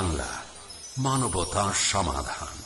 TV Bangla মানবতা সমাধান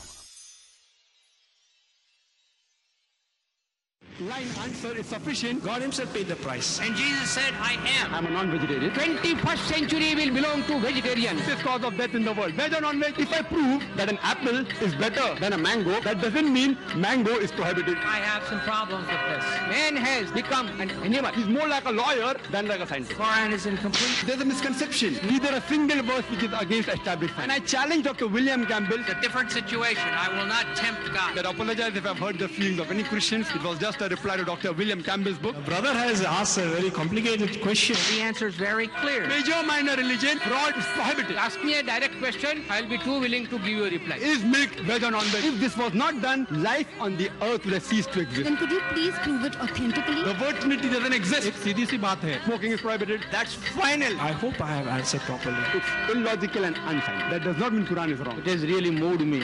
Line answer is sufficient. God himself paid the price. And Jesus said, I am. I'm a non-vegetarian. 21st century will belong to vegetarians. This cause of death in the world. Veg or non-veg? If I prove that an apple is better than a mango, that doesn't mean mango is prohibited. I have some problems with this. Man has become an animal. He's more like a lawyer than like a scientist. Quran is incomplete. There's a misconception. Neither a single verse which is against established. And I challenge Dr. William Campbell It's a different situation. I will not tempt God. that apologize if I've hurt the feelings of any Christians. It was just a reply to Dr. William Campbell's book. Brother has asked a very complicated question. The answer is very clear. Major minor religion, fraud is prohibited. Ask me a direct question, I'll be too willing to give you a reply. Is milk veg or non-veg? If this was not done, life on the earth would have ceased to exist. Then could you please prove it authentically? The word Trinity doesn't exist. एक सीधी सी बात है Smoking is prohibited. That's final. I hope I have answered properly. It's illogical and unsound. That does not mean Quran is wrong. It has really moved me.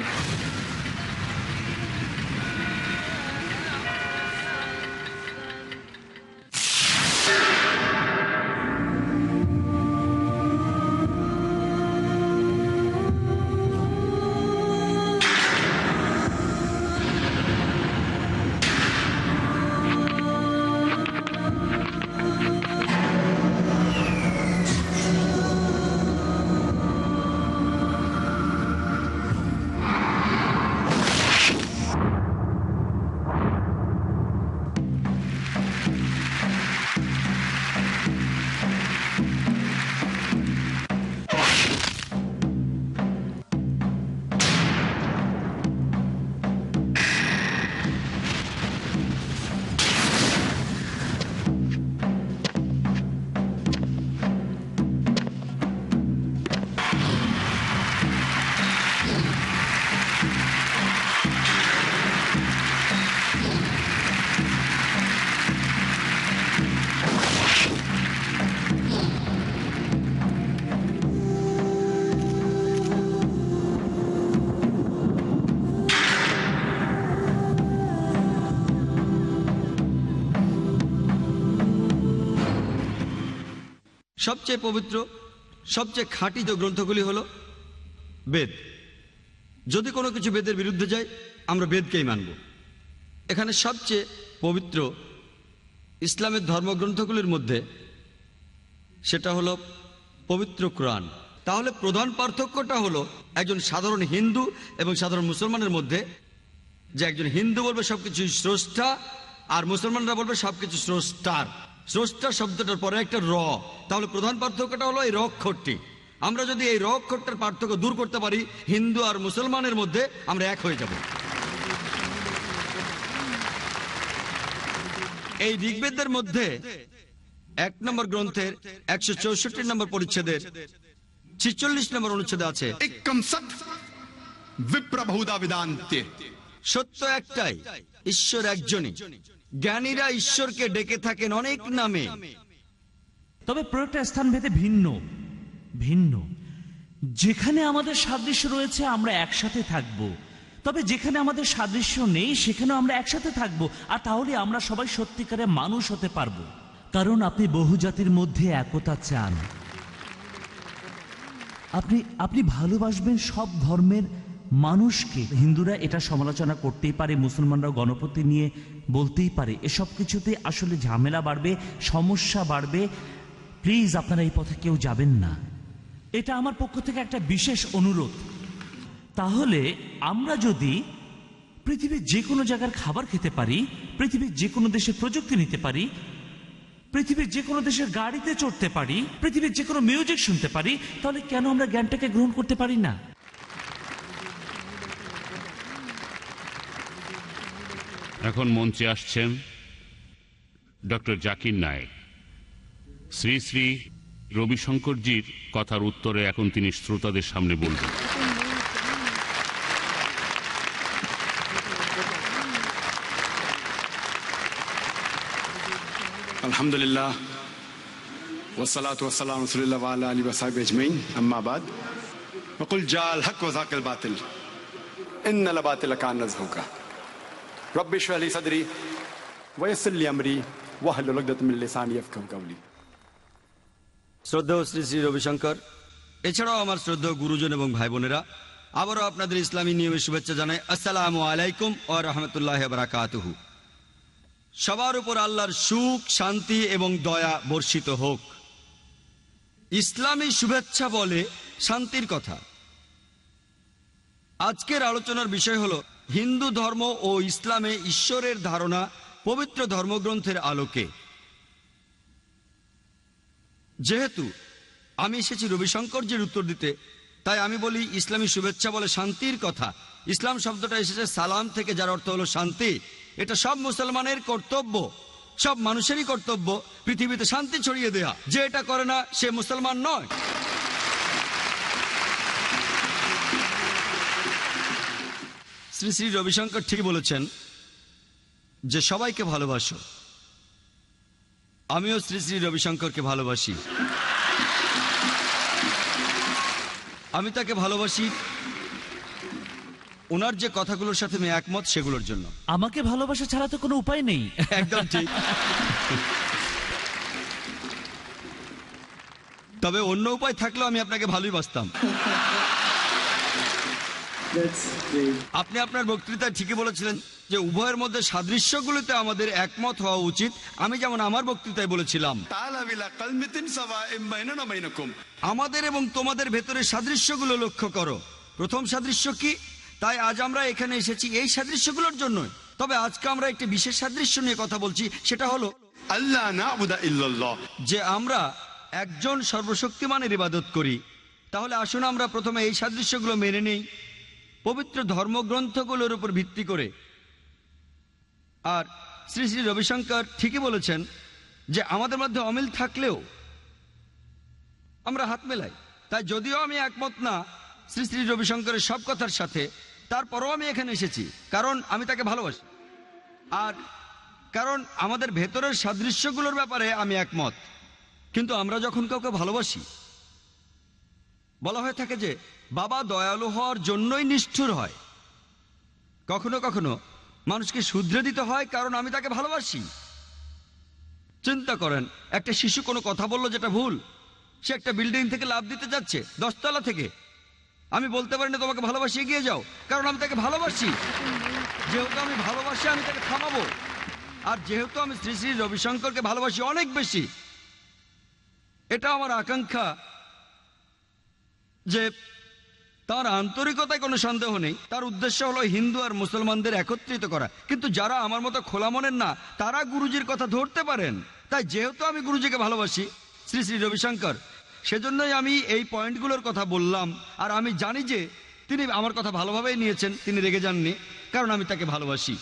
সবচেয়ে পবিত্র, সবচেয়ে খাঁটি যে গ্রন্থগুলি হলো বেদ। যদি কোনো কিছু বেদের বিরুদ্ধে যায়, আমরা বেদকেই মানব। এখানে সবচেয়ে পবিত্র ইসলামের ধর্মগ্রন্থগুলির মধ্যে সেটা হলো পবিত্র কোরআন। তাহলে প্রধান পার্থক্যটা হলো একজন সাধারণ হিন্দু এবং সাধারণ মুসলমানের মধ্যে যে একজন হিন্দু বলবে সবকিছু স্রষ্টা, আর মুসলমানরা বলবে সবকিছু স্রষ্টার। স্রষ্টা শব্দটার পরে একটা র। তাহলে প্রধান পার্থক্যটা হলো এই রক্ষরটি। আমরা যদি এই রক্ষরটার পার্থক্য দূর করতে পারি হিন্দু আর মুসলমানের মধ্যে আমরা এক হয়ে যাব। এই ঋগ্বেদের মধ্যে এক নম্বর গ্রন্থের একশো চৌষট্টি নম্বর পরিচ্ছেদের ছিচল্লিশ নম্বর অনুচ্ছেদে আছে সত্য একটাই ঈশ্বর একজনই। জ্ঞানীরা ঈশ্বরকে ডেকে থাকেন অনেক নামে। তবে প্রয়োগটা স্থানভেদে ভিন্ন। ভিন্ন। যেখানে আমাদের সাদৃশ্য রয়েছে, আমরা একসাথে থাকব। তবে যেখানে আমাদের সাদৃশ্য নেই, সেখানেও আমরা একসাথে থাকব। আর তাহলে আমরা সবাই সত্যিকারে মানুষ হতে পারব। কারণ আপনি বহু জাতির মধ্যে একতা চান। আপনি আপনি ভালোবাসবেন সব ধর্মের মানুষকে, হিন্দুরা এটা সমালোচনা করতেই পারে মুসলমানরা গণপতি নিয়ে বলতেই পারে। এসব কিছুতে আসলে ঝামেলা বাড়বে, সমস্যা বাড়বে। প্লিজ আপনারা এই পথে কেউ যাবেন না। এটা আমার পক্ষ থেকে একটা বিশেষ অনুরোধ। তাহলে আমরা যদি পৃথিবীর যে কোনো জায়গার খাবার খেতে পারি, পৃথিবীর যে কোনো দেশের প্রযুক্তি নিতে পারি, পৃথিবীর যে কোনো দেশের গাড়িতে চড়তে পারি, পৃথিবীর যে কোনো মিউজিক শুনতে পারি, তাহলে কেন আমরা জ্ঞানটাকে গ্রহণ করতে পারি না? এখন মঞ্চে আসছেন ডক্টর জাকির নায়েক। শ্রী শ্রী রবিশঙ্করজির কথার উত্তরে এখন তিনি শ্রোতাদের সামনে বলবেন। আলহামদুলিল্লাহ। ওসালাত ওসালাম রসুল্লাহ আল্লাহ আলী ওসাহেব আজমাইন। আম্মাবাদ বকুল জাল হক ওজাকিল বাতিল। ইন্নাল বাতিল কানাজ হোকা رب اشرح لي صدري ويسر لي امري واحلل عقدة من لساني يفقهوا قولي. শ্রদ্ধেয় শ্রী শ্রী রবিশঙ্কর, এছাড়াও আমার শ্রদ্ধেয় গুরুজন এবং ভাই বোনেরা আবারও আপনাদের ইসলামী নিয়মে শুভেচ্ছা জানাই, আসসালামু আলাইকুম ও রহমতুল্লাহ বারাকাতহু। সবার উপর আল্লাহর সুখ, শান্তি এবং দয়া বর্ষিত হোক। ইসলামী শুভেচ্ছা বলে শান্তির কথা। আজকের আলোচনার বিষয় হলো হিন্দু ধর্ম ও ইসলামে ঈশ্বরের ধারণা পবিত্র ধর্মগ্রন্থের আলোকে। যেহেতু আমি এসেছি রবিশঙ্করজির উত্তর দিতে, তাই আমি বলি ইসলামী শুভেচ্ছা বলে শান্তির কথা। ইসলাম শব্দটা এসেছে সালাম থেকে, যার অর্থ হলো শান্তি। এটা সব মুসলমানের কর্তব্য, সব মানুষেরই কর্তব্য, পৃথিবীতে শান্তি ছড়িয়ে দেয়া। যে এটা করে না, সে মুসলমান নয়। শ্রী শ্রী রবিশঙ্কর ঠিক বলেছেন যে সবাইকে ভালোবাসো। আমিও শ্রী শ্রী রবিশঙ্করকে ভালোবাসি। আমি তাকে ভালোবাসি ওনার যে কথাগুলোর সাথে আমি একমত সেগুলোর জন্য। আমাকে ভালোবাসা ছাড়া তো কোনো উপায় নেই। একদম ঠিক। তবে অন্য উপায় থাকলেও আমি আপনাকে ভালোই বাসতাম। আপনি আপনার বক্তৃতা ঠিকই বলেছিলেন যে উভয়ের মধ্যে সাদৃশ্যগুলোতে আমাদের একমত হওয়া উচিত। আমি যেমন আমার বক্তৃতায় বলেছিলাম। আমাদের এবং তোমাদের ভেতরে সাদৃশ্যগুলো লক্ষ্য করো। প্রথম সাদৃশ্য কি? তাই আজ আমরা এখানে এসেছি এই সাদৃশ্যগুলোর জন্য তবে আজকে আমরা একটি বিশেষ সাদৃশ্য নিয়ে কথা বলছি সেটা হলো আল্লাহ যে আমরা একজন সর্বশক্তিমানের ইবাদত করি। তাহলে আসুন আমরা প্রথমে এই সাদৃশ্যগুলো মেনে নিই। পবিত্র ধর্মগ্রন্থগুলোর উপর ভিত্তি করে। আর শ্রী শ্রী রবিশঙ্কর ঠিকই বলেছেন যে, আমাদের মধ্যে অমিল থাকলেও আমরা হাত মেলাই। তাই যদিও আমি একমত না শ্রী শ্রী রবিশঙ্করের সব কথার সাথে, তারপরও আমি এখানে এসেছি, কারণ আমি তাকে ভালোবাসি। আর কারণ আমাদের ভেতরের সাদৃশ্যগুলোর ব্যাপারে আমি একমত। কিন্তু আমরা যখন কাউকে ভালোবাসি, বলা হয়ে থাকে যে বাবা দয়ালু হওয়ার জন্যই নিষ্ঠুর হয়। কখনো কখনো মানুষকে শুধরে দিতে হয়, কারণ আমি তাকে ভালোবাসি। চিন্তা করেন, একটা শিশু কোনো কথা বলল যেটা ভুল, সে একটা বিল্ডিং থেকে লাভ দিতে যাচ্ছে, দশতলা থেকে। আমি বলতে পারি না তোমাকে ভালোবাসি, এগিয়ে যাও, কারণ আমি তাকে ভালোবাসি। যেহেতু আমি ভালোবাসি, আমি তাকে থামাবো। আর যেহেতু আমি শ্রী শ্রী রবিশঙ্করকে ভালোবাসি অনেক বেশি, এটা আমার আকাঙ্ক্ষা যে তার আন্তরিকতায় কোনো সন্দেহ নেই। তার উদ্দেশ্য হলো হিন্দু আর মুসলমানদের একত্রিত করা। কিন্তু যারা আমার মতো খোলা মনের না তারা গুরুজির কথা ধরতে পারেন। তাই যেহেতু আমি গুরুজিকে ভালোবাসি শ্রী শ্রী রবিশঙ্কর সেজন্যই আমি এই পয়েন্টগুলোর কথা বললাম। আর আমি জানি যে তিনি আমার কথা ভালোভাবেই নিয়েছেন তিনি রেগে যাননি কারণ আমি তাকে ভালোবাসি।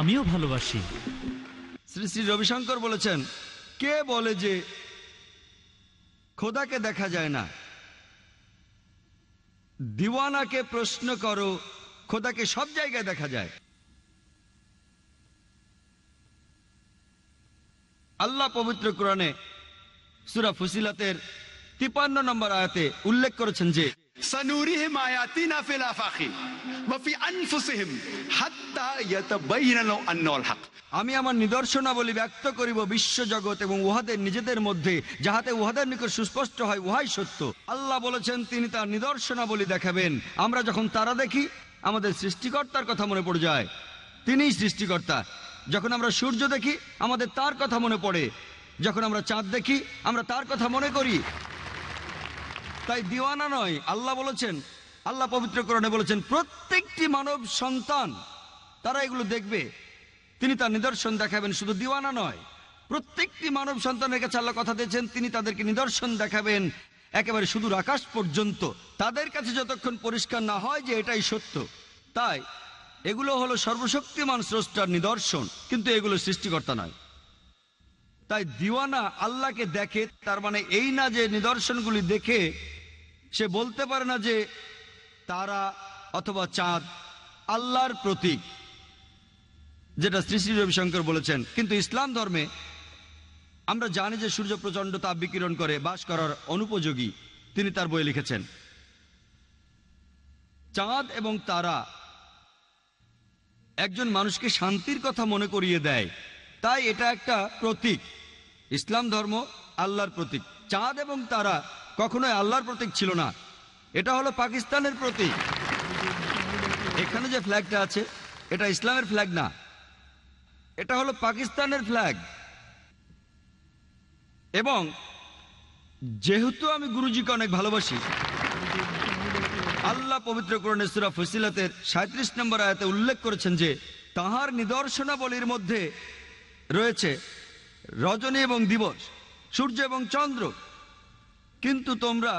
আমিও ভালোবাসি। শ্রী শ্রী রবিশঙ্কর বলেছেন কে বলে যে খোদাকে দেখা যায় না। দিওয়ানাকে প্রশ্ন করো, খোদাকে সব জায়গায় দেখা যায়। আল্লাহ পবিত্র কোরআনে সুরা ফুসিলাতের তিপান্ন নম্বর আয়াতে উল্লেখ করেছেন যে سنوريهم آياتنا في الآفاق وفي أنفسهم حتى يتبين لهم أنه الحق আমি আমার নিদর্শনাবলী ব্যক্ত করিব বিশ্বজগৎ এবং উহাদের নিজেদের মধ্যে যাহাতে উহাদের নিকট সুস্পষ্ট হয় উহাই সত্য আল্লাহ বলেছেন তিনি তার নিদর্শনাবলী দেখাবেন আমরা যখন তারা দেখি আমাদের সৃষ্টিকর্তার কথা মনে পড়ে যায় তিনিই সৃষ্টিকর্তা যখন আমরা সূর্য দেখি আমাদের তার কথা মনে পড়ে যখন আমরা চাঁদ দেখি আমরা তার কথা মনে করি তাই দিওয়ানা নয়, আল্লাহ বলেছেন, আল্লাহ পবিত্রকরণে বলেছেন, প্রত্যেকটি মানব সন্তান, তারা এগুলো দেখবে। তিনি তার নিদর্শন দেখাবেন, শুধু দিওয়ানা নয়, প্রত্যেকটি মানব সন্তানের কাছে আল্লাহ কথা দিয়েছেন, তিনি তাদেরকে নিদর্শন দেখাবেন, একেবারে শুধু আকাশ পর্যন্ত। তাদের কাছে যতক্ষণ পরিষ্কার না হয় যে এটাই সত্য, তাই এগুলো হলো সর্বশক্তিমান স্রষ্টার নিদর্শন, কিন্তু এগুলো সৃষ্টিকর্তা নয়। তাই দিওয়ানা আল্লাহকে দেখে, তার মানে এই না যে নিদর্শনগুলি দেখে সে বলতে পারে না যে তারা অথবা চাঁদ আল্লাহর প্রতীক, যেটা শ্রী শ্রী রবিশঙ্কর বলেছেন। কিন্তু ইসলাম ধর্মে আমরা জানি যে সূর্য প্রচণ্ড তাপ বিকিরণ করে, বাস করার অনুপযোগী তিনি তার বই লিখেছেন। চাঁদ এবং তারা একজন মানুষকে শান্তির কথা মনে করিয়ে দেয়। তাই এটা একটা প্রতীক। ইসলাম ধর্ম আল্লাহর প্রতীক। চাঁদ এবং তারা কখনোই আল্লাহর প্রতীক ছিল না। এটা হলো পাকিস্তানের প্রতীক। এখানে যে ফ্ল্যাগটা আছে, এটা ইসলামের ফ্ল্যাগ না। এটা হলো পাকিস্তানের ফ্ল্যাগ। এবং যেহেতু আমি গুরুজিকে অনেক ভালোবাসি, আল্লাহ পবিত্র করণে সুরা ফসিলাতের সাঁত্রিশ নম্বর আয়াতে উল্লেখ করেছেন যে, তাহার নিদর্শনাবলীর মধ্যে রয়েছে রজনী এবং দিবস, সূর্য এবং চন্দ্র কিন্তু তোমরা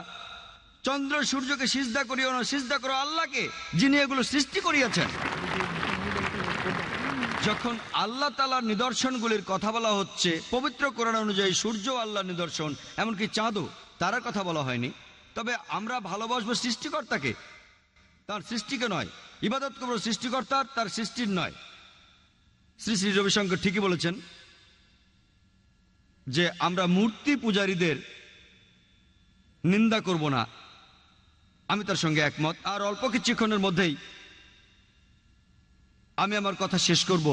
চন্দ্র সূর্যকে সিজদা করিও না, সিজদা করো আল্লাহকে, যিনি এগুলো সৃষ্টি করিয়াছেন। যখন আল্লাহ তালার নিদর্শনগুলির কথা বলা হচ্ছে, পবিত্র কোরআন অনুযায়ী সূর্য আল্লাহ নিদর্শন, এমনকি চাঁদও, তার কথা বলা হয়নি। তবে আমরা ভালোবাসবো সৃষ্টিকর্তাকে। তার সৃষ্টিকে নয়, ইবাদত করব সৃষ্টিকর্তার, তার সৃষ্টির নয়। শ্রী শ্রী রবিশঙ্কর ঠিকই বলেছেন যে আমরা মূর্তি পূজারীদের নিন্দা করব না। আমি তার সঙ্গে একমত। আর অল্প কিছুক্ষণের মধ্যেই আমি আমার কথা শেষ করব।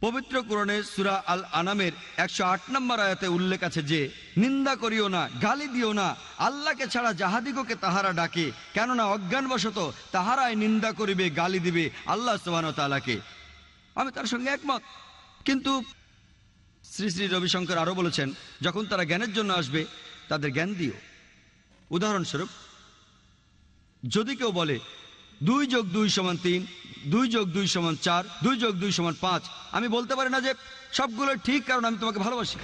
পবিত্র কোরণে সুরা আল আনামের একশো আট নম্বর আয়াতে উল্লেখ আছে যে, নিন্দা করিও না, গালি দিও না, আল্লাহকে ছাড়া যাহাদিগকে তাহারা ডাকে, কেননা অজ্ঞানবশত তাহারাই নিন্দা করিবে, গালি দিবে আল্লাহ সোহান তালাকে আমি তার সঙ্গে একমত। কিন্তু শ্রী শ্রী রবিশঙ্কর আরও বলেছেন, যখন তারা জ্ঞানের জন্য আসবে তাদের জ্ঞান দিও। উদাহরণস্বরূপ, যদি কেউ বলে, দুই যোগ দুই সমান তিন, দুই যোগ দুই সমান চার, দুই যোগ দুই সমান পাঁচ, আমি বলতে পারি না যে সবগুলো ঠিক কারণ আমি তোমাকে ভালোবাসি।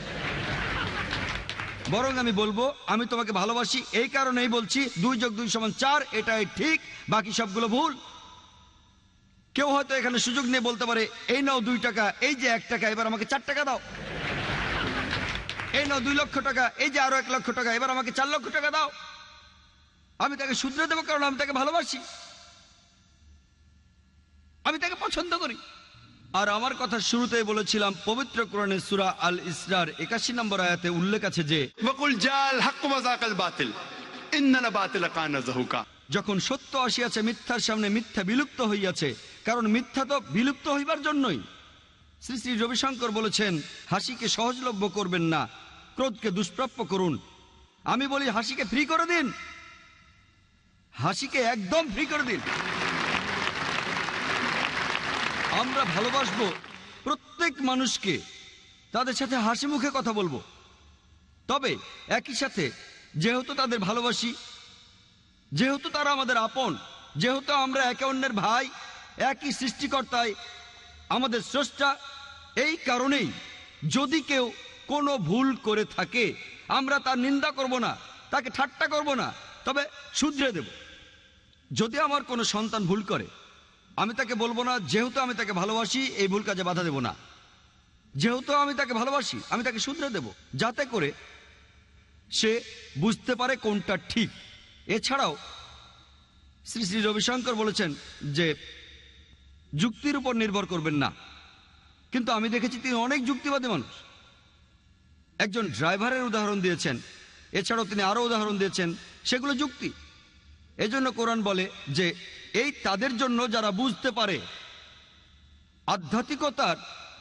বরং আমি বলব, আমি তোমাকে ভালোবাসি, এই কারণেই বলছি, দুই যোগ দুই সমান চার, এটাই ঠিক, বাকি সবগুলো ভুল। কেউ হয়তো এখানে সুযোগ নিয়ে বলতে পারে, এই নাও দুই টাকা, এই যে এক টাকা, এবার আমাকে চার টাকা দাও। এই নাও দুই লক্ষ টাকা এই যে আরও এক লক্ষ টাকা এবার আমাকে চার লক্ষ টাকা দাও। আমি তাকে শুধরে দেবো কারণ আমি তাকে ভালোবাসি। আমি তাকে পছন্দ করি। আর আমার কথা শুরুতে বলেছিলাম পবিত্র কোরআনে সুরা আল ইসরার একাশি নম্বর আয়াতে উল্লেখ আছে যে যখন সত্য আসিয়াছে মিথ্যার সামনে মিথ্যা বিলুপ্ত হইয়াছে কারণ মিথ্যা তো বিলুপ্ত হইবার জন্যই। শ্রী শ্রী রবিশঙ্কর বলেছেন, হাসিকে সহজলভ্য করবেন না, ক্রোধকে দুষ্প্রাপ্য করুন। আমি বলি, হাসিকে ফ্রি করে দিন। হাসিকে একদম ফ্রি করে দিন। আমরা ভালোবাসবো প্রত্যেক মানুষকে। তাদের সাথে হাসি মুখে কথা বলব। তবে একই সাথে, যেহেতু তাদের ভালোবাসি, যেহেতু তারা আমাদের আপন, যেহেতু আমরা একে অন্যের ভাই, একই সৃষ্টিকর্তায়, আমাদের স্রষ্টা এই কারণেই যদি কেউ কোনো ভুল করে থাকে, আমরা তার নিন্দা করব না, তাকে ঠাট্টা করব না, তবে শুধরে দেব। যদি আমার কোনো সন্তান ভুল করে, আমি তাকে বলব না, যেহেতু আমি তাকে ভালোবাসি, এই ভুল কাজে বাধা দেব না। যেহেতু আমি তাকে ভালোবাসি, আমি তাকে শুধরে দেব, যাতে করে সে বুঝতে পারে কোনটা ঠিক। এছাড়াও শ্রী শ্রী রবিশঙ্কর বলেছেন যে, যুক্তির উপর নির্ভর করবেন না। কিন্তু আমি দেখেছি তিনি অনেক যুক্তিবাদী মানুষ। একজন ড্রাইভারের উদাহরণ দিয়েছেন, এছাড়াও তিনি আরও উদাহরণ দিয়েছেন, সেগুলো যুক্তি। এজন্য কোরআন বলে যে, এই তাদের জন্য যারা বুঝতে পারে, আধ্যাত্মিকতার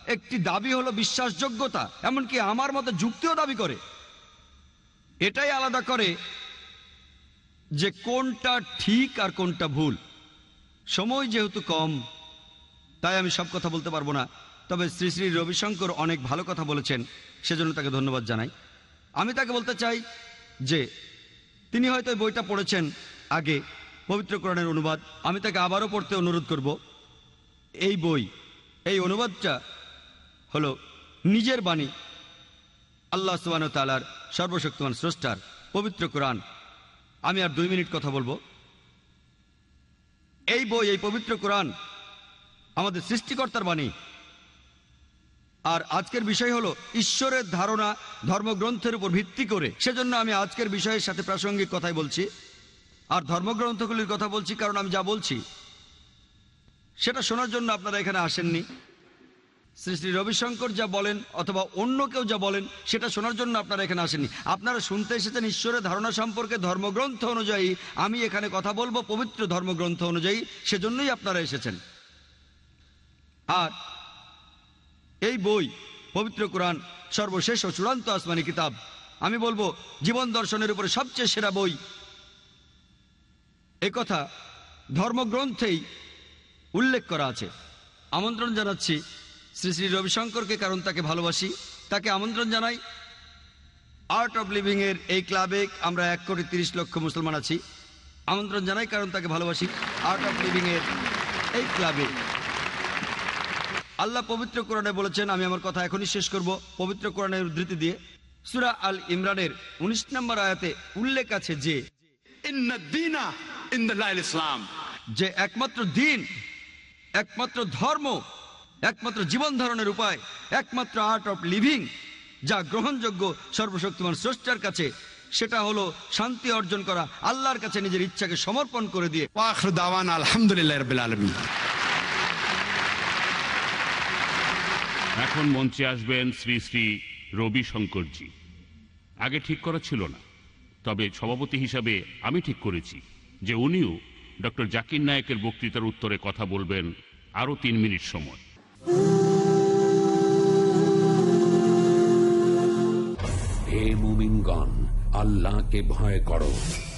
একটি দাবি হলো বিশ্বাসযোগ্যতা, এমনকি আমার মতো যুক্তিও দাবি করে। এটাই আলাদা করে যে কোনটা ঠিক আর কোনটা ভুল। সময় যেহেতু কম, তাই আমি সব কথা বলতে পারব না। তবে শ্রী শ্রী রবিশঙ্কর অনেক ভালো কথা বলেছেন, সেজন্য তাকে ধন্যবাদ জানাই। আমি তাকে বলতে চাই যে, তিনি হয়তো বইটা পড়েছেন আগে, পবিত্র কোরআনের অনুবাদ। আমি তাকে আবারও পড়তে অনুরোধ করব, এই বই, এই অনুবাদটা হলো নিজের বাণী, আল্লাহ সুবান তালার সর্বশক্তিমান স্রষ্টার, পবিত্র কোরআন। আমি আর দুই মিনিট কথা বলব। এই বই, এই পবিত্র কোরআন আমাদের সৃষ্টিকর্তার বাণী আর আজকের বিষয় হলো ঈশ্বরের ধারণা ধর্মগ্রন্থের উপর ভিত্তি করে। সেজন্য আমি আজকের বিষয়ের সাথে প্রাসঙ্গিক কথাই বলছি। আর ধর্মগ্রন্থগুলির কথা বলছি কারণ আমি যা বলছি, সেটা শোনার জন্য আপনারা এখানে আসেননি। শ্রী শ্রী রবিশঙ্কর যা বলেন অথবা অন্য কেউ যা বলেন, সেটা শোনার জন্য আপনারা এখানে আসেননি। আপনারা শুনতে এসেছেন ঈশ্বরের ধারণা সম্পর্কে ধর্মগ্রন্থ অনুযায়ী আমি এখানে কথা বলব পবিত্র ধর্মগ্রন্থ অনুযায়ী, সেজন্যই আপনারা এসেছেন। আর এই বই, পবিত্র কোরআন, সর্বশেষ ও চূড়ান্ত আসমানি কিতাব। আমি বলব, জীবন দর্শনের উপরে সবচেয়ে সেরা বই। কথা ধর্মগ্রন্থেই উল্লেখ করা আছে। আমন্ত্রণ জানাচ্ছি শ্রী শ্রী রবিশঙ্করকে, কারণ তাকে ভালোবাসি। তাকে আমন্ত্রণ জানাই আর্ট অফ লিভিংয়ের এই ক্লাবে আমরা এক কোটি তিরিশ লক্ষ মুসলমান আছি। আমন্ত্রণ জানাই, কারণ তাকে ভালোবাসি। আর্ট অফ লিভিংয়ের এই ক্লাবে। আল্লাহ পবিত্র কোরআনে বলেছেন আমি আমার কথা এখনই শেষ করব পবিত্র কোরআনের উদ্ধৃতি দিয়ে। সুরা আল ইমরানের ১৯ নম্বর আয়াতে উল্লেখ আছে যে যে একমাত্র দিন একমাত্র ধর্ম একমাত্র জীবন ধারণের উপায় একমাত্র আর্ট অফ লিভিং যা গ্রহণযোগ্য সর্বশক্তিমান স্রষ্টার কাছে সেটা হলো শান্তি অর্জন করা আল্লাহর কাছে নিজের ইচ্ছাকে সমর্পণ করে দিয়ে। আলহামদুলিল্লাহ এখন মঞ্চে আসবেন শ্রী শ্রী রবি শঙ্করজি আগে ঠিক করা ছিল না তবে সভাপতি হিসাবে আমি ঠিক করেছি যে উনিও ডক্টর জাকির নায়েকের বক্তৃতার উত্তরে কথা বলবেন আরও তিন মিনিট সময়। হে মুমিনগণ আল্লাহকে ভয় করো।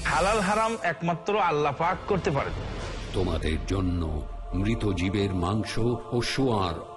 হালাল হারাম একমাত্র আল্লাহ পাক করতে পারেন তোমাদের জন্য মৃত জীবের মাংস ও সোয়ার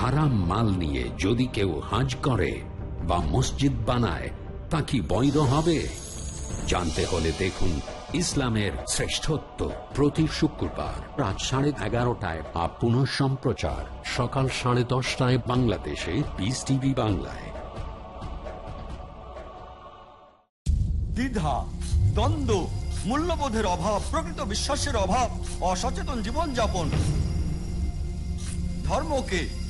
হারাম মাল নিয়ে যদি কেউ হাজ করে বা মসজিদ বানায়, তা কি বৈধ হবে? জানতে হলে দেখুন ইসলামের শ্রেষ্ঠত্ব প্রতি শুক্রবার রাত সাড়ে এগারোটায় বা পুনঃ সম্প্রচার সকাল সাড়ে দশটায় বাংলাদেশে পিস টিভি বাংলায়। দ্বিধা, দ্বন্দ্ব, মূল্যবোধের অভাব, প্রকৃত বিশ্বাসের অভাব, অসচেতন জীবনযাপন। ধর্মকে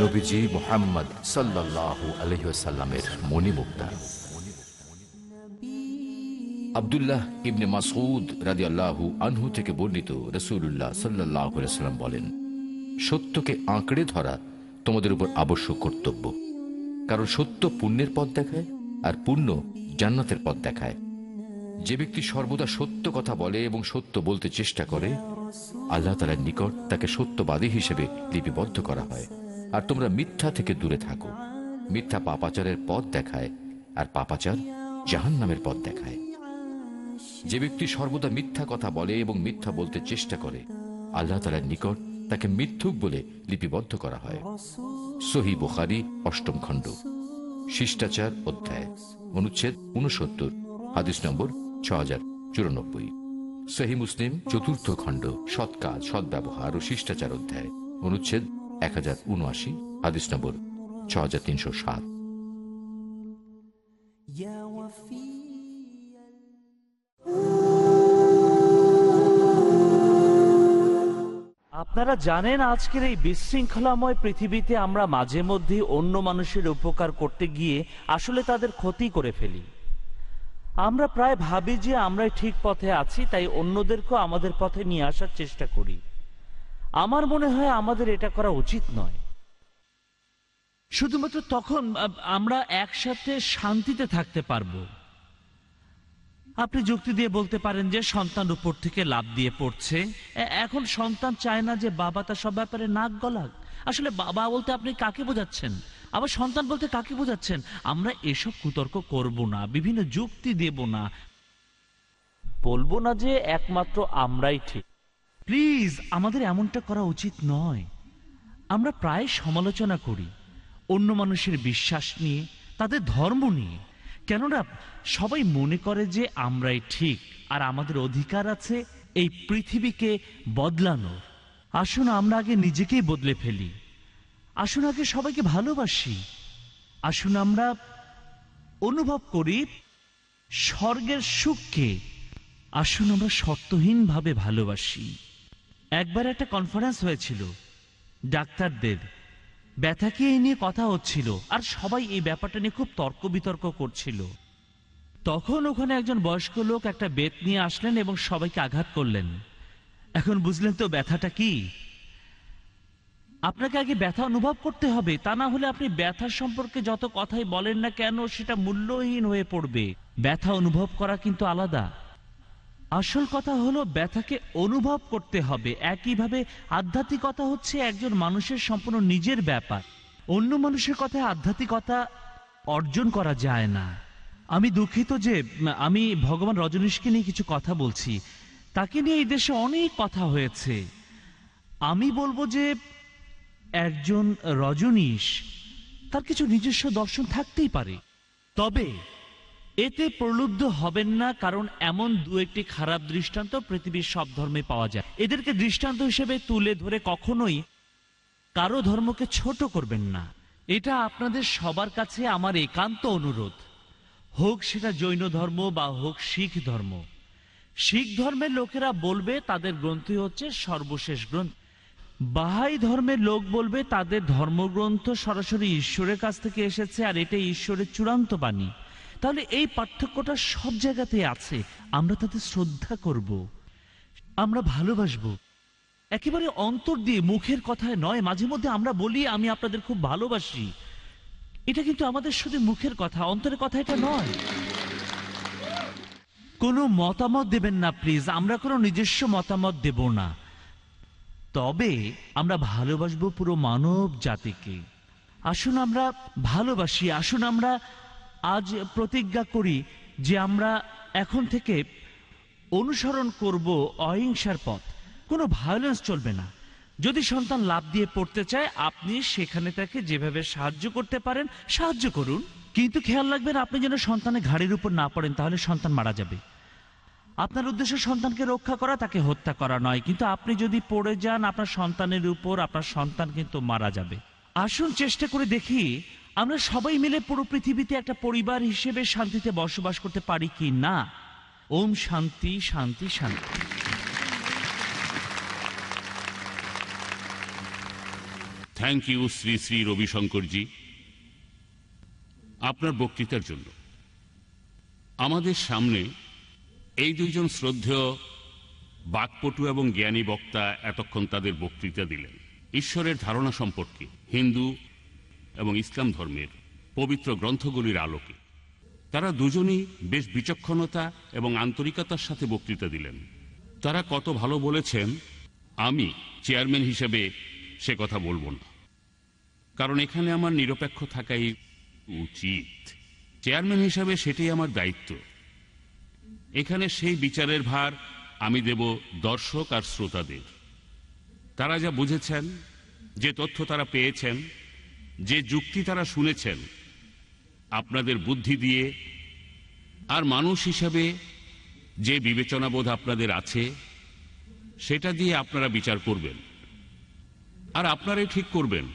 নবীজি মোহাম্মদ সাল্লাহ আলহিসাল্লামের মণিমুক্তা। আবদুল্লাহ ইবনে মাসুদ রাজি আল্লাহু আনহু থেকে বর্ণিত রসুল্লাহ সাল্লাহ বলেন, সত্যকে আঁকড়ে ধরা তোমাদের উপর আবশ্যক কর্তব্য। কারণ সত্য পুণ্যের পথ দেখায় আর পুণ্য জান্নাতের পথ দেখায়। যে ব্যক্তি সর্বদা সত্য কথা বলে এবং সত্য বলতে চেষ্টা করে আল্লাহ তালার নিকট তাকে সত্যবাদী হিসেবে লিপিবদ্ধ করা হয়। আর তোমরা মিথ্যা থেকে দূরে থাকো। মিথ্যা পাপাচারের পথ দেখায় আর পাপাচার জাহান নামের পথ দেখায়। যে ব্যক্তি সর্বদা মিথ্যা কথা বলে এবং মিথ্যা বলতে চেষ্টা করে, আল্লাহ তালার নিকট তাকে মিথ্যুক বলে লিপিবদ্ধ করা হয়। সহি বুখারি, অষ্টম খণ্ড, শিষ্টাচার অধ্যায়, অনুচ্ছেদ উনসত্তর হাদিস নম্বর ছ হাজার চুরানব্বই। সহি মুসলিম চতুর্থ খণ্ড সৎ কাজ সদ্ব্যবহার ও শিষ্টাচার অধ্যায় অনুচ্ছেদ এক হাজার উনআশি হাদিস নম্বর ছ হাজার তিনশো সাত। আপনারা জানেন আজকের এই বিশৃঙ্খলাময় পৃথিবীতে আমরা মাঝে মধ্যে অন্য মানুষের উপকার করতে গিয়ে আসলে তাদের ক্ষতি করে ফেলি। আমরা প্রায় ভাবি যে আমরা ঠিক পথে আছি, তাই অন্যদেরকেও আমাদের পথে নিয়ে আসার চেষ্টা করি। আমার মনে হয় আমাদের এটা করা উচিত নয়। শুধুমাত্র তখন আমরা একসাথে শান্তিতে থাকতে পারব। আপনি যুক্তি দিয়ে বলতে পারেন যে সন্তান উপর থেকে লাভ দিয়ে পড়ছে। এখন সন্তান চায় না যে বাবা তার সব ব্যাপারে নাক গলাক। আসলে বাবা বলতে আপনি কাকে বোঝাচ্ছেন? আবার সন্তান বলতে কাকে বোঝাচ্ছেন? আমরা এসব কুতর্ক করব না, বিভিন্ন যুক্তি দেব না। বলব না যে একমাত্র আমরাই ঠিক। প্লিজ, আমাদের এমনটা করা উচিত নয়। আমরা প্রায় সমালোচনা করি, অন্য মানুষের বিশ্বাস নিয়ে, তাদের ধর্ম নিয়ে। কেননা, সবাই মনে করে যে আমরাই ঠিক, আর আমাদের অধিকার আছে এই পৃথিবীকে বদলানোর। আসুন, আমরা আগে নিজেকেই বদলে ফেলি। আসুন আগে সবাইকে ভালোবাসি। আসুন আমরা অনুভব করি স্বর্গের সুখকে। আসুন আমরা শর্তহীনভাবে ভালোবাসি। একবার একটা কনফারেন্স হয়েছিল, ডাক্তারদের। ব্যথাকে এই নিয়ে কথা হচ্ছিল? আর সবাই এই ব্যাপারটা নিয়ে খুব তর্ক বিতর্ক করছিল। তখন ওখানে একজন বয়স্ক লোক একটা বেত নিয়ে আসলেন এবং সবাইকে আঘাত করলেন। এখন বুঝলেন তো ব্যথাটা কি? আপনাকে আগে ব্যথা অনুভব করতে হবে, তা না হলে আপনি ব্যথা সম্পর্কে যত কথাই বলেন না কেন সেটা মূল্যহীন হয়ে পড়বে। ব্যথা অনুভব করা কিন্তু আলাদা। আসল কথা হলো ব্যথাকে অনুভব করতে হবে। একইভাবে আধ্যাত্মিকতা হচ্ছে একজন মানুষের সম্পূর্ণ নিজের ব্যাপার। অন্য মানুষের কথায় আধ্যাত্মিকতা অর্জন করা যায় না। আমি দুঃখিত যে আমি ভগবান রজনীশকে নিয়ে কিছু কথা বলছি। তাকে নিয়ে এই দেশে অনেক কথা হয়েছে। আমি বলব যে একজন রজনীশ, তার কিছু নিজস্ব দর্শন থাকতেই পারে। তবে এতে প্রলুব্ধ হবেন না কারণ এমন দু একটি খারাপ দৃষ্টান্ত পৃথিবীর সব ধর্মে পাওয়া যায়। এদেরকে দৃষ্টান্ত হিসেবে তুলে ধরে কখনোই কারও ধর্মকে ছোট করবেন না। এটা আপনাদের সবার কাছে আমার একান্ত অনুরোধ। হোক সেটা জৈন ধর্ম বা হোক শিখ ধর্ম। শিখ ধর্মের লোকেরা বলবে তাদের গ্রন্থই হচ্ছে সর্বশেষ গ্রন্থ। বাহাই ধর্মের লোক বলবে, তাদের ধর্মগ্রন্থ সরাসরি ঈশ্বরের কাছ থেকে এসেছে আর এটা ঈশ্বরের চূড়ান্ত বাণী। তাহলে এই পার্থক্যটা সব জায়গাতেই আছে। আমরা তাদের শ্রদ্ধা করব। আমরা ভালোবাসবো। একেবারে অন্তর দিয়ে, মুখের কথায় নয়, মাঝে মধ্যে আমরা বলি, আমি আপনাদের খুব ভালোবাসি। এটা কিন্তু আমাদের শুধু মুখের কথা, অন্তরের কথা এটা নয়। কোনো মতামত দেবেন না, প্লিজ। আমরা কোনো নিজস্ব মতামত দেব না। তবে আমরা ভালোবাসবো পুরো মানব জাতিকে। আসুন আমরা ভালোবাসি, আসুন আমরা আজ প্রতিজ্ঞা করি যে আমরা এখন থেকে অনুসরণ করব অহিংসার পথ। কোনো ভায়োলেন্স চলবে না। যদি সন্তান লাভ দিয়ে পড়তে চায়, আপনি সেখানে তাকে যেভাবে সাহায্য করতে পারেন, সাহায্য করুন। কিন্তু খেয়াল রাখবেন, আপনি যেন সন্তানের ঘাড়ির উপর না পড়েন, তাহলে সন্তান মারা যাবে। আপনার উদ্দেশ্য সন্তানকে রক্ষা করা, তাকে হত্যা করা নয়। কিন্তু আপনি যদি পড়ে যান, আপনার সন্তানের উপর আপনার সন্তান কিন্তু মারা যাবে। আসুন চেষ্টা করে দেখি, আমরা সবাই মিলে পুরো পৃথিবীতে একটা পরিবার হিসেবে শান্তিতে বসবাস করতে পারি কি না? ওম শান্তি শান্তি শান্তি। থ্যাংক ইউ শ্রী শ্রী রবিশঙ্করজি আপনার বক্তৃতার জন্য। আমাদের সামনে এই দুইজন শ্রদ্ধেয় বাকপটু এবং জ্ঞানী বক্তা এতক্ষণ তাদের বক্তৃতা দিলেন। ঈশ্বরের ধারণা সম্পর্কে, হিন্দু এবং ইসলাম ধর্মের পবিত্র গ্রন্থগুলির আলোকে। তারা দুজনই বেশ বিচক্ষণতা এবং আন্তরিকতার সাথে বক্তৃতা দিলেন। তারা কত ভালো বলেছেন, আমি চেয়ারম্যান হিসেবে সে কথা বলব না। কারণ এখানে আমার নিরপেক্ষ থাকাই উচিত। চেয়ারম্যান হিসাবে সেটাই আমার দায়িত্ব। এখানে সেই বিচারের ভার আমি দেব দর্শক আর শ্রোতাদের। তারা যা বুঝেছেন, যে তথ্য তারা পেয়েছেন, যে যুক্তি তারা শুনেছেন, আপনাদের বুদ্ধি দিয়ে আর মানুষ হিসাবে যে বিবেচনাবোধ আপনাদের আছে, সেটা দিয়ে আপনারা বিচার করবেন। আর আপনারাই ঠিক করবেন,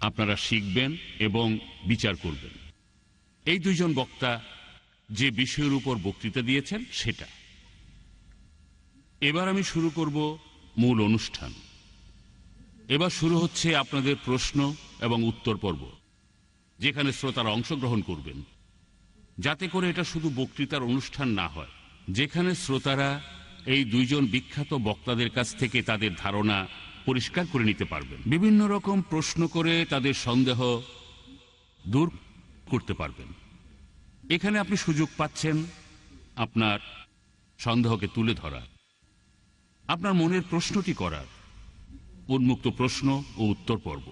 আপনারা শিখবেন এবং বিচার করবেন। এই দুইজন বক্তা যে বিষয়ের উপর বক্তৃতা দিয়েছেন, সেটা। এবার আমি শুরু করব মূল অনুষ্ঠান। এবার শুরু হচ্ছে আপনাদের প্রশ্ন এবং উত্তর পর্ব যেখানে শ্রোতারা অংশগ্রহণ করবেন। যাতে করে এটা শুধু বক্তৃতার অনুষ্ঠান না হয়, যেখানে শ্রোতারা এই দুইজন বিখ্যাত বক্তাদের কাছ থেকে তাদের ধারণা পরিষ্কার করে নিতে পারবেন। বিভিন্ন রকম প্রশ্ন করে তাদের সন্দেহ দূর করতে পারবেন। এখানে আপনি সুযোগ পাচ্ছেন আপনার সন্দেহকে তুলে ধরার, আপনার মনের প্রশ্নটি করার, উন্মুক্ত প্রশ্ন ও উত্তর পর্ব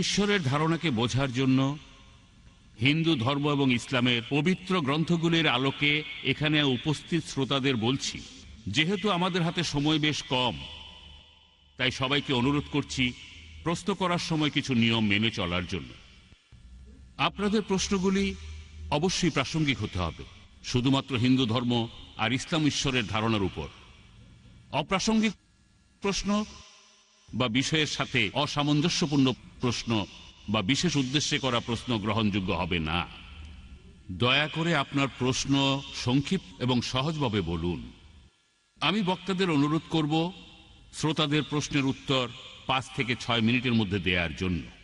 ঈশ্বরের ধারণাকে বোঝার জন্য হিন্দু ধর্ম এবং ইসলামের পবিত্র গ্রন্থগুলির আলোকে এখানে উপস্থিত শ্রোতাদের বলছি, যেহেতু আমাদের হাতে সময় বেশ কম, তাই সবাইকে অনুরোধ করছি প্রশ্ন করার সময় কিছু নিয়ম মেনে চলার জন্য। আপনাদের প্রশ্নগুলি অবশ্যই প্রাসঙ্গিক হতে হবে, শুধুমাত্র হিন্দু ধর্ম আর ইসলাম ঈশ্বরের ধারণার উপর। অপ্রাসঙ্গিক প্রশ্ন বা বিষয়ের সাথে অসামঞ্জস্যপূর্ণ প্রশ্ন বা বিশেষ উদ্দেশ্যে করা প্রশ্ন গ্রহণযোগ্য হবে না। দয়া করে আপনার প্রশ্ন সংক্ষিপ্ত এবং সহজভাবে বলুন। আমি বক্তাদের অনুরোধ করব শ্রোতাদের প্রশ্নের উত্তর পাঁচ থেকে ছয় মিনিটের মধ্যে দেওয়ার জন্য।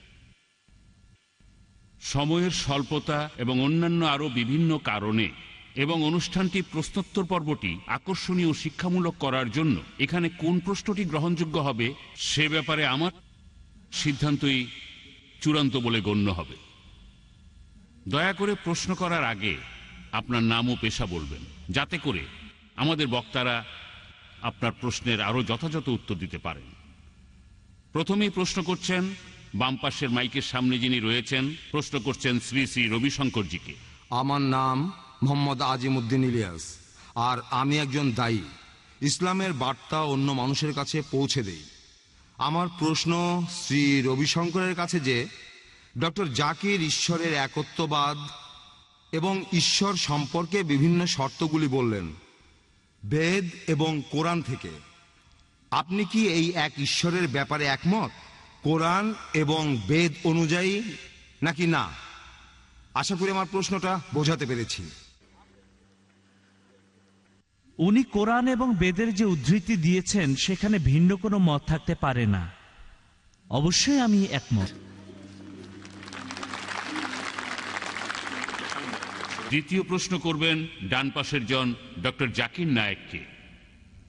সময়ের স্বল্পতা এবং অন্যান্য আরও বিভিন্ন কারণে এবং অনুষ্ঠানটি প্রশ্নোত্তর পর্বটি আকর্ষণীয় শিক্ষামূলক করার জন্য। এখানে কোন প্রশ্নটি গ্রহণযোগ্য হবে সে ব্যাপারে আমার সিদ্ধান্তই চূড়ান্ত বলে গণ্য হবে। দয়া করে প্রশ্ন করার আগে আপনার নাম ও পেশা বলবেন, যাতে করে আমাদের বক্তারা আপনার প্রশ্নের আরও যথাযথ উত্তর দিতে পারেন। প্রথমেই প্রশ্ন করছেন বাম পাশের মাইকের সামনে যিনি রয়েছেন, প্রশ্ন করছেন শ্রী শ্রী রবিশঙ্করজিকে। আমার নাম মোহাম্মদ আজিমুদ্দিন ইলিয়াস, আর আমি একজন দায়ী। ইসলামের বার্তা অন্য মানুষের কাছে পৌঁছে দেই। আমার প্রশ্ন শ্রী রবিশঙ্করের কাছে যে, ডক্টর জাকির ঈশ্বরের একত্ববাদ এবং ঈশ্বর সম্পর্কে বিভিন্ন শর্তগুলি বললেন, বেদ এবং কোরআন থেকে। আপনি কি এই এক ঈশ্বরের ব্যাপারে একমত? কোরআন এবং বেদ অনুযায়ী নাকি না? আশা করি আমার প্রশ্নটা বোঝাতে পেরেছি। উনি কোরআন এবং বেদের যে উদ্ধৃতি দিয়েছেন সেখানে ভিন্ন কোনো মত থাকতে পারে না। অবশ্যই আমি একমত। দ্বিতীয় প্রশ্ন করবেন ডান পাশের জন ডক্টর জাকির নায়েককে।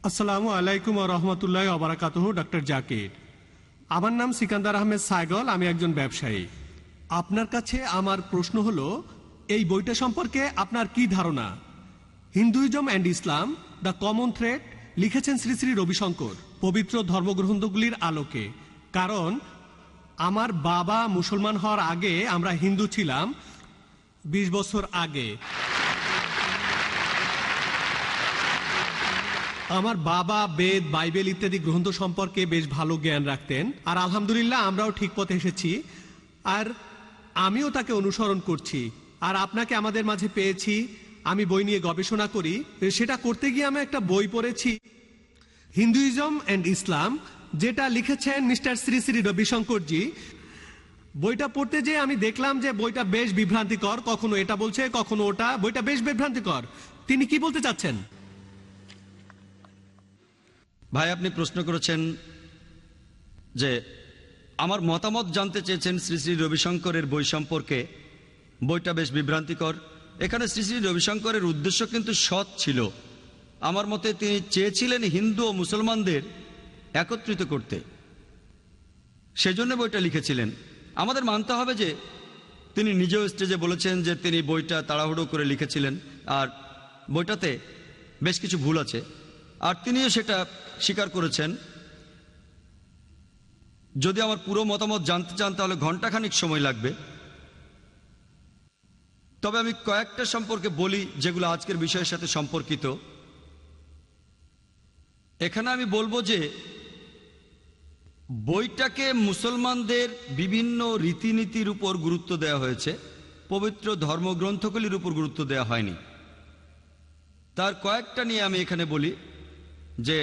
আসসালামু আলাইকুম রহমতুল্লাহ অবরাকাতহ ডক্টর জাকির। আমার নাম সিকান্দার আহমেদ সাইগল, আমি একজন ব্যবসায়ী। আপনার কাছে আমার প্রশ্ন হলো, এই বইটা সম্পর্কে আপনার কি ধারণা? Hinduism and Islam, the common thread, লিখেছেন শ্রী শ্রী রবিশঙ্কর, পবিত্র ধর্মগ্রন্থগুলির আলোকে। কারণ, আমার বাবা মুসলমান হওয়ার আগে আমরা হিন্দু ছিলাম, বিশ বছর আগে। আমার বাবা, বেদ, বাইবেল ইত্যাদি গ্রন্থ সম্পর্কে বেশ ভালো জ্ঞান রাখতেন। আর আলহামদুলিল্লাহ আমরাও ঠিক পথে এসেছি। আর আমিও তাকে অনুসরণ করছি। আর আপনাকে আমাদের মাঝে পেয়েছি। আমি বই নিয়ে গবেষণা করি। সেটা করতে গিয়ে আমি একটা বই পড়েছি। হিন্দুইজম অ্যান্ড ইসলাম, যেটা লিখেছেন মিস্টার শ্রী শ্রী রবিশঙ্করজি। বইটা পড়তে যেয়ে আমি দেখলাম যে বইটা বেশ বিভ্রান্তিকর। কখনো এটা বলছে, কখনো ওটা। বইটা বেশ বিভ্রান্তিকর। তিনি কি বলতে চাচ্ছেন? ভাই, আপনি প্রশ্ন করেছেন যে আমার মতামত জানতে চেয়েছেন শ্রী শ্রী রবিশঙ্করের বই সম্পর্কে। বইটা বেশ বিভ্রান্তিকর। এখানে শ্রী শ্রী রবিশঙ্করের উদ্দেশ্য কিন্তু সৎ ছিল। আমার মতে তিনি চেয়েছিলেন হিন্দু ও মুসলমানদের একত্রিত করতে। সেজন্য বইটা লিখেছিলেন। আমাদের মানতে হবে যে তিনি নিজেও স্টেজে বলেছেন যে তিনি বইটা তাড়াহুড়ো করে লিখেছিলেন। আর বইটাতে বেশ কিছু ভুল আছে। আর তিনিও সেটা স্বীকার করেছেন। যদি আমার পুরো মতামত জানতে চান, তাহলে ঘন্টাখানিক সময় লাগবে। তবে আমি কয়েকটা সম্পর্কে বলি, যেগুলো আজকের বিষয়ের সাথে সম্পর্কিত। এখানে আমি বলব যে, বইটাকে মুসলমানদের বিভিন্ন রীতিনীতির উপর গুরুত্ব দেওয়া হয়েছে। পবিত্র ধর্মগ্রন্থগুলির উপর গুরুত্ব দেওয়া হয়নি। তার কয়েকটা নিয়ে আমি এখানে বলি। যে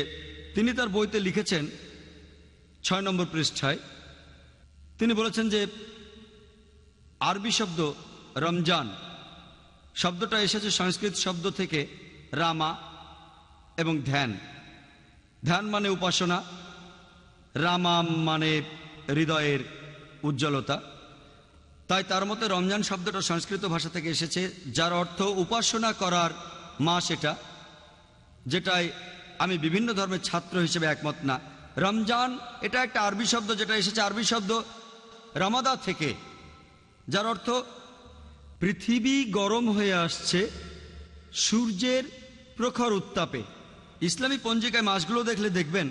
তিনি তার বইতে লিখেছেন ছয় নম্বর পৃষ্ঠায়। তিনি বলেছেন যে, আরবি শব্দ রমজান শব্দটা এসেছে সংস্কৃত শব্দ থেকে রামা এবং ধ্যান। ধ্যান মানে উপাসনা, রামা মানে হৃদয়ের উজ্জ্বলতা। তাই তার মতে রমজান শব্দটা সংস্কৃত ভাষা থেকে এসেছে, যার অর্থ উপাসনা করার মাস এটা, যেটাই আমি বিভিন্ন ধর্মের ছাত্র হিসেবে একমত না। রমজান, এটা একটা আরবি শব্দ, যেটা এসেছে আরবি শব্দ রামাদা থেকে, যার অর্থ পৃথিবী গরম হয়ে আসছে, সূর্যের প্রখর উত্তাপে। ইসলামী পঞ্জিকায় মাসগুলো দেখলে দেখবেন,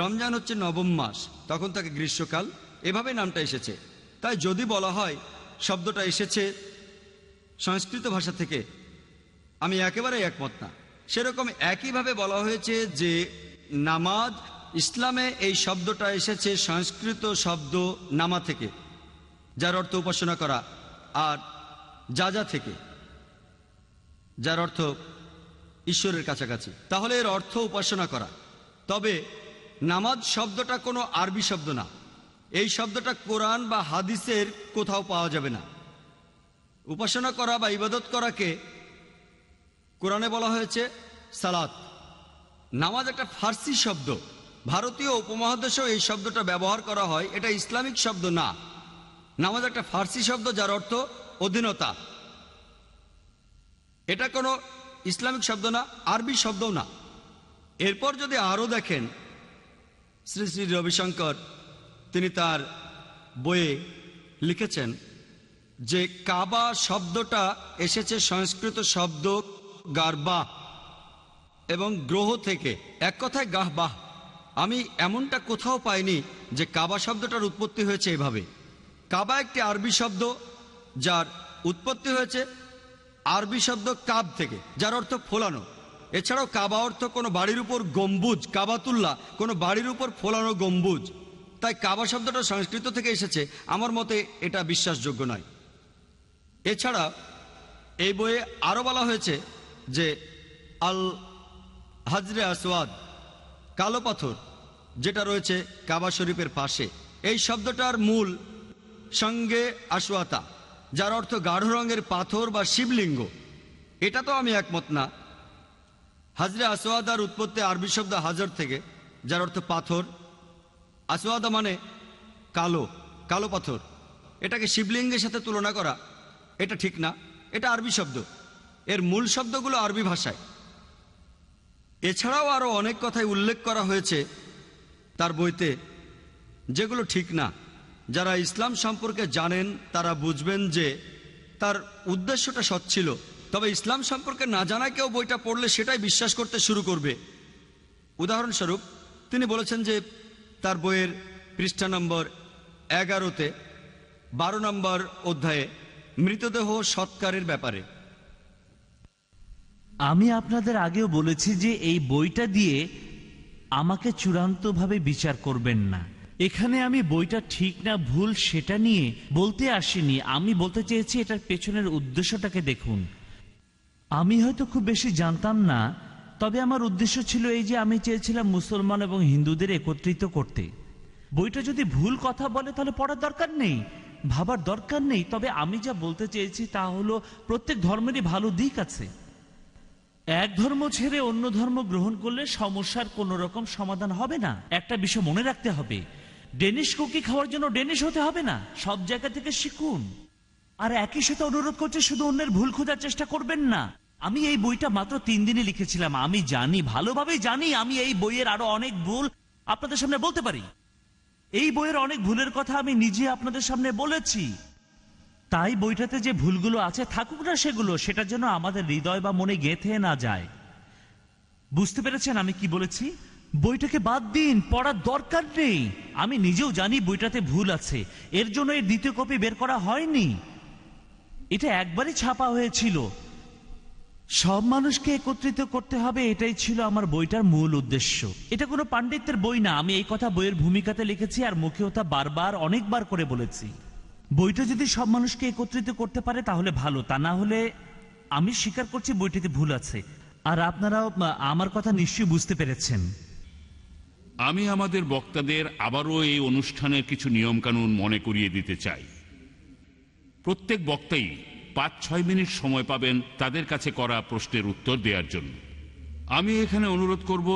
রমজান হচ্ছে নবম মাস, তখন তাকে গ্রীষ্মকাল, এভাবে নামটা এসেছে। তাই যদি বলা হয়, শব্দটা এসেছে সংস্কৃত ভাষা থেকে, আমি একেবারেই একমত না। সেরকম একইভাবে বলা হয়েছে যে নামাজ, ইসলামে এই শব্দটা এসেছে সংস্কৃত শব্দ নামা থেকে, যার অর্থ উপাসনা করা, আর যা যা থেকে, যার অর্থ ঈশ্বরের কাছাকাছি। তাহলে এর অর্থ উপাসনা করা। তবে নামাজ শব্দটা কোনো আরবি শব্দ না। এই শব্দটা কোরআন বা হাদিসের কোথাও পাওয়া যাবে না। উপাসনা করা বা ইবাদত করাকে কোরআনে বলা হয়েছে, সালাত। নামাজ একটা ফার্সি শব্দ। ভারতীয় উপমহাদেশেও এই শব্দটা ব্যবহার করা হয়। এটা ইসলামিক শব্দ না। নামাজ একটা ফার্সি শব্দ যার অর্থ অধীনতা। এটা কোনো ইসলামিক শব্দ না, আরবি শব্দও না। এরপর যদি আরও দেখেন, শ্রী শ্রী রবিশঙ্কর, তিনি তার বইয়ে লিখেছেন যে, কাবা শব্দটা এসেছে সংস্কৃত শব্দ গারবা এবং গ্রহ থেকে এক কথায় গাহবাহ আমি এমনটা কোথাও পাইনি যে কাবা শব্দটার উৎপত্তি হয়েছে এভাবে। কাবা একটি আরবি শব্দ যার উৎপত্তি হয়েছে আরবি শব্দ কাব থেকে, যার অর্থ ফোলানো। এছাড়াও কাবা অর্থ কোনো বাড়ির উপর গম্বুজ কাবাতুল্লা কোনো বাড়ির উপর ফোলানো গম্বুজ। তাই কাবা শব্দটা সংস্কৃত থেকে এসেছে, আমার মতে এটা বিশ্বাসযোগ্য নয়। এছাড়া এই বইয়ে আরও বলা হয়েছে যে আল হাজরে আসওয়াদ, কালো পাথর যেটা রয়েছে কাবা শরীফের পাশে। এই শব্দটার মূল সঙ্গে আসওয়াতা যার অর্থ গাঢ় রঙের পাথর বা শিবলিঙ্গ। এটা তো আমি একমত না। হাজরে আসওয়াদার উৎপত্তি আরবি শব্দ হাজার থেকে, যার অর্থ পাথর। আসওয়াদা মানে কালো কালো পাথর। এটাকে শিবলিঙ্গের সাথে তুলনা করা, এটা ঠিক না। এটা আরবি শব্দ। এর মূল শব্দগুলো আরবি ভাষায়। এছাড়াও আরও অনেক কথাই উল্লেখ করা হয়েছে তার বইতে, যেগুলো ঠিক না। যারা ইসলাম সম্পর্কে জানেন, তারা বুঝবেন যে তার উদ্দেশ্যটা সৎ ছিল। তবে ইসলাম সম্পর্কে না জানা কেউ বইটা পড়লে সেটাই বিশ্বাস করতে শুরু করবে। উদাহরণস্বরূপ, তিনি বলেছেন যে তার বইয়ের পৃষ্ঠা নম্বর এগারোতে, বারো নম্বর অধ্যায়ে মৃতদেহ সৎকারের ব্যাপারে। আমি আপনাদের আগেও বলেছি যে এই বইটা দিয়ে আমাকে চূড়ান্তভাবে বিচার করবেন না। এখানে আমি বইটা ঠিক না, ভুল সেটা নিয়ে বলতে আসিনি। আমি বলতে চেয়েছি এটার পেছনের উদ্দেশ্যটাকে দেখুন। আমি হয়তো খুব বেশি জানতাম না, তবে আমার উদ্দেশ্য ছিল এই যে আমি চেয়েছিলাম মুসলমান এবং হিন্দুদের একত্রিত করতে। বইটা যদি ভুল কথা বলে, তাহলে পড়ার দরকার নেই, ভাবার দরকার নেই। তবে আমি যা বলতে চেয়েছি তা হলো, প্রত্যেক ধর্মেরই ভালো দিক আছে। এক ধর্ম ছেড়ে অন্য ধর্ম গ্রহণ করলে সমস্যার কোন রকম সমাধান হবে না। একটা বিষয় মনে রাখতে হবে, ডেনিশ কুকি খাওয়ার জন্য ডেনিশ হতে হবে না, সব জায়গা থেকে শিখুন। আর একই সাথে অনুরোধ করছে, শুধু অন্যের ভুল খোঁজার চেষ্টা করবেন না। আমি এই বইটা মাত্র তিন দিনে লিখেছিলাম, আমি জানি ভালোভাবে জানি, আমি এই বইয়ের আরও অনেক ভুল আপনাদের সামনে বলতে পারি। এই বইয়ের অনেক ভুলের কথা আমি নিজে আপনাদের সামনে বলেছি। তাই বইটাতে যে ভুলগুলো আছে থাকুক না সেগুলো সেটার জন্য আমাদের হৃদয় বা মনে গেঁথে না যায়। বুঝতে পেরেছেন আমি কি বলেছি? বইটাকে বাদ দিন, পড়ার দরকার নেই। আমি নিজেও জানি বইটাতে ভুল আছে। এর জন্য এর দ্বিতীয় কপি বের করা হয়নি। এটা একবারই ছাপা হয়েছিল। সব মানুষকে একত্রিত করতে হবে, এটাই ছিল আমার বইটার মূল উদ্দেশ্য। এটা কোনো পাণ্ডিত্যের বই না, আমি এই কথা বইয়ের ভূমিকাতে লিখেছি আর মুখেও তা বারবার, অনেকবার করে বলেছি। বইটা যদি সব মানুষকে একত্রিত করতে পারে, তাহলে ভালো। তা না হলে আমি স্বীকার করছি বইটিতে ভুল আছে। আর আপনারাও আমার কথা নিশ্চয়ই বুঝতে পেরেছেন। আমি আমাদের বক্তাদের আবারও এই অনুষ্ঠানের কিছু নিয়মকানুন মনে করিয়ে দিতে চাই। প্রত্যেক বক্তাই পাঁচ ছয় মিনিট সময় পাবেন তাদের কাছে করা প্রশ্নের উত্তর দেওয়ার জন্য। আমি এখানে অনুরোধ করব,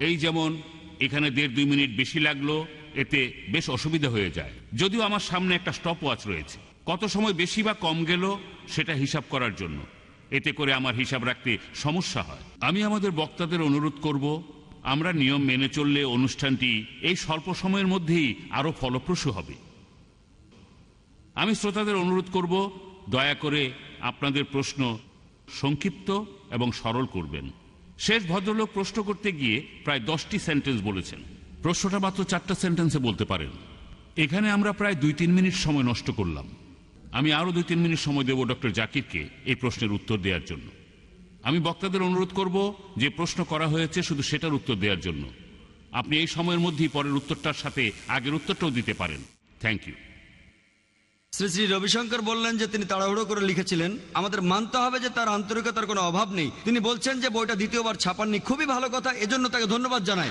এই যেমন এখানে দেড় দুই মিনিট বেশি লাগল এতে বেশ অসুবিধা হয়ে যায়। যদিও আমার সামনে একটা স্টপ ওয়াচ রয়েছে। কত সময় বেশি বা কম গেল, সেটা হিসাব করার জন্য। এতে করে আমার হিসাব রাখতে সমস্যা হয়। আমি আমাদের বক্তাদের অনুরোধ করব, আমরা নিয়ম মেনে চললে অনুষ্ঠানটি এই স্বল্প সময়ের মধ্যেই আরও ফলপ্রসূ হবে। আমি শ্রোতাদের অনুরোধ করব, দয়া করে আপনাদের প্রশ্ন সংক্ষিপ্ত এবং সরল করবেন। শেষ ভদ্রলোক প্রশ্ন করতে গিয়ে প্রায় দশটি সেন্টেন্স বলেছেন। প্রশ্নটা মাত্র চারটা সেন্টেন্সে বলতে পারেন। এখানে আমরা প্রায় দুই তিন মিনিট সময় নষ্ট করলাম। আমি আরও দুই তিন মিনিট সময় দেব ডক্টর জাকিরকে এই প্রশ্নের উত্তর দেওয়ার জন্য। আমি বক্তাদের অনুরোধ করব যে প্রশ্ন করা হয়েছে শুধু সেটার উত্তর দেওয়ার জন্য। আপনি এই সময়ের মধ্যেই পরের উত্তরটার সাথে আগের উত্তরটাও দিতে পারেন। থ্যাংক ইউ শ্রী শ্রী রবিশঙ্কর বললেন যে তিনি তাড়াহুড়ো করে লিখেছিলেন, আমাদের মানতে হবে যে তার আন্তরিকতার কোনো অভাব নেই। তিনি বলছেন যে বইটা দ্বিতীয়বার ছাপাননি। খুবই ভালো কথা। এজন্য তাকে ধন্যবাদ জানাই।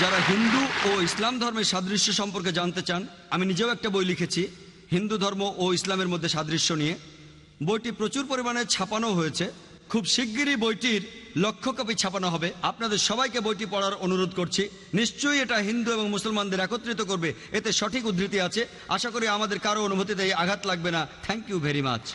যারা হিন্দু ও ইসলাম ধর্মের সাদৃশ্য সম্পর্কে জানতে চান, আমি নিজেও একটা বই লিখেছি, হিন্দু ধর্ম ও ইসলামের মধ্যে সাদৃশ্য নিয়ে। বইটি প্রচুর পরিমাণে ছাপানো হয়েছে। খুব শিগগিরই বইটির লক্ষ কপি ছাপানো হবে। আপনাদের সবাইকে বইটি পড়ার অনুরোধ করছি। নিশ্চয়ই এটা হিন্দু এবং মুসলমানদের একত্রিত করবে। এতে সঠিক উদ্ধৃতি আছে। আশা করি আমাদের কারও অনুভূতিতে আঘাত লাগবে না। Thank you very much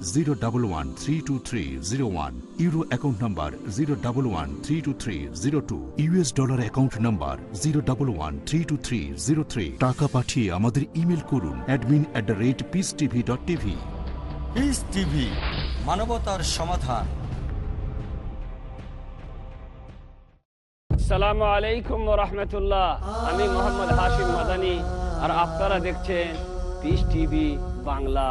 zero double one three two three zero one euro account number zero double one three two three zero two US dollar account number zero double one three two three zero three টাকা পাঠিয়ে আমাদের email করুন admin at the rate peace TV dot TV peace TV মানবতার সমাধান। সালামু আলাইকুম রহমতুল্লাহ। আমি মোহাম্মদ হাশিম মাদানি আর আপনারা দেখছেন পিস টিভি বাংলা।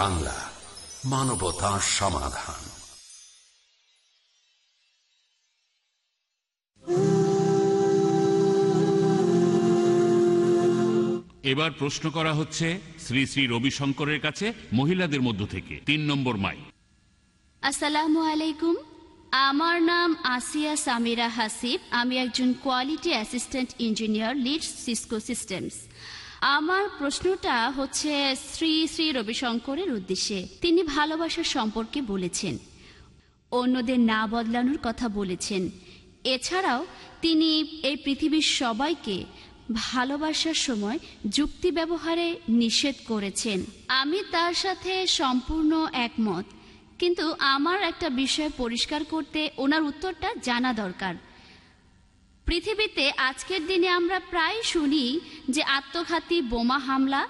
বাংলা মানবতার সমাধান। এবার প্রশ্ন করা হচ্ছে শ্রী শ্রী রবিশঙ্করের কাছে মহিলাদের মধ্য থেকে তিন নম্বর মাই আসসালামু আলাইকুম। আমার নাম আসিয়া সামিরা হাসিব। আমি একজন quality assistant engineer lead Cisco systems. আমার প্রশ্নটা হচ্ছে শ্রী শ্রী রবিশঙ্করের উদ্দেশ্যে। তিনি ভালোবাসার সম্পর্কে বলেছেন, অন্যদের না বদলানোর কথা বলেছেন। এছাড়াও তিনি এই পৃথিবীর সবাইকে ভালোবাসার সময় যুক্তি ব্যবহারে নিষেধ করেছেন। আমি তার সাথে সম্পূর্ণ একমত, কিন্তু আমার একটা বিষয় পরিষ্কার করতে ওনার উত্তরটা জানা দরকার। পৃথিবীতে আজকের দিনে আমরা প্রায় শুনি যে আত্মঘাতী বোমা হামলা,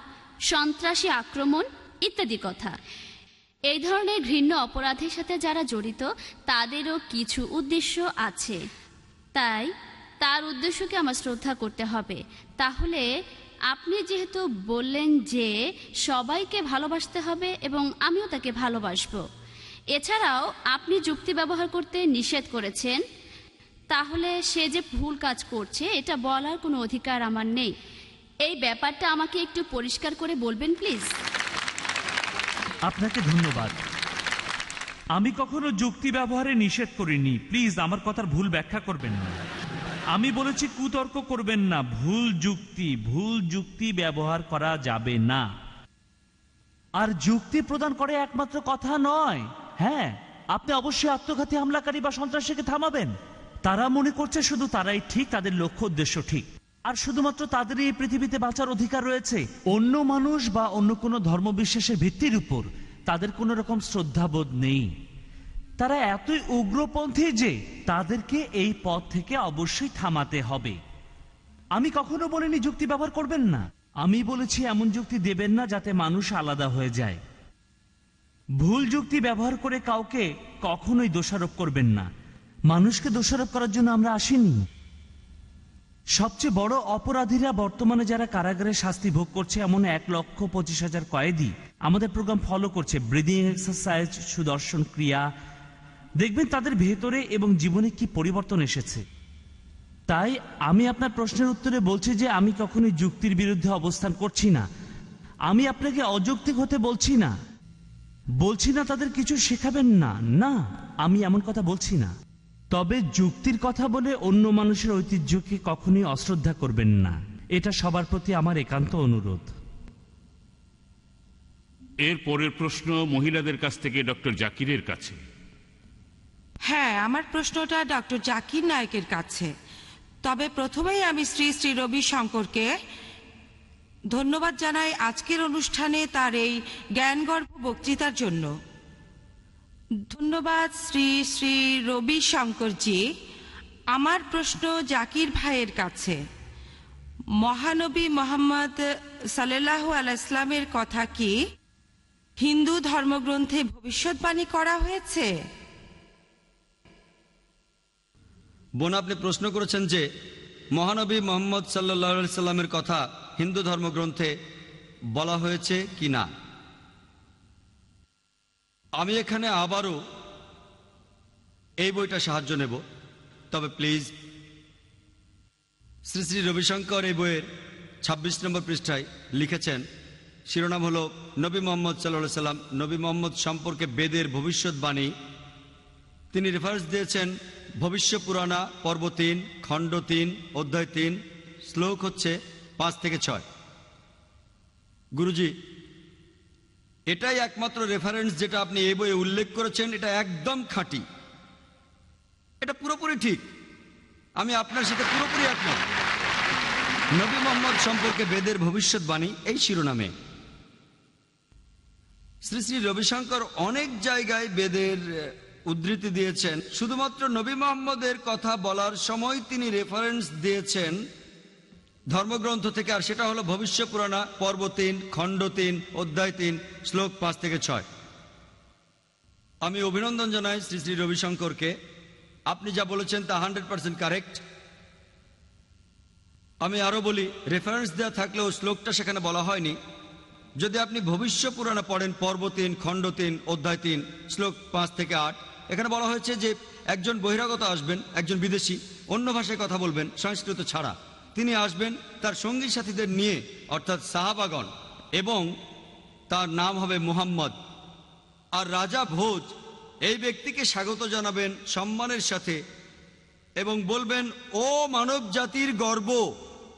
সন্ত্রাসী আক্রমণ ইত্যাদি কথা। এই ধরনের ঘৃণ্য অপরাধের সাথে যারা জড়িত, তাদেরও কিছু উদ্দেশ্য আছে। তাই তার উদ্দেশ্যকে আমার শ্রদ্ধা করতে হবে। তাহলে আপনি যেহেতু বললেন যে সবাইকে ভালোবাসতে হবে এবং আমিও তাকে ভালোবাসবো, এছাড়াও আপনি যুক্তি ব্যবহার করতে নিষেধ করেছেন তাহলে সে যে ভুল কাজ করছে, এটা বলার কোনো অধিকার আমার নেই। এই ব্যাপারটা আমাকে একটু পরিষ্কার করে বলবেন, প্লিজ? আপনাকে ধন্যবাদ। আমি কখনো যুক্তি ব্যবহারে নিষেধ করিনি। প্লিজ, আমার কথার ভুল ব্যাখ্যা করবেন না। আমি বলেছি, কুতর্ক করবেন না। ভুল যুক্তি ভুল যুক্তি ব্যবহার করা যাবে না। আর যুক্তি প্রদান করে একমাত্র কথা নয়। হ্যাঁ আপনি অবশ্যই আত্মঘাতী হামলাকারী বা সন্ত্রাসীকে থামাবেন। তারা মনে করছে শুধু তারাই ঠিক, তাদের লক্ষ্য, উদ্দেশ্য ঠিক। আর শুধুমাত্র তাদেরই এই পৃথিবীতে বাঁচার অধিকার রয়েছে। অন্য মানুষ বা অন্য কোনো ধর্মবিশ্বাসের ভিত্তির উপর তাদের কোনো রকম শ্রদ্ধাবোধ নেই। তারা এতই উগ্রপন্থী যে তাদেরকে এই পথ থেকে অবশ্যই থামাতে হবে। আমি কখনো বলিনি যুক্তি ব্যবহার করবেন না। আমি বলেছি এমন যুক্তি দেবেন না যাতে মানুষ আলাদা হয়ে যায়। ভুল যুক্তি ব্যবহার করে কাউকে কখনোই দোষারোপ করবেন না। মানুষকে দোষারোপ করার জন্য আমরা আসিনি। সবচেয়ে বড় অপরাধীরা বর্তমানে যারা কারাগারে শাস্তি ভোগ করছে, এমন এক লক্ষ পঁচিশ হাজার কয়েদি আমাদের প্রোগ্রাম ফলো করছে। Breathing exercise Sudarshan Kriya. দেখবেন তাদের ভেতরে এবং জীবনে কি পরিবর্তন এসেছে। তাই আমি আপনার প্রশ্নের উত্তরে বলছি যে, আমি কখনোই যুক্তির বিরুদ্ধে অবস্থান করছি না। আমি আপনাকে অযৌক্তিক হতে বলছি না। বলছি না তাদের কিছু শেখাবেন না। না, আমি এমন কথা বলছি না। তবে যুক্তির কথা বলে অন্য মানুষের ঐতিহ্যকে কখনোই অশ্রদ্ধা করবেন না। এটা সবার প্রতি আমার একান্ত অনুরোধ। এর পরের প্রশ্ন মহিলাদের কাছ থেকে ডক্টর জাকিরের কাছে। হ্যাঁ আমার প্রশ্নটা ডক্টর জাকির নায়কের কাছে। তবে প্রথমেই আমি শ্রী শ্রী রবি শঙ্করকে ধন্যবাদ জানাই আজকের অনুষ্ঠানে তার এই জ্ঞানগর্ভ বক্তৃতার জন্য। ধন্যবাদ শ্রী শ্রী রবি শঙ্করজি। আমার প্রশ্ন জাকির ভাইয়ের কাছে। মহানবী মোহাম্মদ সাল্লাহ আলাইসলামের কথা কি হিন্দু ধর্মগ্রন্থে ভবিষ্যৎবাণী করা হয়েছে? বোন, আপনি প্রশ্ন করেছেন যে মহানবী মোহাম্মদ সাল্লা সাল্লামের কথা হিন্দু ধর্মগ্রন্থে বলা হয়েছে কি না? আমি এখানে আবারও এই বইটা সাহায্য নেব। তবে প্লিজ, শ্রী শ্রী রবিশঙ্কর এই বইয়ের ২৬ নম্বর পৃষ্ঠায় লিখেছেন, শিরোনাম হল নবী মোহাম্মদ সাল্লা সাল্লাম, নবী মোহাম্মদ সম্পর্কে বেদের ভবিষ্যৎবাণী। তিনি রেফারেন্স দিয়েছেন, ভবিষ্য পুরাণা, পর্ব তিন, খণ্ড তিন, অধ্যায় তিন, শ্লোক হচ্ছে পাঁচ থেকে ছয়। গুরুজি এটাই একমাত্র রেফারেন্স যেটা আপনি এই বইয়ে উল্লেখ করেছেন, এটা একদম খাঁটি। এটা পুরোপুরি ঠিক। আমি আপনার সাথে পুরোপুরি একমত। নবী মোহাম্মদ সম্পর্কে বেদের ভবিষ্যৎবাণী এই শিরোনামে। শ্রী শ্রী রবিশঙ্কর অনেক জায়গায় বেদের উদ্ধৃতি দিয়েছেন। শুধুমাত্র নবী মোহাম্মদের কথা বলার সময় তিনি রেফারেন্স দিয়েছেন ধর্মগ্রন্থ থেকে, আর সেটা হলো ভবিষ্য পুরাণা, পর্ব তিন, খণ্ড তিন, অধ্যায় তিন, শ্লোক পাঁচ থেকে ছয়। আমি অভিনন্দন জানাই শ্রী শ্রী রবিশঙ্করকে। আপনি যা বলেছেন তা হান্ড্রেড পার্সেন্ট কারেক্ট। আমি আরও বলি রেফারেন্স দেওয়া থাকলেও শ্লোকটা সেখানে বলা হয়নি। যদি আপনি ভবিষ্য পুরাণে পড়েন, পর্ব তিন, খণ্ড তিন, অধ্যায় তিন, শ্লোক পাঁচ থেকে আট, এখানে বলা হয়েছে যে একজন বহিরাগত আসবেন, একজন বিদেশি, অন্য ভাষায় কথা বলবেন, সংস্কৃত ছাড়া। তিনি আসবেন তার সঙ্গী সাথীদের নিয়ে, অর্থাৎ সাহাবাগণ, এবং তার নাম হবে মুহাম্মদ। আর রাজা ভোজ এই ব্যক্তিকে স্বাগত জানাবেন সম্মানের সাথে এবং বলবেন, ও মানব জাতির গর্ব,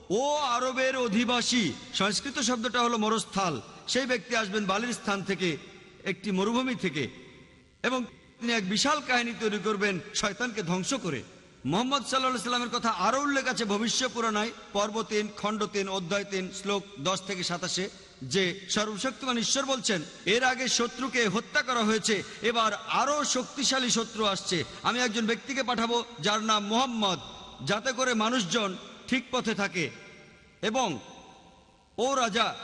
ও আরবের অধিবাসী। সংস্কৃত শব্দটা হলো মরস্থল। সেই ব্যক্তি আসবেন বালির স্থান থেকে, একটি মরুভূমি থেকে, এবং তিনি এক বিশাল কাহিনী তৈরি করবেন শয়তানকে ধ্বংস করে। মোহাম্মদ সাল্লাহ সাল্লামের কথা আরও উল্লেখ আছে, ভবিষ্য পুরাণায়, পর্ব তিন, খণ্ড তিন, অধ্যায় তিন, শ্লোক দশ থেকে সাতাশে, যে সর্বশক্তিমান ঈশ্বর বলছেন, এর আগে শত্রুকে হত্যা করা হয়েছে, এবার আরও শক্তিশালী শত্রু আসছে। আমি একজন ব্যক্তিকে পাঠাবো, যার নাম মোহাম্মদ, যাতে করে মানুষজন ঠিক পথে থাকে। এবং, ও রাজা,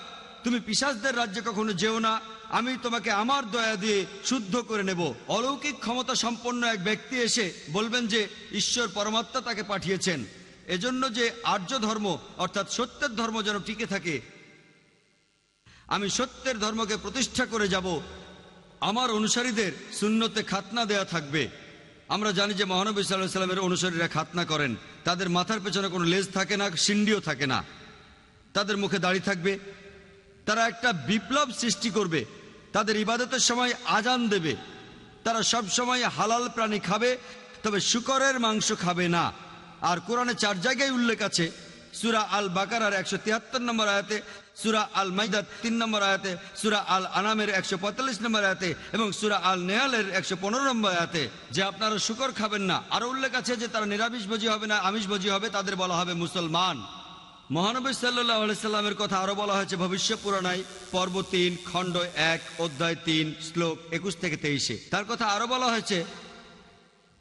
তুমি পিসাসদের রাজ্যে কখনো যেও না আমি তোমাকে আমার দয়া দিয়ে শুদ্ধ করে নেব। অলৌকিক ক্ষমতা সম্পন্ন এক ব্যক্তি এসে বলবেন যে, ঈশ্বর পরমাত্মা তাকে পাঠিয়েছেন। এজন্য যে আর্য ধর্ম, অর্থাৎ সত্যের ধর্ম যেন টিকে থাকে, আমি সত্যের ধর্মকে প্রতিষ্ঠা করে যাব। আমার অনুসারীদের শূন্যতে খাতনা দেয়া থাকবে। আমরা জানি যে মহানবী সাল্লাহ সাল্লামের অনুসারীরা খাতনা করেন। তাদের মাথার পেছনে কোনো লেজ থাকে না সিন্ডিও থাকে না। তাদের মুখে দাড়ি থাকবে। তারা একটা বিপ্লব সৃষ্টি করবে। তাদের ইবাদতের সময় আজান দেবে। তারা সব সময় হালাল প্রাণী খাবে, তবে শুকরের মাংস খাবে না। আর কোরআনে চার জায়গায় উল্লেখ আছে। সুরা আল বাকারার একশো তিয়াত্তর নম্বর আয়াতে, সুরা আল মাইদার তিন নম্বর আয়াতে, সুরা আল আনামের একশো পঁয়তাল্লিশ নম্বর আয়াতে এবং সুরা আল নেহালের একশো পনেরো নম্বর আয়াতে যে আপনারা শুকর খাবেন না। আরও উল্লেখ আছে যে তারা নিরামিষ ভোজী হবে না আমিষ ভোজী হবে, তাদের বলা হবে মুসলমান। মহানবী সাল্লাহ সাল্লামের কথা আরও বলা হয়েছে ভবিষ্য পুরাণায়, পর্ব তিন, খণ্ড এক, অধ্যায় তিন, শ্লোক একুশ থেকে তেইশে। তার কথা আরও বলা হয়েছে,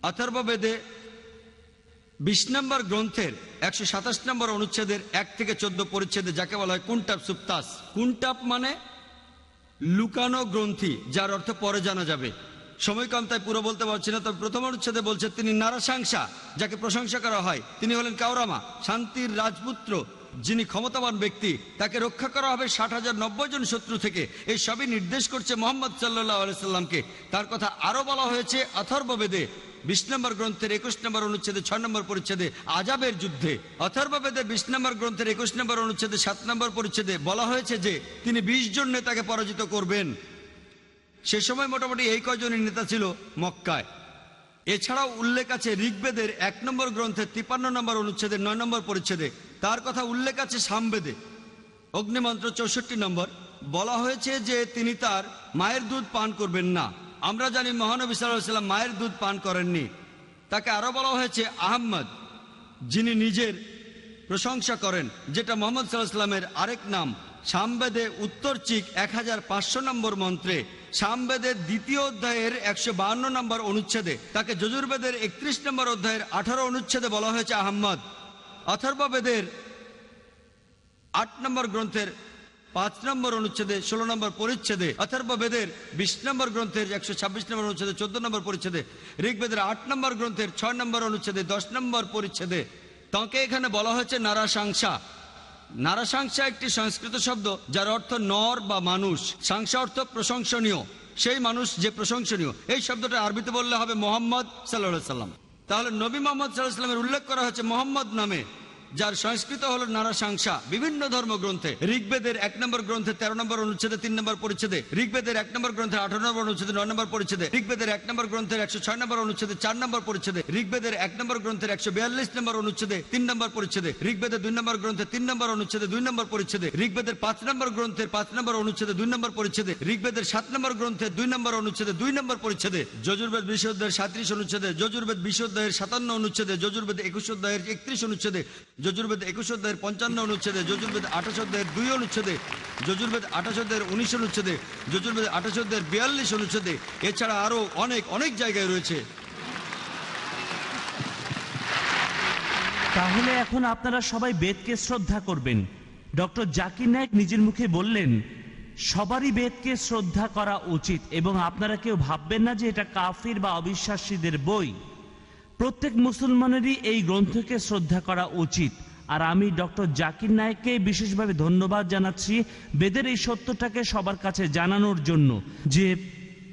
অথর্ববেদে বিশ নম্বর গ্রন্থের একশো সাতাশ নম্বর অনুচ্ছেদের এক থেকে চোদ্দ পরিচ্ছেদে যাকে বলা হয় কুন্টাপ সুপ্তাস। কুন্টাপ মানে লুকানো গ্রন্থি, যার অর্থ পরে জানা যাবে। সময় কম, তাই পুরো বলতে পারছি না, তবে প্রথম অনুচ্ছেদে বলছে, তিনি নারাসাংসা, যাকে প্রশংসা করা হয়। তিনি হলেন কাউরামা শান্তির রাজপুত্র যিনি ক্ষমতাবান ব্যক্তি, তাকে রক্ষা করা হবে ষাট হাজার নব্বই জন শত্রু থেকে। এই সবই নির্দেশ করছে মোহাম্মদ সাল্লাহ আলাইসাল্লামকে তার কথা আরও বলা হয়েছে অথর্ববেদে বিশ নম্বর গ্রন্থের একুশ নম্বর অনুচ্ছেদে, ছয় নম্বর পরিচ্ছেদে, আজাবের যুদ্ধে। অথর্ববেদে বিশ নম্বর গ্রন্থের একুশ নম্বর অনুচ্ছেদে, সাত নম্বর পরিচ্ছেদে বলা হয়েছে যে, তিনি বিশ জন নেতাকে পরাজিত করবেন। সে সময় মোটামুটি এই কয়জনের নেতা ছিল? মক্কায়। এছাড়াও উল্লেখ আছে ঋগ্বেদের এক নম্বর গ্রন্থের তিপান্ন নম্বর অনুচ্ছেদের নয় নম্বর পরিচ্ছেদে। তার কথা উল্লেখ আছে সামবেদে। অগ্নিমন্ত্র চৌষট্টি নম্বর, বলা হয়েছে যে তিনি তার মায়ের দুধ পান করবেন না। আমরা জানি মহানবী সাল্লাম মায়ের দুধ পান করেননি। তাকে আরও বলা হয়েছে আহম্মদ, যিনি নিজের প্রশংসা করেন, যেটা মোহাম্মদ সাল্লাহামের আরেক নাম। সামবেদে উত্তর চিক এক হাজার পাঁচশো নম্বর মন্ত্রে সামবেদের দ্বিতীয় অধ্যায়ের একশো নম্বর অনুচ্ছেদে, তাকে যজুর্বেদের একত্রিশ নম্বর অধ্যায়ের আঠারো অনুচ্ছেদে বলা হয়েছে আহম্মদ। অথর্ববেদের আট নম্বর গ্রন্থের পাঁচ নম্বর অনুচ্ছেদে, ষোলো নম্বর পরিচ্ছেদে অথর্ব বেদের বিশ নম্বর গ্রন্থের, একশো ছাব্বিশ নম্বর অনুচ্ছেদে, চোদ্দ নম্বর পরিচ্ছেদে, ঋগ্বেদের আট নম্বর গ্রন্থের, ছয় নম্বর অনুচ্ছেদে, দশ নম্বর পরিচ্ছেদে। তাঁকে এখানে বলা হয়েছে নারাসাংসা। নারাসাংসা একটি সংস্কৃত শব্দ যার অর্থ নর বা মানুষ। সাংসা অর্থ প্রশংসনীয়। সেই মানুষ যে প্রশংসনীয়। এই শব্দটা আরবিতে বললে হবে মোহাম্মদ সাল্লাহ সাল্লাম তাহলে নবী মোহাম্মদ সাল্লাহ সাল্লামের উল্লেখ করা হয়েছে মোহাম্মদ নামে। যার সংস্কৃত হল নারাসাংসা বিভিন্ন ধর্মগ্রন্থে। ঋগ্বেদের এক নম্বর গ্রন্থে তেরো নম্বর অনুচ্ছেদে তিন নম্বর পরিচ্ছেদে। ঋগ্বেদের এক নম্বর গ্রন্থে আঠারো নম্বর অনুচ্ছেদে নয় নম্বর পরিচ্ছেদে। ঋগ্বেদের এক নম্বর গ্রন্থের একশো ছয় নম্বর অনুচ্ছেদে চার নম্বর পরিচ্ছেদে। ঋগ্বেদের এক নম্বর গ্রন্থের একশো বিয়াল্লিশ নম্বর অনুচ্ছেদে তিন নম্বর পরিচ্ছেদে। ঋগ্বেদের দুই নম্বর গ্রন্থে তিন নম্বর অনুচ্ছেদে দুই নম্বর পরিচ্ছেদে। ঋগ্বেদের পাঁচ নম্বর গ্রন্থের পাঁচ নম্বর অনুচ্ছেদে দুই নম্বর পরিচ্ছেদে। ঋগ্বেদের সাত নম্বর গ্রন্থে দুই নম্বর অনুচ্ছেদে দুই নম্বর পরিচ্ছেদে। যজুর্বেদ বিশ অধ্যায়ের সাঁত্রিশ অনুচ্ছেদে, যজুর্বেদ বিশ সাতান্ন অনুচ্ছেদে, যজুর্বেদ একুশ অধ্যায়ের একত্রিশ অনুচ্ছেদে। যজুর্বেদ একুশ অধ্যায়ের পঞ্চান্ন অনুচ্ছেদে, যজুর্বেদ আঠাশ অধ্যায়ের দুই অনুচ্ছেদে, যজুর্বেদ আঠাশ অধ্যায়ের উনিশ অনুচ্ছেদে, যজুর্বেদ আঠাশ অধ্যায়ের বিয়াল্লিশ অনুচ্ছেদে, এছাড়া আরও অনেক অনেক জায়গায় রয়েছে। তাহলে এখন আপনারা সবাই বেদকে শ্রদ্ধা করবেন। ডক্টর জাকির নায়ক নিজের মুখে বললেন, সবারই বেদকে শ্রদ্ধা করা উচিত এবং আপনারা কেউ ভাববেন না যে এটা কাফির বা অবিশ্বাসীদের বই। প্রত্যেক মুসলমানেরই এই গ্রন্থকে শ্রদ্ধা করা উচিত। আর আমি ডক্টর জাকির নায়েককে বিশেষভাবে ধন্যবাদ জানাচ্ছি বেদের এই সত্যটাকে সবার কাছে জানানোর জন্য যে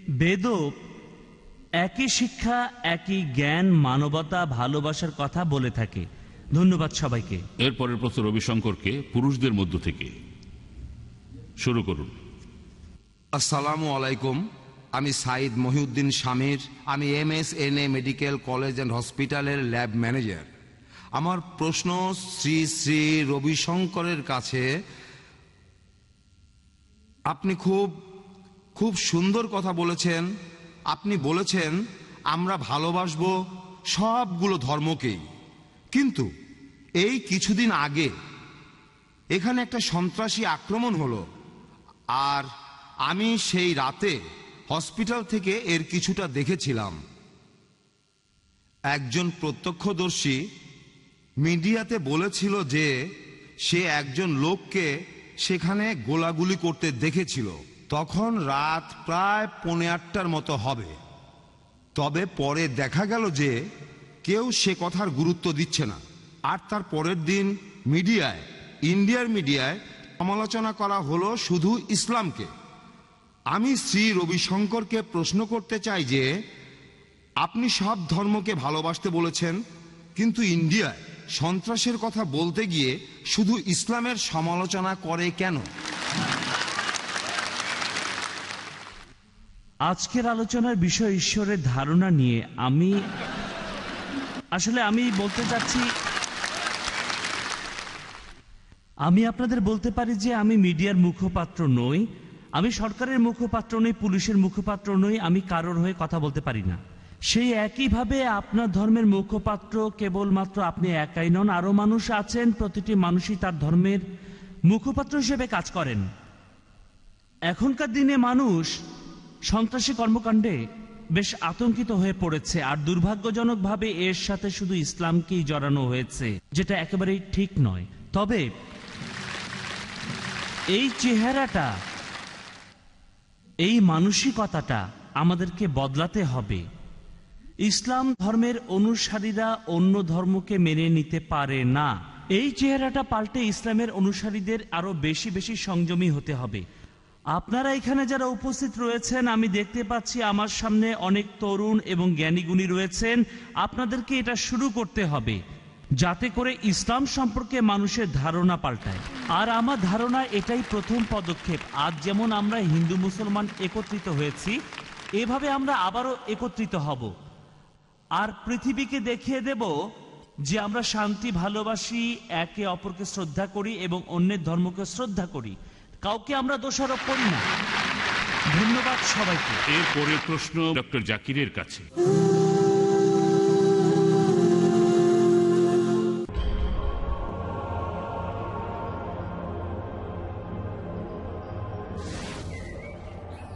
বেদ একই শিক্ষা একই জ্ঞান মানবতা ভালোবাসার কথা বলে থাকে। ধন্যবাদ সবাইকে। এরপরের প্রশ্ন রবিশঙ্করকে পুরুষদের মধ্য থেকে। শুরু করুন। আসসালামু আলাইকুম। আমি সাইদ মহিউদ্দিন স্বামীর আমি M S N A medical college and হসপিটালের ল্যাব ম্যানেজার। আমার প্রশ্ন শ্রী শ্রী রবিশঙ্করের কাছে, আপনি খুব খুব সুন্দর কথা বলেছেন। আপনি বলেছেন, আমরা ভালোবাসবো সবগুলো ধর্মকেই। কিন্তু এই কিছুদিন আগে এখানে একটা সন্ত্রাসী আক্রমণ হলো। আর আমি সেই রাতে হসপিটাল থেকে এর কিছুটা দেখেছিলাম। একজন প্রত্যক্ষদর্শী মিডিয়াতে বলেছিল যে সে একজন লোককে সেখানে গোলাগুলি করতে দেখেছিল। তখন রাত প্রায় পৌনে আটটার মতো হবে। তবে পরে দেখা গেল যে কেউ সে কথার গুরুত্ব দিচ্ছে না। আর তার পরের দিন মিডিয়ায়, ইন্ডিয়ার মিডিয়ায় সমালোচনা করা হলো শুধু ইসলামকে। আমি শ্রী রবিশঙ্করকে প্রশ্ন করতে চাই যে, আপনি সব ধর্মকে ভালোবাসতে বলেছেন, কিন্তু ইন্ডিয়ায় সন্ত্রাসের কথা বলতে গিয়ে শুধু ইসলামের সমালোচনা করে কেন? আজকের আলোচনার বিষয় ঈশ্বরের ধারণা নিয়ে আমি, আসলে আমি বলতে চাচ্ছি, আমি আপনাদের বলতে পারি যে আমি মিডিয়ার মুখপাত্র নই আমি সরকারের মুখপাত্র নই, পুলিশের মুখপাত্র নই, আমি কারোর হয়ে কথা বলতে পারি না। সেই একইভাবে আপনার ধর্মের মুখপাত্র কেবলমাত্র আপনি একাই নন, আরও মানুষ আছেন, প্রতিটি মানুষই তার ধর্মের মুখপাত্র হিসেবে কাজ করেন। এখনকার দিনে মানুষ সন্ত্রাসী কর্মকাণ্ডে বেশ আতঙ্কিত হয়ে পড়েছে আর দুর্ভাগ্যজনকভাবে এর সাথে শুধু ইসলামকেই জড়ানো হয়েছে, যেটা একেবারেই ঠিক নয়। তবে এই চেহারাটা এই মানসিকতাটা আমাদেরকে বদলাতে হবে। ইসলাম ধর্মের অনুসারীরা অন্য ধর্মকে মেনে নিতে পারে না। এই চেহারাটা পাল্টে ইসলামের অনুসারীদের আরও বেশি বেশি সংযমী হতে হবে। আপনারা এখানে যারা উপস্থিত রয়েছেন, আমি দেখতে পাচ্ছি আমার সামনে অনেক তরুণ এবং জ্ঞানীগুণী রয়েছেন। আপনাদেরকে এটা শুরু করতে হবে। যাতে করে ইসলাম সম্পর্কে মানুষের ধারণা পাল্টায়। আর আমার ধারণা এটাই প্রথম পদক্ষেপ। আজ যেমন আমরা হিন্দু মুসলমান একত্রিত হয়েছি, এভাবে আমরা আবারও একত্রিত হব। আর পৃথিবীকে দেখিয়ে দেব যে আমরা শান্তি ভালোবাসি, একে অপরকে শ্রদ্ধা করি এবং অন্যের ধর্মকে শ্রদ্ধা করি। কাউকে আমরা দোষারোপ করি না। ধন্যবাদ সবাইকে। এর পরের প্রশ্ন ডক্টর জাকিরের কাছে।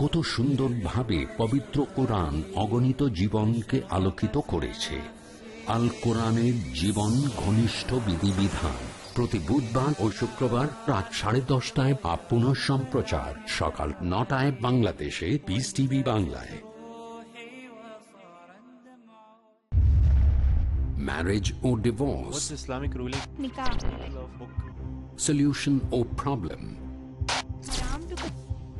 কত সুন্দরভাবে পবিত্র কোরআন অগণিত জীবনকে আলোকিত করেছে। আল কোরআনের জীবন ঘনিষ্ঠ বিধিবিধান। প্রতি বুধবার ও শুক্রবার রাত সাড়ে দশটায় বা পুনঃ সম্প্রচার। সকাল নটায় বাংলাদেশে পিস টিভি বাংলায়। Marriage or divorce, What's Islamic ruling? Nikah. solution or problem,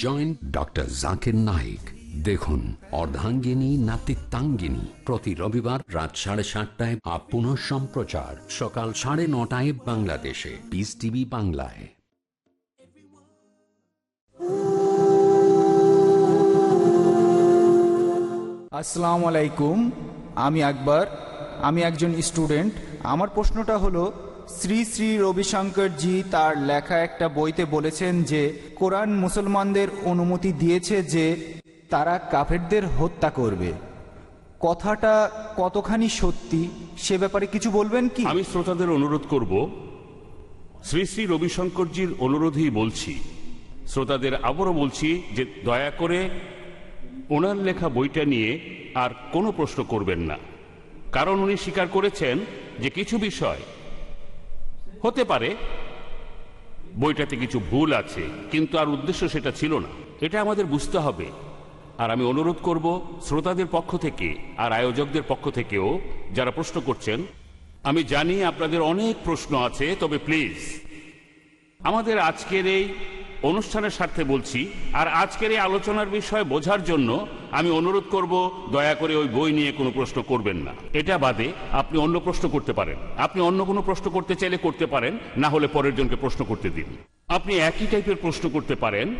Join doctor Zakir Naik দেখুন, অর্ধাঙ্গিনী, নাতিত্বাঙ্গিনী। প্রতি রবিবার রাত সাড়ে সাতটায় আপ পুনঃ সম্প্রচার। সকাল সাড়ে নটায় বাংলাদেশে। পিস টিভি বাংলায়। আসসালামু আলাইকুম। আমি আকবর। আমি একজন স্টুডেন্ট। আমার প্রশ্নটা হলো শ্রী শ্রী রবিশঙ্কর জি তার লেখা একটা বইতে বলেছেন যে, কোরআন মুসলমানদের অনুমতি দিয়েছে যে, তারা কাফেরদের হত্যা করবে। কথাটা কতখানি সত্যি, সে ব্যাপারে কিছু বলবেন কি? আমি শ্রোতাদের অনুরোধ করব, শ্রী শ্রী রবিশঙ্করজির অনুরোধেই বলছি, শ্রোতাদের আবারও বলছি যে, দয়া করে ওনার লেখা বইটা নিয়ে আর কোনো প্রশ্ন করবেন না। কারণ উনি স্বীকার করেছেন যে, কিছু বিষয় হতে পারে, বইটাতে কিছু ভুল আছে, কিন্তু আর উদ্দেশ্য সেটা ছিল না। এটা আমাদের বুঝতে হবে। আর আমি অনুরোধ করব শ্রোতাদের পক্ষ থেকে আর আয়োজকদের পক্ষ থেকেও, যারা প্রশ্ন করছেন, আমি জানি আপনাদের অনেক প্রশ্ন আছে, তবে প্লিজ, আমাদের আজকের এই অনুষ্ঠানের স্বার্থে বলছি, আর আজকের এই আলোচনার বিষয় বোঝার জন্য আমি অনুরোধ করব, দয়া করে ওই বই নিয়ে কোনো প্রশ্ন করবেন না। এটা বাদে আপনি অন্য প্রশ্ন করতে পারেন। আপনি অন্য কোনো প্রশ্ন করতে চাইলে করতে পারেন, না হলে পরের জনকে প্রশ্ন করতে দিন। আপনি একই টাইপের প্রশ্ন করতে পারেন,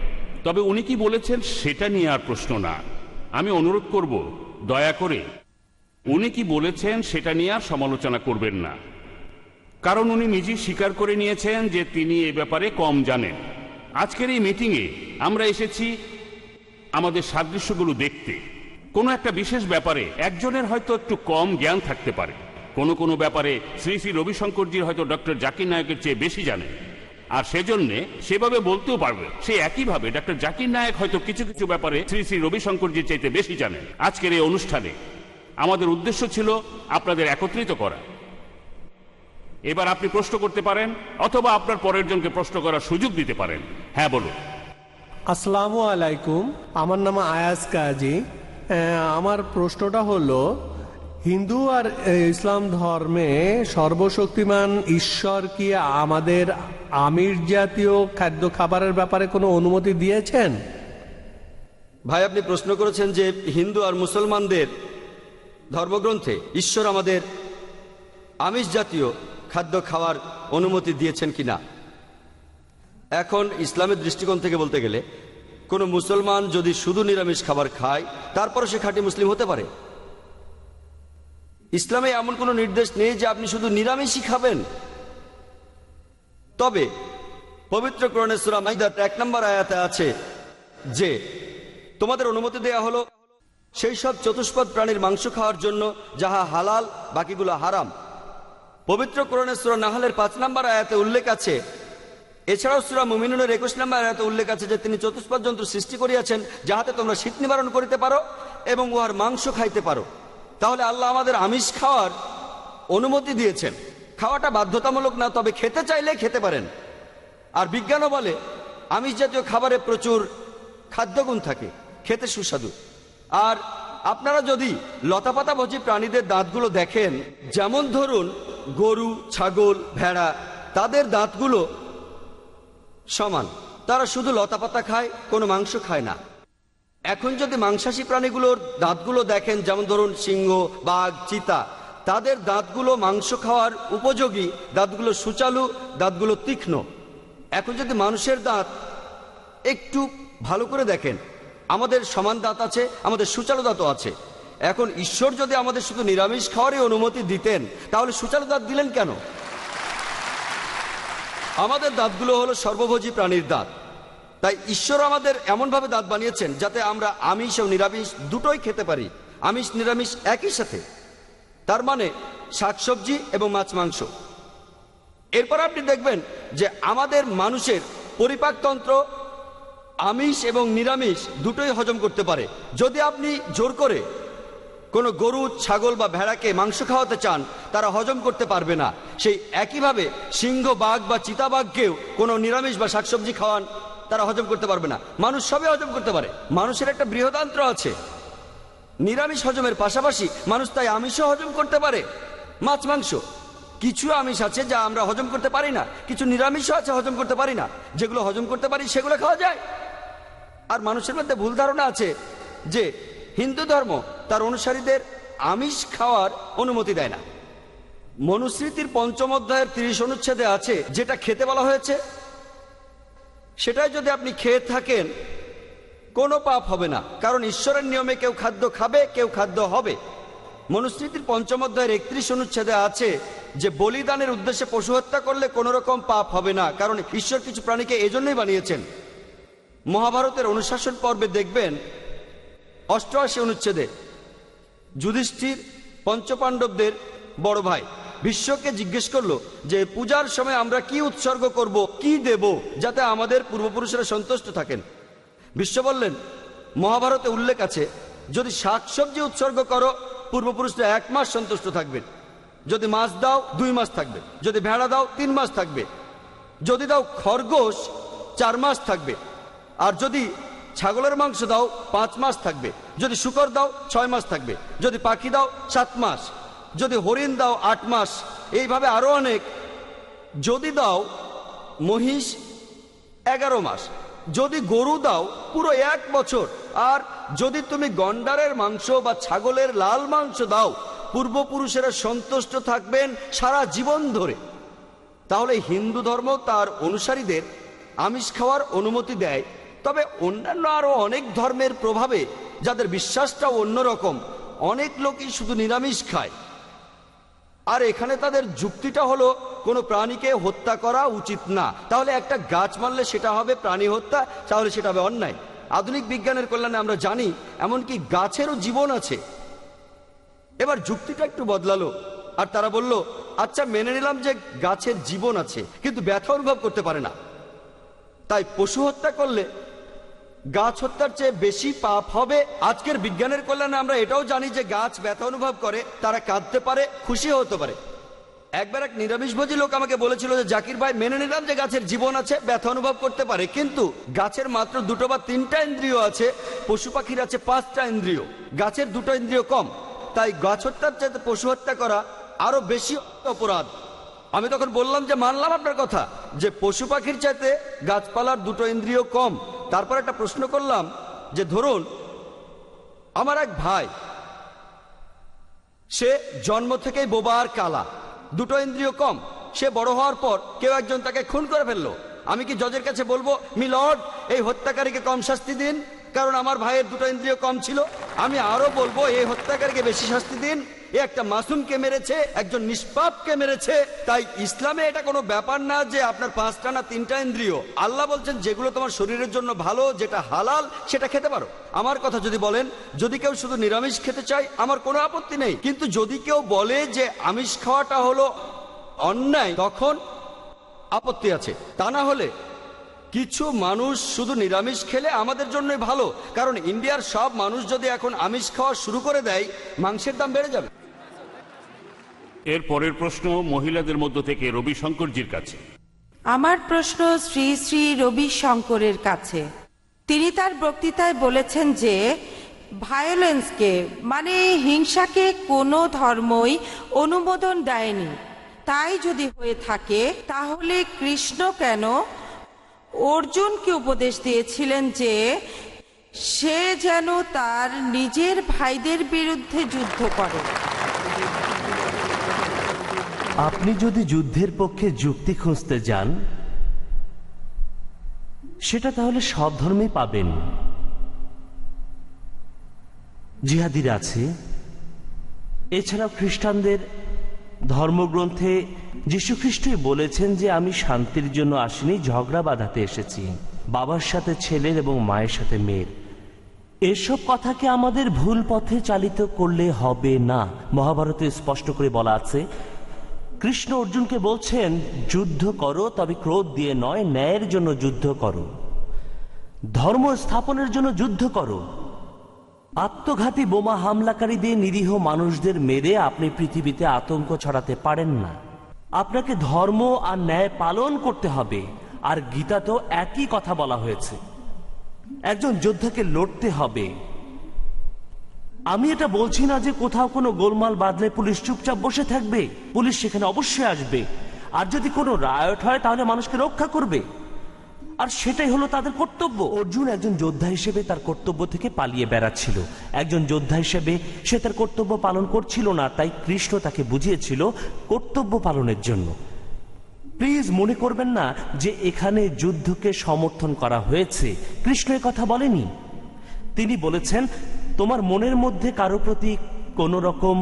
তবে উনি কি বলেছেন সেটা নিয়ে আর প্রশ্ন না। আমি অনুরোধ করব, দয়া করে উনি কি বলেছেন সেটা নিয়ে আর সমালোচনা করবেন না। কারণ উনি নিজেই স্বীকার করে নিয়েছেন যে তিনি এ ব্যাপারে কম জানেন। আজকের এই মিটিংয়ে আমরা এসেছি আমাদের সাদৃশ্যগুলো দেখতে। কোনো একটা বিশেষ ব্যাপারে একজনের হয়তো একটু কম জ্ঞান থাকতে পারে। কোনো কোনো ব্যাপারে শ্রী শ্রী রবিশঙ্করজির হয়তো ডক্টর জাকির নায়কের চেয়ে বেশি জানে। আর সেজন্যে সেভাবে বলতেও পারবে, সে একইভাবে ডক্টর জাকির নায়ক হয়তো কিছু কিছু ব্যাপারে শ্রী শ্রী রবিশঙ্করজির চাইতে বেশি জানেন আজকের এই অনুষ্ঠানে আমাদের উদ্দেশ্য ছিল আপনাদের একত্রিত করা। এবার আপনি প্রশ্ন করতে পারেন অথবা আপনার পরের জনকে প্রশ্ন করার সুযোগ দিতে পারেন। হ্যাঁ বলুন। আসসালামু আলাইকুম আমার নাম আয়াজ কাজী। আমার প্রশ্নটা হলো হিন্দু আর ইসলাম ধর্মে সর্বশক্তিমান ঈশ্বর কি আমাদের আমির জাতীয় খাদ্য খাবারের ব্যাপারে কোনো অনুমতি দিয়েছেন? ভাই আপনি প্রশ্ন করেছেন যে হিন্দু আর মুসলমানদের ধর্মগ্রন্থে ঈশ্বর আমাদের আমিষ জাতীয় খাদ্য খাওয়ার অনুমতি দিয়েছেন কিনা? এখন ইসলামের দৃষ্টিকোণ থেকে বলতে গেলে, কোনো মুসলমান যদি শুধু নিরামিষ খাবার খায় তারপরে সে খাঁটি মুসলিম হতে পারে। ইসলামে এমন কোনো নির্দেশ নেই যে আপনি শুধু নিরামিষই খাবেন। তবে পবিত্র করণেশ্বরা মাইদার এক নম্বর আয়াতে আছে যে, তোমাদের অনুমতি দেয়া হলো, সেই সব চতুষ্পদ প্রাণীর মাংস খাওয়ার জন্য যাহা হালাল, বাকিগুলো হারাম পবিত্র কোরণের সুরা নাহালের পাঁচ নম্বর আয়াতে উল্লেখ আছে। এছাড়াও সুরা মুমিনুনের একুশ নম্বর আয়াতে উল্লেখ আছে যে তিনি চতুষ্পদ জন্তু সৃষ্টি করিয়াছেন, যাহাতে তোমরা শীত নিবারণ করিতে পারো এবং উহার মাংস খাইতে পারো। তাহলে আল্লাহ আমাদের আমিষ খাওয়ার অনুমতি দিয়েছেন। খাওয়াটা বাধ্যতামূলক না, তবে খেতে চাইলে খেতে পারেন। আর বিজ্ঞানও বলে, আমিষ জাতীয় খাবারে প্রচুর খাদ্যগুণ থাকে, খেতে সুস্বাদু। আর আপনারা যদি লতাপাতা ভোজী প্রাণীদের দাঁতগুলো দেখেন, যেমন ধরুন গরু, ছাগল, ভেড়া, তাদের দাঁতগুলো সমান। তারা শুধু লতাপাতা খায়, কোনো মাংস খায় না। এখন যদি মাংসাশী প্রাণীগুলোর দাঁতগুলো দেখেন, যেমন ধরুন সিংহ, বাঘ, চিতা, তাদের দাঁতগুলো মাংস খাওয়ার উপযোগী, দাঁতগুলো সুচালু, দাঁতগুলো তীক্ষ্ণ। এখন যদি মানুষের দাঁত একটু ভালো করে দেখেন, আমাদের সমান দাঁত আছে, আমাদের সুচালু দাঁতও আছে। এখন ঈশ্বর যদি আমাদের শুধু নিরামিষ খাওয়ারই অনুমতি দিতেন, তাহলে সুচালু দাঁত দিলেন কেন? আমাদের দাঁতগুলো হলো সর্বভোজী প্রাণীর দাঁত। তাই ঈশ্বর আমাদের এমনভাবে দাঁত বানিয়েছেন যাতে আমরা আমিষ ও নিরামিষ দুটোই খেতে পারি, আমিষ, নিরামিষ একই সাথে। তার মানে শাকসবজি এবং মাছ মাংস। এরপর আপনি দেখবেন যে আমাদের মানুষের পরিপাকতন্ত্র আমিষ এবং নিরামিষ দুটোই হজম করতে পারে। যদি আপনি জোর করে কোনো গরু, ছাগল বা ভেড়াকে মাংস খাওয়াতে চান, তারা হজম করতে পারবে না। সেই একইভাবে সিংহ, বাঘ বা চিতাবাঘকেও কোনো নিরামিষ বা শাকসবজি খাওয়ান তারা হজম করতে পারবে না। মানুষ সবে হজম করতে পারে। মানুষের একটা বৃহদান্ত্র আছে। নিরামিষ হজমের পাশাপাশি মানুষ তাই আমিষও হজম করতে পারে। মাছ, মাংস, কিছু আমিষ আছে যা আমরা হজম করতে পারি না। কিছু নিরামিষও আছে হজম করতে পারি না। যেগুলো হজম করতে পারি সেগুলো খাওয়া যায়। আর মানুষের মধ্যে ভুল ধারণা আছে যে হিন্দু ধর্ম তার অনুসারীদের আমিষ খাওয়ার অনুমতি দেয় না। মনুস্মৃতির পঞ্চম অধ্যায়ের তিরিশ অনুচ্ছেদে আছে, যেটা খেতে বলা হয়েছে, সেটাই যদি আপনি খেয়ে থাকেন, কোনো পাপ হবে না, কারণ ঈশ্বরের নিয়মে কেউ খাদ্য খাবে, কেউ খাদ্য হবে। মনুস্মৃতির পঞ্চম অধ্যায়ের একত্রিশ অনুচ্ছেদে আছে যে বলিদানের উদ্দেশ্যে পশু হত্যা করলে কোনো রকম পাপ হবে না, কারণ ঈশ্বর কিছু প্রাণীকে এজন্যই বানিয়েছেন। মহাভারতের অনুশাসন পর্বে দেখবেন, অষ্টআশি অনুচ্ছেদে যুধিষ্ঠির পঞ্চপাণ্ডবদের বড় ভাই। বিশ্বকে জিজ্ঞেস করল যে, পূজার সময় আমরা কি উৎসর্গ করব, কি দেব, যাতে আমাদের পূর্বপুরুষেরা সন্তুষ্ট থাকেন? বিশ্ব বললেন, মহাভারতে উল্লেখ আছে, যদি শাকসবজি উৎসর্গ করো, পূর্বপুরুষরা এক মাস সন্তুষ্ট থাকবেন। যদি মাছ দাও, দুই মাস থাকবে। যদি ভেড়া দাও, তিন মাস থাকবে। যদি দাও খরগোশ, চার মাস থাকবে। আর যদি ছাগলের মাংস দাও, পাঁচ মাস থাকবে। যদি শুকর দাও, ছয় মাস থাকবে। যদি পাখি দাও, সাত মাস। যদি হরিণ দাও, আট মাস। এইভাবে আরও অনেক। যদি দাও, মহিষ এগারো মাস। যদি গরু দাও, পুরো এক বছর। আর যদি তুমি গন্ডারের মাংস বা ছাগলের লাল মাংস দাও, পূর্বপুরুষেরা সন্তুষ্ট থাকবেন সারা জীবন ধরে। তাহলে হিন্দু ধর্ম তার অনুসারীদের আমিষ খাওয়ার অনুমতি দেয় তবে অন্যান্য আরও অনেক ধর্মের প্রভাবে যাদের বিশ্বাসটা অন্যরকম, অনেক লোকই শুধু নিরামিষ খায়। আর এখানে তাদের যুক্তিটা হলো, কোনো প্রাণীকে হত্যা করা উচিত না। তাহলে একটা গাছ মারলে সেটা হবে প্রাণী হত্যা, তাহলে সেটা হবে অন্যায়। আধুনিক বিজ্ঞানের কল্যাণে আমরা জানি, এমনকি গাছেরও জীবন আছে। এবার যুক্তিটা একটু বদলালো, আর তারা বলল আচ্ছা মেনে নিলাম যে গাছের জীবন আছে, কিন্তু ব্যথা অনুভব করতে পারে না। তাই পশু হত্যা করলে গাছ হত্যার চেয়ে বেশি পাপ হবে। আজকের বিজ্ঞানের কল্যাণে আমরা এটাও জানি যে গাছ ব্যথা অনুভব করে, তারা কাঁদতে পারে, খুশি হতে পারে। একবার এক নিরামিষভোজী লোক আমাকে বলেছিল যে, জাকির ভাই, মেনে নিলাম যে গাছের জীবন আছে, ব্যথা অনুভব করতে পারে, কিন্তু গাছের মাত্র দুটো বা তিনটা ইন্দ্রিয় আছে, পশু পাখির আছে পাঁচটা ইন্দ্রিয়। গাছের দুটো ইন্দ্রিয় কম, তাই গাছ হত্যার চাইতে পশু হত্যা করা আরও বেশি অপরাধ। আমি তখন বললাম যে, মানলাম আপনার কথা, যে পশু পাখির চাইতে গাছপালার দুটো ইন্দ্রিয় কম। তারপর একটা প্রশ্ন করলাম যে, ধরুন, আমার এক ভাই, সে জন্ম থেকেই বোবা আর কালা, দুটো ইন্দ্রিয় কম। সে বড় হওয়ার পর কেউ একজন তাকে খুন করে ফেলল। আমি কি জজের কাছে বলব, মি লর্ড, এই হত্যাকারীকে কম শাস্তি দিন, কারণ আমার ভাইয়ের দুটো ইন্দ্রিয় কম ছিল। আমি আরও বলব, এই হত্যাকারীকে বেশি শাস্তি দিন। এ একটা মাসুমকে মেরেছে, একজন নিষ্পাপকে মেরেছে। তাই ইসলামে এটা কোনো ব্যাপার না যে আপনার পাঁচটা না তিনটা ইন্দ্রিয়। আল্লাহ বলছেন, যেগুলো তোমার শরীরের জন্য ভালো, যেটা হালাল, সেটা খেতে পারো। আমার কথা যদি বলেন, যদি কেউ শুধু নিরামিষ খেতে চায়, আমার কোনো আপত্তি নেই। কিন্তু যদি কেউ বলে যে আমিষ খাওয়াটা হলো অন্যায়, তখন আপত্তি আছে। তা না হলে কিছু মানুষ শুধু নিরামিষ খেলে আমাদের জন্যই ভালো। কারণ ইন্ডিয়ার সব মানুষ যদি এখন আমিষ খাওয়া শুরু করে দেয়, মাংসের দাম বেড়ে যাবে। এর পরের প্রশ্ন মহিলাদের মধ্য থেকে রবিশঙ্করজির কাছে। আমার প্রশ্ন শ্রী শ্রী রবি শঙ্করের কাছে। তিনি তার বক্তৃতায় বলেছেন যে ভায়োলেন্সকে মানে হিংসাকে কোনো ধর্মই অনুমোদন দেয়নি। তাই যদি হয়ে থাকে, তাহলে কৃষ্ণ কেন অর্জুনকে উপদেশ দিয়েছিলেন যে, সে যেন তার নিজের ভাইদের বিরুদ্ধে যুদ্ধ করে। আপনি যদি যুদ্ধের পক্ষে যুক্তি খুঁজতে যান, সেটা তাহলে সব ধর্মেই পাবেন। জিহাদির আছে। এছাড়াও খ্রিস্টানদের ধর্মগ্রন্থে যীশুখ্রিস্টই বলেছেন যে, আমি শান্তির জন্য আসিনি, ঝগড়া বাঁধাতে এসেছি। বাবার সাথে ছেলের এবং মায়ের সাথে মেয়ের। এসব কথাকে আমাদের ভুল পথে চালিত করলে হবে না। মহাভারতে স্পষ্ট করে বলা আছে কৃষ্ণ অর্জুনকে বলছেন, যুদ্ধ করো, তবে ক্রোধ দিয়ে নয়, ন্যায়ের জন্য যুদ্ধ করো। ধর্ম স্থাপনের জন্য যুদ্ধ করো। আত্মঘাতী বোমা হামলাকারী দিয়ে নিরীহ মানুষদের মেরে আপনি পৃথিবীতে আতঙ্ক ছড়াতে পারেন না। আপনাকে ধর্ম আর ন্যায় পালন করতে হবে, আর গীতাতেও একই কথা বলা হয়েছে। একজন যোদ্ধাকে লড়তে হবে। আমি এটা বলছি না যে কোথাও কোনো গোলমাল বাঁধলে পুলিশ চুপচাপ বসে থাকবে। পুলিশ সেখানে অবশ্যই আসবে। আর যদি কোনো রায়ট হয়, তাহলে মানুষকে রক্ষা করবে। আর সেটাই হলো তাদের কর্তব্য। অর্জুন একজন যোদ্ধা হিসেবে তার কর্তব্য থেকে পালিয়ে বেড়াচ্ছিল। একজন যোদ্ধা হিসেবে সে তার কর্তব্য পালন করছিল না, তাই কৃষ্ণ তাকে বুঝিয়েছিল কর্তব্য পালনের জন্য। প্লিজ মনে করবেন না যে এখানে যুদ্ধকে সমর্থন করা হয়েছে। কৃষ্ণ কথা বলেনি। তিনি বলেছেন তোমার মনের মধ্যে কারও প্রতি কোনো রকম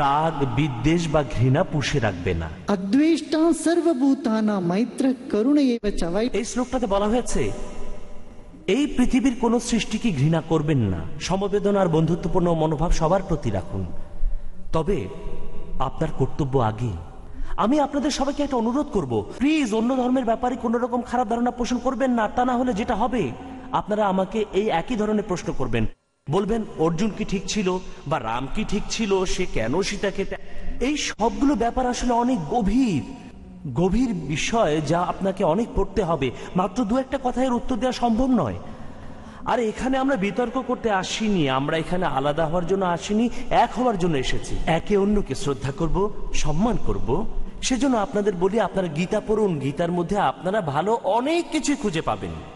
রাগ বিদ্বেষ বা ঘৃণা পুষে রাখবে না। অদ্বেষ্টা সর্বভূতানা মৈত্র করুণ এই শ্লোকটাতে বলা হয়েছে এই পৃথিবীর কোনো সৃষ্টিকে ঘৃণা করবেন না। সমবেদনা আর বন্ধুত্বপূর্ণ মনোভাব সবার প্রতি রাখুন। তবে আপনার কর্তব্য আগে। আমি আপনাদের সবাইকে একটা অনুরোধ করব প্লিজ অন্য ধর্মের ব্যাপারে কোনো রকম খারাপ ধারণা পোষণ করবেন না। তা না হলে যেটা হবে আপনারা আমাকে এই একই ধরনের প্রশ্ন করবেন। বলবেন, অর্জুন কি ঠিক ছিল বা রাম কি ঠিক ছিল? সে কেন সীতাকে এই সবগুলো ব্যাপার আসলে অনেক গভীর। গভীর বিষয় যা আপনাকে অনেক পড়তে হবে। মাত্র দু একটা কথার উত্তর দেওয়া সম্ভব নয়। আর, এখানে আমরা বিতর্ক করতে আসিনি। আমরা এখানে আলাদা হওয়ার জন্য আসিনি, এক হওয়ার জন্য এসেছি। একে অন্যকে শ্রদ্ধা করব, সম্মান করব, সেজন্য আপনাদের বলি আপনারা গীতা পড়ুন। গীতার মধ্যে আপনারা ভালো অনেক কিছু খুঁজে পাবেন।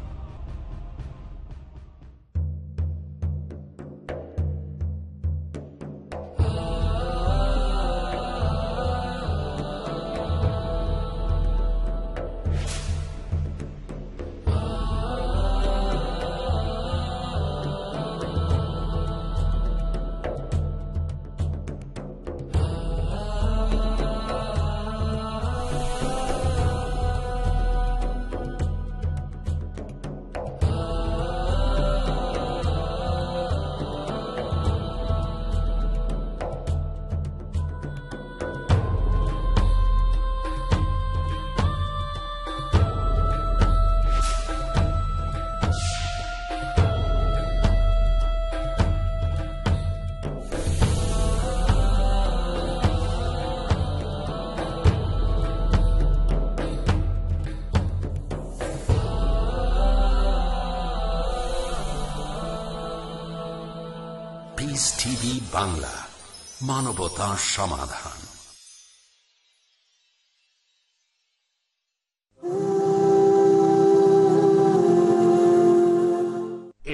মানবতা সমাধান।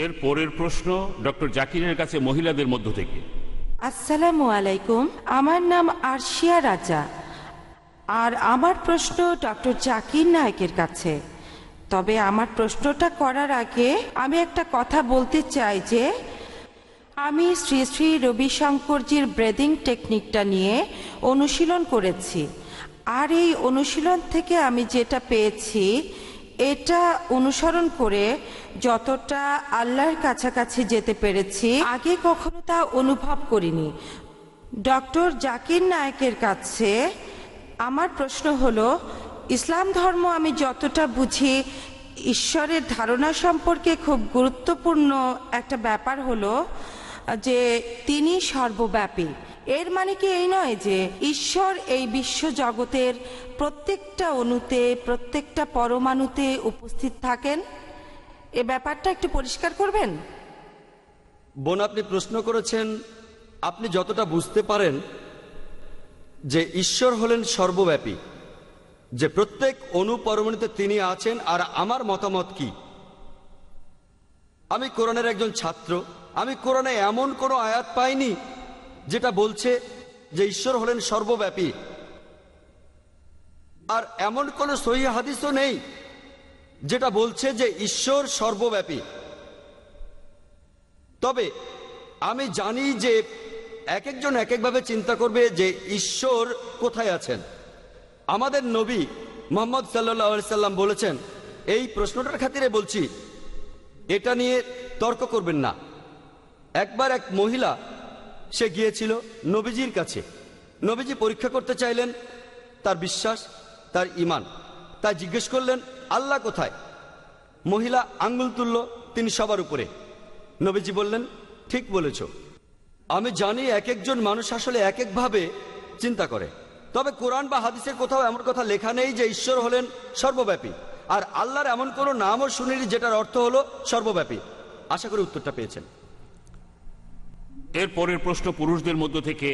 এর পরের প্রশ্ন ডক্টর জাকিরের কাছে মহিলাদের মধ্য থেকে। আসসালামু আলাইকুম আমার নাম আরশিয়া রাজা। আর আমার প্রশ্ন ডক্টর জাকির নায়কের কাছে। তবে আমার প্রশ্নটা করার আগে আমি একটা কথা বলতে চাই যে আমি শ্রী শ্রী রবিশঙ্করজির ব্রেদিং টেকনিকটা নিয়ে অনুশীলন করেছি। আর এই অনুশীলন থেকে আমি যেটা পেয়েছি, এটা অনুসরণ করে যতটা আল্লাহর কাছাকাছি যেতে পেরেছি, আগে কখনো তা অনুভব করিনি। ডক্টর জাকির নায়কের কাছে আমার প্রশ্ন হলো, ইসলাম ধর্ম আমি যতটা বুঝি, ঈশ্বরের ধারণা সম্পর্কে খুব গুরুত্বপূর্ণ একটা ব্যাপার হলো যে তিনি সর্বব্যাপী। এর মানে কি এই নয় যে ঈশ্বর এই বিশ্ব জগতের প্রত্যেকটা অণুতে, প্রত্যেকটা পরমাণুতে উপস্থিত থাকেন? এ ব্যাপারটা একটু পরিষ্কার করবেন? বোন, আপনি প্রশ্ন করেছেন, আপনি যতটা বুঝতে পারেন যে ঈশ্বর হলেন সর্বব্যাপী, যে প্রত্যেক অনুপরমাণুতে তিনি আছেন, আর আমার মতামত কি? আমি কোরআনের একজন ছাত্র আমি কোরআনে এমন কোনো আয়াত পাইনি যেটা বলছে যে ঈশ্বর হলেন সর্বব্যাপী। আর এমন কোনো সহি হাদিসও নেই যেটা বলছে যে ঈশ্বর সর্বব্যাপী। তবে আমি জানি যে এক একজন এক একভাবে চিন্তা করবে যে ঈশ্বর কোথায় আছেন। আমাদের নবী মোহাম্মদ সাল্লাহ সাল্লাম বলেছেন, এই প্রশ্নটার খাতিরে বলছি, এটা নিয়ে তর্ক করবেন না। একবার এক মহিলা, সে গিয়েছিল নবীজির কাছে। নবীজি পরীক্ষা করতে চাইলেন তার বিশ্বাস, তার ইমান তাই জিজ্ঞেস করলেন, আল্লাহ কোথায়? মহিলা আঙ্গুল তুলল তিনি সবার উপরে। নবীজি বললেন, ঠিক বলেছ। আমি জানি এক একজন মানুষ আসলে এক একভাবে চিন্তা করে। তবে কোরআন বা হাদিসের কোথাও এমন কথা লেখা নেই যে ঈশ্বর হলেন সর্বব্যাপী। আর আল্লাহর এমন কোনো নামও শুনিনি যেটার অর্থ হলো সর্বব্যাপী। আশা করি উত্তরটা পেয়েছেন। এর পরের প্রশ্ন পুরুষদের মধ্য থেকে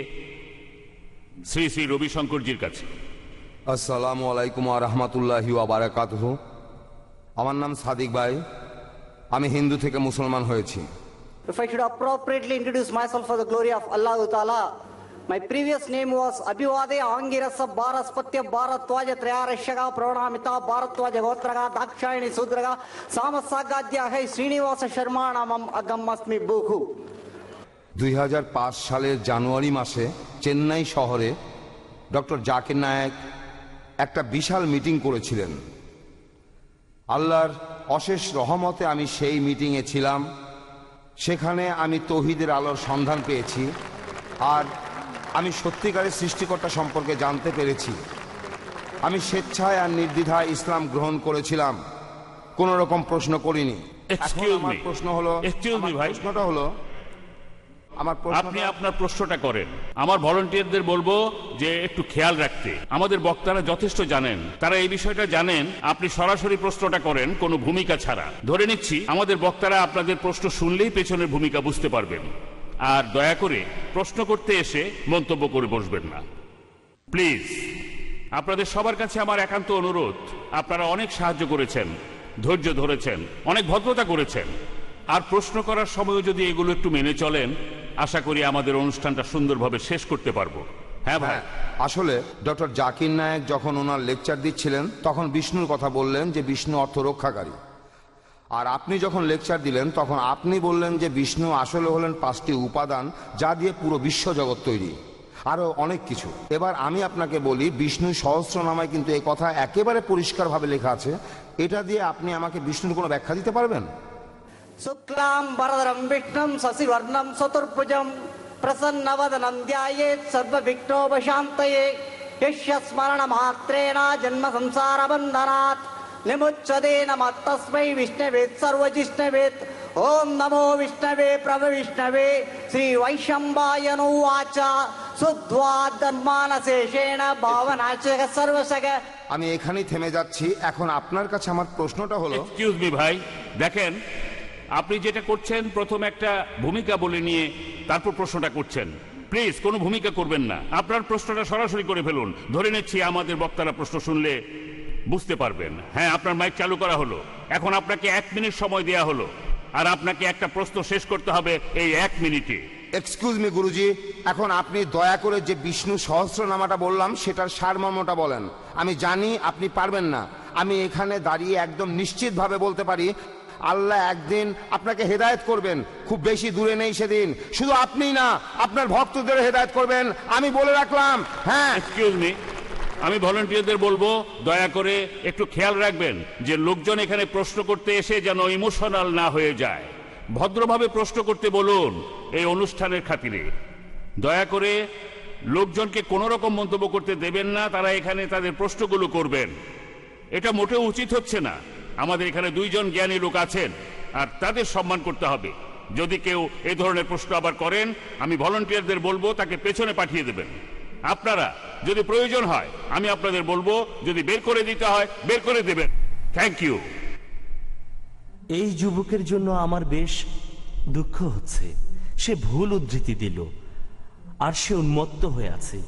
শ্রী শ্রী রবিশঙ্করজির কাছে আসসালামু আলাইকুম রহমতুল্লাহি বারাকাতুহু আমার নাম সাদিক ভাই আমি হিন্দু থেকে মুসলমান হয়েছি If I should appropriately introduce myself for the glory of Allah Ta'ala, my previous name was Abhivade Angirasa Bharaspatya Bharatwaja Triyarashyaga Pranamita Bharatwaja Gotraga Dakshayani Sudraga Samasagadya Hai Srinivasa Sharma Namam Agammasmi Bukhu. দুই হাজার পাঁচ সালের জানুয়ারি মাসে চেন্নাই শহরে doctor Zakir Naik একটা বিশাল meeting করেছিলেন। আল্লাহর অশেষ রহমতে আমি সেই মিটিংয়ে ছিলাম। সেখানে আমি তৌহিদের আলোর সন্ধান পেয়েছি আর আমি সত্যিকারের সৃষ্টিকর্তা সম্পর্কে জানতে পেরেছি। আমি স্বেচ্ছায় আর নির্দ্বিধায় ইসলাম গ্রহণ করেছিলাম। কোন রকম প্রশ্ন করিনি. প্রশ্ন হলো। প্রশ্নটা হলো আমার আপনি আপনার প্রশ্নটা করেন। আমার ভলেন্টিয়ারদের বলব যে একটু খেয়াল রাখতে। আমাদের বক্তারা যথেষ্ট জানেন। তারা এই বিষয়টা জানেন আপনি সরাসরি প্রশ্নটা করেন কোনো ভূমিকা ছাড়া। ধরে নিচ্ছি আমাদের বক্তারা আপনাদের প্রশ্ন শুনলেই পেছনের ভূমিকা বুঝতে পারবেন। আর দয়া করে প্রশ্ন করতে এসে মন্তব্য করে বসবেন না। প্লিজ আপনাদের সবার কাছে আমার একান্ত অনুরোধ। আপনারা অনেক সাহায্য করেছেন ধৈর্য ধরেছেন অনেক ভদ্রতা করেছেন। আর প্রশ্ন করার সময়ও যদি এগুলো একটু মেনে চলেন, আশা করি আমাদের অনুষ্ঠানটা সুন্দরভাবে শেষ করতে পারব। হ্যাঁ ভাই? আসলে ডক্টর জাকির নায়েক যখন ওনার লেকচার দিচ্ছিলেন, তখন বিষ্ণুর কথা বললেন যে বিষ্ণু অর্থ রক্ষাকারী। আর আপনি যখন লেকচার দিলেন, তখন আপনি বললেন যে বিষ্ণু আসলে হলেন পাঁচটি উপাদান যা দিয়ে পুরো বিশ্ব জগৎ তৈরি। আরও অনেক কিছু। এবার আমি আপনাকে বলি, বিষ্ণু সহস্র নামায় কিন্তু এই কথা একেবারে পরিষ্কারভাবে লেখা আছে। এটা দিয়ে আপনি আমাকে বিষ্ণুর কোনো ব্যাখ্যা দিতে পারবেন? Suklam Bharadram Vishnam Sasivarnam Saturpujam Prasannavadhanam Dhyayet Sarva Viknobashantaye Yashya Smarana Mahatrena Janma Samsara Bandhanat Limuchade Namattasmai Vishnavet Sarva Jishnavet Om Namo Vishnave Prabha Vishnave Sri Vaishambhayano Vacha Sudhva Shena Bhavanachaka Sarvasaga আমি এখানেই থেমে যাচ্ছি এখন আপনার কাছে আমার প্রশ্নটা হলো এক্সকিউজ মি ভাই দেখেন আপনি যেটা করছেন, প্রথম একটা ভূমিকা বলে নিয়ে তারপর প্রশ্নটা করছেন। প্লিজ কোনো ভূমিকা করবেন না। আপনার প্রশ্নটা সরাসরি করে ফেলুন। ধরে নিচ্ছি আমাদের বক্তারা প্রশ্ন শুনলে বুঝতে পারবেন। হ্যাঁ আপনার মাইক চালু করা হলো। এখন আপনাকে এক মিনিট সময় দেয়া হলো। আর আপনাকে একটা প্রশ্ন শেষ করতে হবে এই এক মিনিটে। এক্সকিউজ মি গুরুজি, এখন আপনি দয়া করে যে বিষ্ণু সহস্রনামাটা বললাম, সেটার সারমর্মটা বলেন। আমি জানি আপনি পারবেন না। আমি এখানে দাঁড়িয়ে একদম নিশ্চিতভাবে বলতে পারি আল্লাহ একদিন আপনাকে হেদায়েত করবেন। খুব বেশি দূরে নেই সেদিন। শুধু আপনি না, আপনার ভক্তদের হেদায়ত করবেন। আমি বলে রাখলাম হ্যাঁ। এক্সকিউজ আমি ভলেন্টিয়ারদের বলব, দয়া করে একটু খেয়াল রাখবেন যে লোকজন এখানে প্রশ্ন করতে এসে যেন ইমোশনাল না হয়ে যায়। ভদ্রভাবে প্রশ্ন করতে বলুন এই অনুষ্ঠানের খাতিরে। দয়া করে লোকজনকে কোনো রকম মন্তব্য করতে দেবেন না, তারা এখানে তাদের প্রশ্নগুলো করবেন। এটা মোটেও উচিত হচ্ছে না। আমাদের এখানে দুইজন জ্ঞানী লোক আছেন, আর তাদের সম্মান করতে হবে। যদি কেউ এ ধরনের প্রশ্ন আবার করেন, আমি ভলান্টিয়ারদের বলব, তাকে পেছনে পাঠিয়ে দেবেন। আপনারা, যদি প্রয়োজন হয়, আমি আপনাদের বলব, যদি বের করে দিতে হয়, বের করে দেবেন। থ্যাংক ইউ এই যুবকের জন্য আমার বেশ দুঃখ হচ্ছে। সে ভুল উদ্ধৃতি দিল, আর সে উন্মত্ত হয়ে আছে।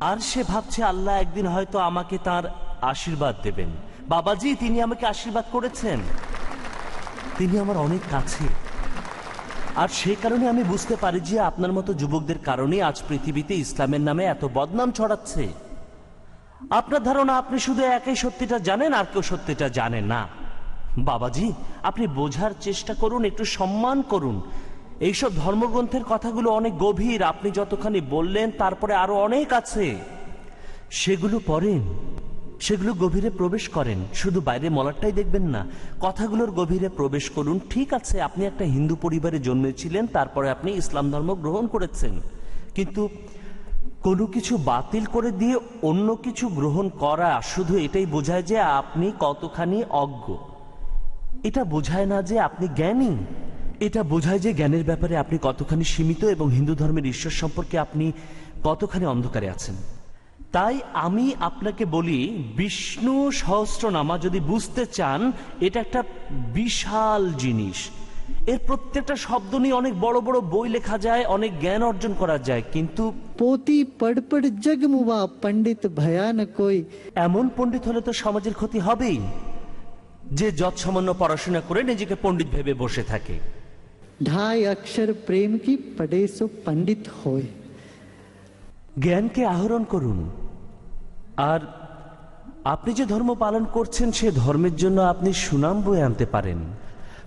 আর সে ভাবছে আল্লাহ একদিন হয়তো আমাকে তার আশীর্বাদ দেবেন। বাবাজি, তিনি আমাকে আশীর্বাদ করেছেন। তিনি আমার অনেক কাছে। আর সেই কারণে আমি বুঝতে পারি যে আপনার মতো যুবকদের কারণে আজ পৃথিবীতে ইসলামের নামে এত বদনাম ছড়াচ্ছে। আপনার ধারণা, আপনি শুধু একই সত্যিটা জানেন, আর কেউ সত্যিটা জানে না। বাবাজি, আপনি বোঝার চেষ্টা করুন, একটু সম্মান করুন। এইসব ধর্মগ্রন্থের কথাগুলো অনেক গভীর। আপনি যতখানি বললেন, তারপরে আরও অনেক আছে। সেগুলো পড়েন। সেগুলো গভীরে প্রবেশ করেন। শুধু বাইরে মলারটাই দেখবেন না। কথাগুলোর গভীরে প্রবেশ করুন। ঠিক আছে, আপনি একটা হিন্দু পরিবারে জন্মেছিলেন, তারপরে আপনি ইসলাম ধর্ম গ্রহণ করেছেন। কিন্তু কোনো কিছু বাতিল করে দিয়ে অন্য কিছু গ্রহণ করা শুধু এটাই বোঝায় যে আপনি কতখানি অজ্ঞ। এটা বোঝায় না যে আপনি জ্ঞানী। এটা বোঝায় যে জ্ঞানের ব্যাপারে আপনি কতখানি সীমিত এবং হিন্দু ধর্মের ঈশ্বর সম্পর্কে আপনি কতখানি অন্ধকারে আছেন। তাই আমি আপনাকে বলি বিষ্ণু সহস্রনামা যদি বুঝতে চান এটা একটা বিশাল জিনিস। এর প্রত্যেকটা শব্দ নিয়ে অনেক বড় বড় বই লেখা যায় অনেক জ্ঞান অর্জন করা যায় কিন্তু পোতি পড়পড় জগমুবা পণ্ডিত ভয়ানক এমন পণ্ডিত হলে তো সমাজের ক্ষতি হবেই। যে যত সামান্য পড়াশোনা করে নিজেকে পণ্ডিত ভেবে বসে থাকে। ঢাই অক্ষর প্রেম কি পড়ে সো পণ্ডিত হয় জ্ঞানকে আহরণ করুন। আর আপনি যে ধর্ম পালন করছেন, সে ধর্মের জন্য আপনি সুনাম বয়ে আনতে পারেন।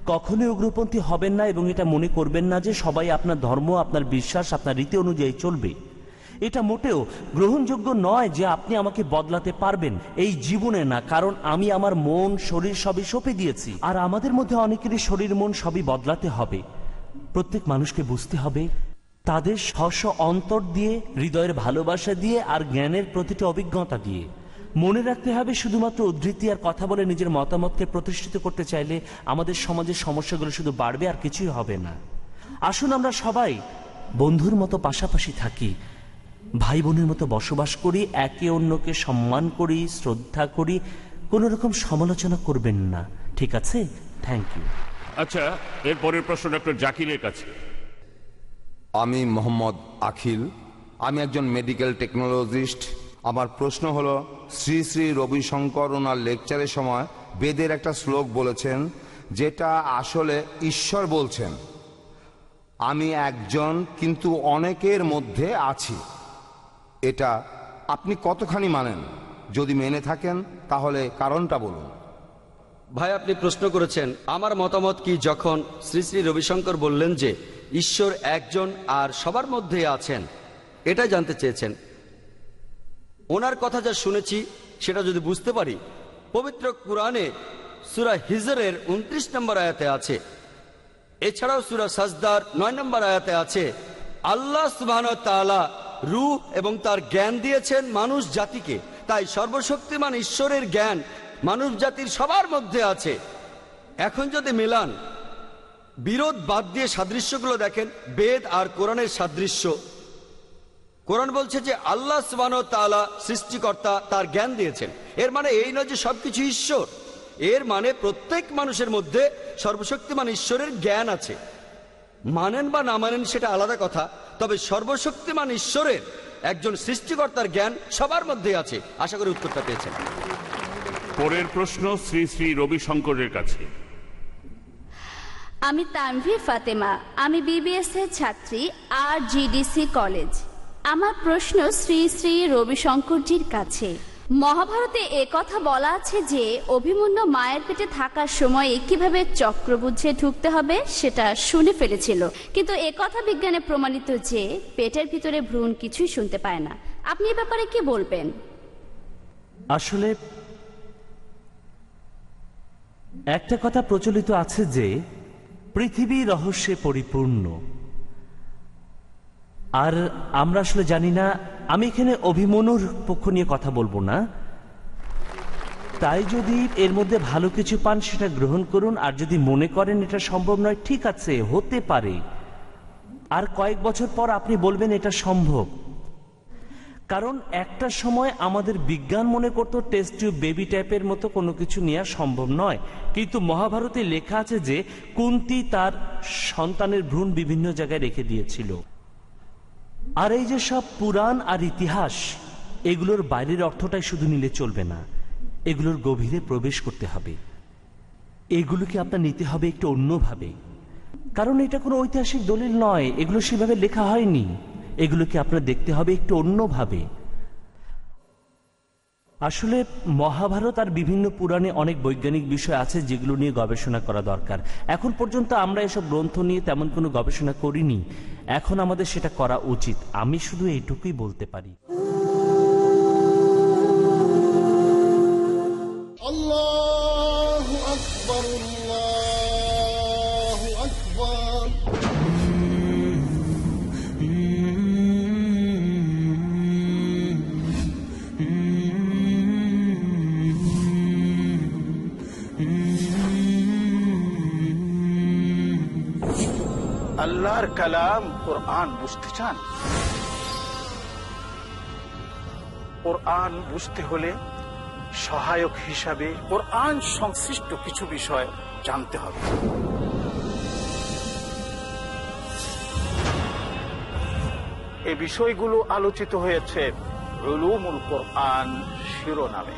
কখনোই উগ্রপন্থী হবেন না এবং এটা মনে করবেন না যে সবাই আপনার ধর্ম, আপনার বিশ্বাস, আপনার রীতি অনুযায়ী চলবে। এটা মোটেও গ্রহণযোগ্য নয় যে আপনি আমাকে বদলাতে পারবেন। এই জীবনে না, কারণ আমি আমার মন, শরীর সবই সঁপে দিয়েছি। আর আমাদের মধ্যে অনেকেরই শরীর, মন সবই বদলাতে হবে। প্রত্যেক মানুষকে বুঝতে হবে তাদের স্ব অন্তর দিয়ে, হৃদয়ের ভালোবাসা দিয়ে আর জ্ঞানের প্রতিটি অভিজ্ঞতা দিয়ে। মনে রাখতে হবে শুধুমাত্র উদ্ধৃতি আর কথা বলে নিজের মতামতকে প্রতিষ্ঠিত করতে চাইলে আমাদের সমাজের সমস্যাগুলো শুধু বাড়বে আর কিছুই হবে না। আসুন আমরা সবাই বন্ধুর মতো পাশাপাশি থাকি ভাই বোনের মতো বসবাস করি, একে অন্যকে সম্মান করি, শ্রদ্ধা করি, কোনো রকম সমালোচনা করবেন না। ঠিক আছে? থ্যাংক ইউ আচ্ছা এর পরের প্রশ্ন ডক্টর জাকিরের কাছে। আমি মোহাম্মদ আখিল। আমি একজন মেডিকেল টেকনোলজিস্ট আমার প্রশ্ন হলো, শ্রী শ্রী রবিশঙ্কর ওনার লেকচারের সময় বেদের একটা শ্লোক বলেছেন, যেটা আসলে ঈশ্বর বলছেন। আমি একজন, কিন্তু অনেকের মধ্যে আছি। এটা আপনি কতখানি মানেন? যদি মেনে থাকেন, তাহলে কারণটা বলুন। ভাই, আপনি প্রশ্ন করেছেন, আমার মতামত কি যখন শ্রী শ্রী রবিশঙ্কর বললেন যে ঈশ্বর একজন আর সবার মধ্যেই আছেন। এটা জানতে চেয়েছেন। ওনার কথা যা শুনেছি, সেটা যদি বুঝতে পারি, পবিত্র কোরআনে সুরা হিজরের উনত্রিশ নম্বর আয়াতে আছে। এছাড়াও সুরা সাজদার নয় নম্বর আয়াতে আছে, আল্লাহ সুবাহ তাআলা রূহ এবং তার জ্ঞান দিয়েছেন মানুষ জাতিকে। তাই সর্বশক্তিমান ঈশ্বরের জ্ঞান মানুষ জাতির সবার মধ্যে আছে। এখন যদি মেলান বিরোধ বাদ দিয়ে সাদৃশ্যগুলো দেখেন, বেদ আর কোরআনের সাদৃশ্য। কোরআন বলছে যে, আল্লাহ সুবান সৃষ্টিকর্তা তার জ্ঞান দিয়েছেন। এর মানে এই নয় যে সবকিছু ঈশ্বর। এর মানে প্রত্যেক মানুষের মধ্যে সর্বশক্তিমান ঈশ্বরের জ্ঞান আছে। মানেন বা না মানেন সেটা আলাদা কথা, তবে সর্বশক্তিমান ঈশ্বরের একজন সৃষ্টিকর্তার জ্ঞান সবার মধ্যে আছে। আশা করি উত্তরটা পেয়েছেন। পরের প্রশ্ন শ্রী শ্রী রবিশঙ্করের কাছে। আমি তানভীর ফাতেমা। আমি বিবিএস এর ছাত্রী আর জিডিসি কলেজ আমার প্রশ্ন শ্রী শ্রী রবিশঙ্করজির কাছে। মহাভারতে এ কথা বলা আছে যে, অভিমন্যু মায়ের পেটে থাকার সময়ে কীভাবে চক্র বুঝে ঢুকতে হবে সেটা শুনে ফেলেছিল। কিন্তু এ কথা বিজ্ঞানে প্রমাণিত যে, পেটের ভিতরে ভ্রূণ কিছুই শুনতে পায় না। আপনি এ ব্যাপারে কি বলবেন? আসলে একটা কথা প্রচলিত আছে যে পৃথিবী রহস্যে পরিপূর্ণ। আর আমরা আসলে জানি না, আমি এখানে অভিমন্যুর পক্ষ নিয়ে কথা বলব না। তাই যদি এর মধ্যে ভালো কিছু পান, সেটা গ্রহণ করুন। আর যদি মনে করেন এটা সম্ভব নয়, ঠিক আছে, হতে পারে। আর কয়েক বছর পর আপনি বলবেন এটা সম্ভব। কারণ একটা সময় আমাদের বিজ্ঞান মনে করতো টেস্ট টিউব বেবি টাইপের মতো কোনো কিছু নেওয়া সম্ভব নয়। কিন্তু মহাভারতে লেখা আছে যে, কুন্তি তার সন্তানের ভ্রূণ বিভিন্ন জায়গায় রেখে দিয়েছিল। আর এই যে সব পুরাণ আর ইতিহাস, এগুলোর বাইরের অর্থটাই শুধু নিলে চলবে না। এগুলোর গভীরে প্রবেশ করতে হবে। এগুলোকে আপনার নিতে হবে একটু অন্যভাবে। কারণ এটা কোনো ঐতিহাসিক দলিল নয়, এগুলো সেভাবে লেখা হয়নি। এগুলোকে আপনার দেখতে হবে একটু অন্যভাবে। আসলে মহাভারত আর বিভিন্ন পুরাণে অনেক বৈজ্ঞানিক বিষয় আছে যেগুলো নিয়ে গবেষণা করা দরকার। এখন পর্যন্ত আমরা এসব গ্রন্থ নিয়ে তেমন কোনো গবেষণা করিনি। এখন আমাদের সেটা করা উচিত। আমি শুধু এইটুকুই বলতে পারি। আল্লাহ আল্লাহর কালাম কোরআন বুঝতে চান? কোরআন বুঝতে হলে সহায়ক হিসাবে কোরআন সংশ্লিষ্ট কিছু বিষয় জানতে হবে। এই বিষয়গুলো আলোচিত হয়েছে রুলুমুল কোরআন শিরোনামে।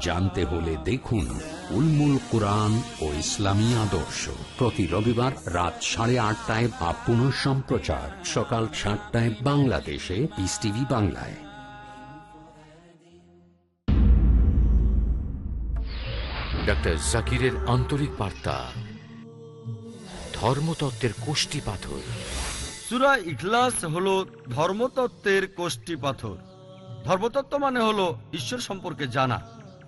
জানতে হলে দেখুন উলমুল কোরআন ও ইসলামী আদর্শ। প্রতি রবিবার রাত সাড়ে আটটায় বা পুনঃ সম্প্রচার। সকাল সাতটায় বাংলাদেশে পিস টিভি বাংলায়। ডাক্তার জাকিরের আন্তরিক বার্তা। ধর্মতত্ত্বের কোষ্টি পাথর। সুরা ইখলাস হলো ধর্মতত্ত্বের কোষ্টি পাথর। ধর্মতত্ত্ব মানে হলো ঈশ্বর সম্পর্কে জানা।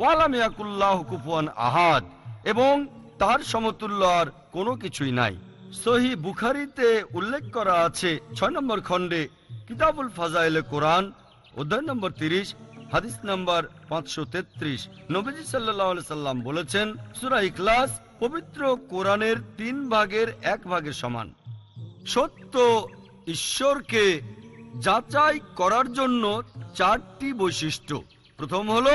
ওয়ালাম ইয়াকুল্লাহ কুফুয়ান আহাদ, এবং তার সমতুল্য আর কোনো কিছুই নাই। সহি বুখারিতে উল্লেখ করা আছে, ছয় নম্বর খণ্ডে কিতাবুল ফাজাইলে কোরআন, অধ্যায় নম্বর তিরিশ, হাদিস নম্বর পাঁচশো তেত্রিশ। নবীজি সাল্লাহ সাল্লাম বলেছেন, সুরা ইখলাস পবিত্র কোরআনের তিন ভাগের এক ভাগের সমান। সত্য ঈশ্বরকে যাচাই করার জন্য চারটি বৈশিষ্ট্য। প্রথম হলো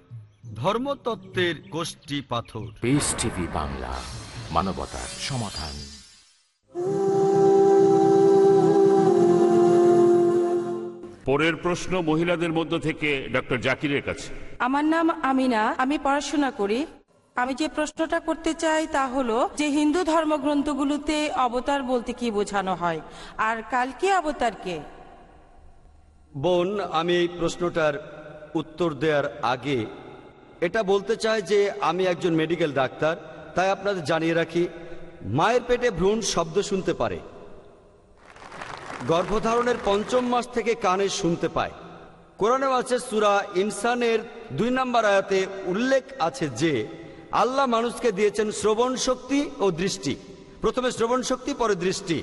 ধর্মতত্ত্বের গোষ্ঠী পাথর। পিস টিভি বাংলা মানবতার সমাধান। পরের প্রশ্ন মহিলাদের মধ্য থেকে ডক্টর জাকিরের কাছে। আমার নাম আমিনা আমি পড়াশোনা করি। আমি যে প্রশ্নটা করতে চাই তা হলো যে হিন্দু ধর্মগ্রন্থগুলোতে অবতার বলতে কি বোঝানো হয়? আর কালকে অবতারকে বোন আমি এই প্রশ্নটার উত্তর দেওয়ার আগে এটা বলতে চায় যে আমি একজন মেডিকেল ডাক্তার, তাই আপনাদের জানিয়ে রাখি, মায়ের পেটে ভ্রূণ শব্দ শুনতে পারে। গর্ভধারণের পঞ্চম মাস থেকে কানে শুনতে পায়। কোরআনেও আছে সুরা ইনসানের দুই নম্বর আয়াতে উল্লেখ আছে যে, আল্লাহ মানুষকে দিয়েছেন শ্রবণ শক্তি ও দৃষ্টি। প্রথমে শ্রবণ শক্তি, পরে দৃষ্টি।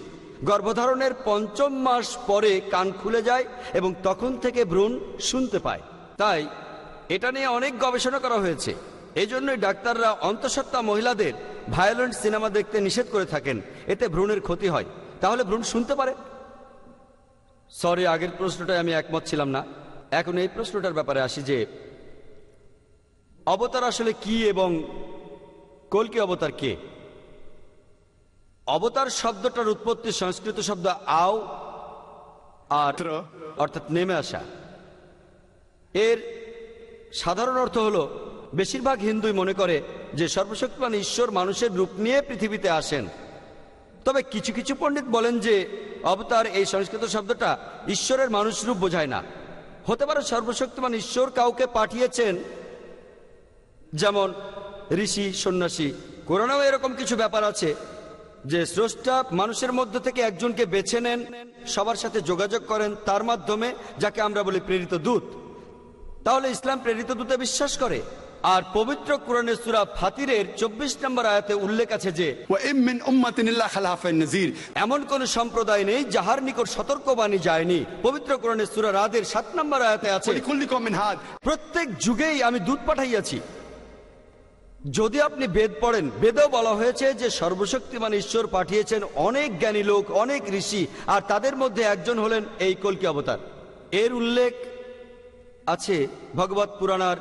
গর্ভধারণের পঞ্চম মাস পরে কান খুলে যায় এবং তখন থেকে ভ্রূণ শুনতে পায়। তাই এটা নিয়ে অনেক গবেষণা করা হয়েছে। এই জন্যই ডাক্তাররা অন্তঃসত্ত্বা মহিলাদের ভায়োলেন্ট সিনেমা দেখতে নিষেধ করে থাকেন। এতে ভ্রূণের ক্ষতি হয়। তাহলে ভ্রূণ শুনতে পারে? সরি আগের প্রশ্নটায় আমি একমত ছিলাম না। এখন এই প্রশ্নটার ব্যাপারে আসি যে অবতার আসলে কি এবং কলকি অবতার কে? অবতার শব্দটার উৎপত্তি সংস্কৃত শব্দ আও আর অর্থাৎ নেমে আসা। এর সাধারণ অর্থ হলো, বেশিরভাগ হিন্দুই মনে করে যে সর্বশক্তিমান ঈশ্বর মানুষের রূপ নিয়ে পৃথিবীতে আসেন। তবে কিছু কিছু পণ্ডিত বলেন যে, অবতার এই সংস্কৃত শব্দটা ঈশ্বরের মানুষ রূপ বোঝায় না। হতে পারে সর্বশক্তিমান ঈশ্বর কাউকে পাঠিয়েছেন, যেমন ঋষি, সন্ন্যাসী। কোরআনেও এরকম কিছু ব্যাপার আছে যে, স্রষ্টা মানুষের মধ্য থেকে একজনকে বেছে নেন, সবার সাথে যোগাযোগ করেন, তার মাধ্যমে, যাকে আমরা বলি প্রেরিত দূত। তাহলে ইসলাম প্রেরিত দূতে বিশ্বাস করে। আর পবিত্র কোরআনের সুরা ফাতিরের চব্বিশ নম্বর আয়াতে উল্লেখ আছে যে এমন কোন সম্প্রদায় নেই যাহার নিকট সতর্কবাণী যায়নি। পবিত্র কোরআনের সুরা রাদের সাত নম্বর আয়াতে আছে প্রত্যেক যুগেই আমি দুধ পাঠাইয়াছি। যদি আপনি বেদ পড়েন বেদেও বলা হয়েছে যে সর্বশক্তিমান ঈশ্বর পাঠিয়েছেন অনেক জ্ঞানী লোক অনেক ঋষি আর তাদের মধ্যে একজন হলেন এই কলকি অবতার। এর উল্লেখ আছে ভগবত পুরাণার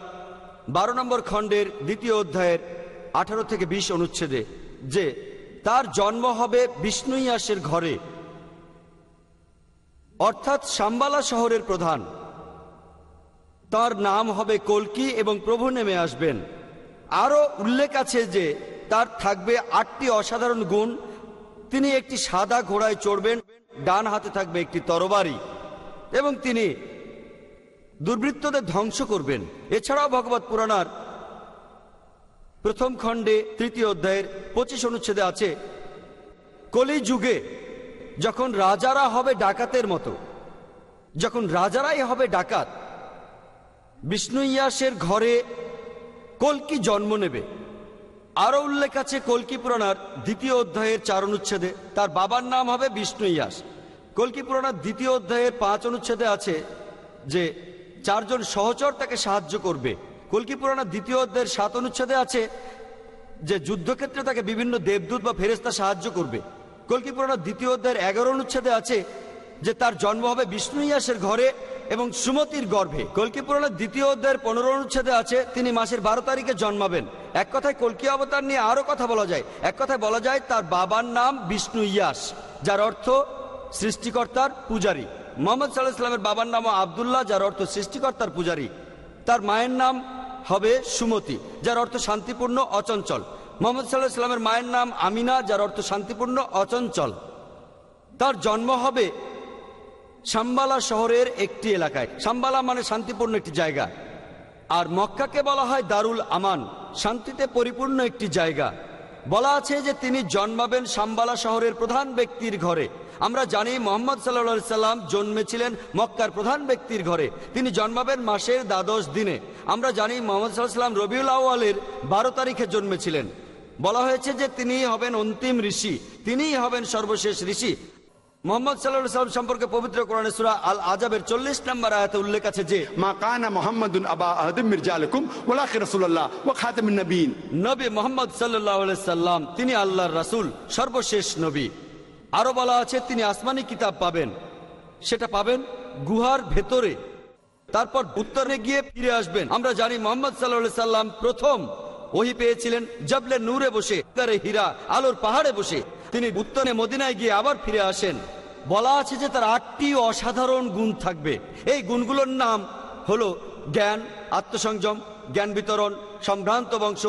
বারো নম্বর খণ্ডের দ্বিতীয় অধ্যায়ের আঠারো থেকে বিশ অনুচ্ছেদে, যে, তার জন্ম হবে বিষ্ণুইয়াসের ঘরে। অর্থাৎ সাম্বালা শহরের প্রধান। তার নাম হবে কলকি এবং প্রভু নেমে আসবেন। আরও উল্লেখ আছে যে, তার থাকবে আটটি অসাধারণ গুণ। তিনি একটি সাদা ঘোড়ায় চড়বেন, ডান হাতে থাকবে একটি তরবারি। এবং তিনি দুর্বৃত্তদের ধ্বংস করবেন। এছাড়াও ভগবত পুরাণার প্রথম খণ্ডে তৃতীয় অধ্যায়ের পঁচিশ অনুচ্ছেদে আছে কলি যুগে যখন রাজারা হবে ডাকাতের মতো, যখন রাজারাই হবে ডাকাত, বিষ্ণু ইয়াসের ঘরে কলকি জন্ম নেবে। আরও উল্লেখ আছে কলকি পুরাণার দ্বিতীয় অধ্যায়ের চার অনুচ্ছেদে, তার বাবার নাম হবে বিষ্ণু ইয়াস কলকি পুরাণার দ্বিতীয় অধ্যায়ের পাঁচ অনুচ্ছেদে আছে যে চারজন সহচর তাকে সাহায্য করবে। কলকি পুরাণার দ্বিতীয় অধ্যায়ের সাত অনুচ্ছেদে আছে যে যুদ্ধক্ষেত্রে তাকে বিভিন্ন দেবদূত বা ফেরেস্তা সাহায্য করবে। কলকি পুরাণার দ্বিতীয় অধ্যায়ের এগারো অনুচ্ছেদে আছে যে তার জন্ম হবে বিষ্ণু ইয়াসের ঘরে এবং সুমতির গর্ভে। কলকি পুরাণের দ্বিতীয় অধ্যায়ের পনেরো অনুচ্ছেদে আছে, তিনি মাসের বারো তারিখে জন্মাবেন। এক কথায় কলকি অবতার নিয়ে আরও কথা বলা যায়। এক কথায় বলা যায় তার বাবার নাম বিষ্ণু ইয়াস যার অর্থ সৃষ্টিকর্তার পূজারী। মোহাম্মদ সাল্লাহ ইসলামের বাবার নাম আবদুল্লাহ, যার অর্থ সৃষ্টিকর্তার পূজারী। তার মায়ের নাম হবে সুমতি, যার অর্থ শান্তিপূর্ণ, অচঞ্চল। মোহাম্মদ সাল্লাহ ইসলামের মায়ের নাম আমিনা, যার অর্থ শান্তিপূর্ণ, অচঞ্চল। তার জন্ম হবে সাম্বালা শহরের একটি এলাকায়। সাম্বালা মানে শান্তিপূর্ণ একটি জায়গা। আর মক্কাকে বলা হয় দারুল আমান, শান্তিতে পরিপূর্ণ একটি জায়গা। বলা আছে যে তিনি জন্মাবেন সাম্বালা শহরের প্রধান ব্যক্তির ঘরে। আমরা জানি মোহাম্মদ সাল্লা সাল্লাম জন্মেছিলেন মক্কার প্রধান ব্যক্তির ঘরে। তিনি জন্মাবেন মাসের দ্বাদশ দিনে। আমরা জানি মোহাম্মদ সাল্লাহ সাল্লাম রবিউল আউয়ালের বারো তারিখে জন্মেছিলেন। বলা হয়েছে যে তিনি হবেন অন্তিম ঋষি। তিনিই হবেন সর্বশেষ ঋষি। মোহাম্মদ সাল্লাহ সাল্লাম সম্পর্কে পবিত্র কোরআনে সুরা আল আজাবের চল্লিশ নম্বর আয়াতে উল্লেখ আছে যে মা কানা মোহাম্মদুন আবা আহদিম মির্জা আলকুম ওলাকি রসুল্লাহ ও খাতেম নবীন। নবী মোহাম্মদ সাল্লাহ সাল্লাম তিনি আল্লাহর রাসূল সর্বশেষ নবী। আরও বলা আছে, তিনি আসমানি কিতাব পাবেন। সেটা পাবেন গুহার ভেতরে। তারপর উত্তরে গিয়ে ফিরে আসবেন। আমরা জানি মোহাম্মদ সাল্লাহ সাল্লাম প্রথম ওহি পেয়েছিলেন জবলে নূরে বসে হীরা, আলোর পাহাড়ে বসে। তিনি উত্তরে মদিনায় গিয়ে আবার ফিরে আসেন। বলা আছে যে তার আটটি অসাধারণ গুণ থাকবে। এই গুণগুলোর নাম হলো জ্ঞান, আত্মসংযম, জ্ঞান বিতরণ, সম্ভ্রান্ত বংশ,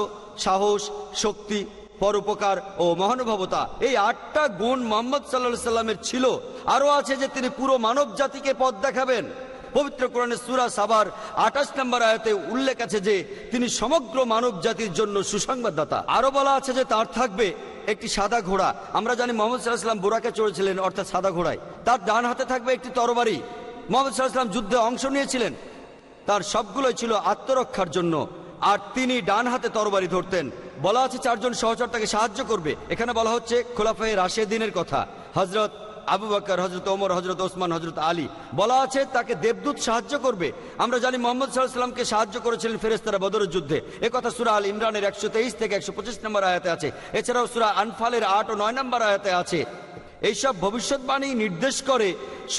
সাহস, শক্তি পরোপকার ও মহানুভবতা। এই আটটা গুণ মোহাম্মদ সাল্লা সাল্লামের ছিল। আরও আছে যে তিনি পুরো মানব জাতিকে পথ দেখাবেন। পবিত্র কোরআনের সুরা সাবার আঠাশ নম্বর আয়তে উল্লেখ আছে যে তিনি সমগ্র মানব জাতির জন্য সুসংবাদদাতা। আরও বলা আছে যে তার থাকবে একটি সাদা ঘোড়া। আমরা জানি মোহাম্মদ সাল্লাহাম বোরাকে চড়েছিলেন, অর্থাৎ সাদা ঘোড়ায়। তার ডান হাতে থাকবে একটি তরবারি। মোহাম্মদ সাল্লাহাম যুদ্ধে অংশ নিয়েছিলেন। তার সবগুলোই ছিল আত্মরক্ষার জন্য। আর তিনি ডান হাতে তরবারি ধরতেন। বলা আছে চারজন সহচর তাকে সাহায্য করবে। এখানে বলা হচ্ছে খোলাফাই রাশেদিনের কথা। হজরত আবু বাকর হজরত ওমর হজরত ওসমান হজরত আলী বলা আছে তাকে দেবদূত সাহায্য করবে। আমরা জানি মোহাম্মদ সাল্লাহামকে সাহায্য করেছিলেন ফেরেস্তারা বদরের যুদ্ধে। কথা সুরা আল ইমরানের একশো তেইশ থেকে একশো পঁচিশ নম্বর আয়াতে আছে। এছাড়াও সুরা আনফালের আট ও নয় নম্বর আয়াতে আছে। এইসব ভবিষ্যৎবাণী নির্দেশ করে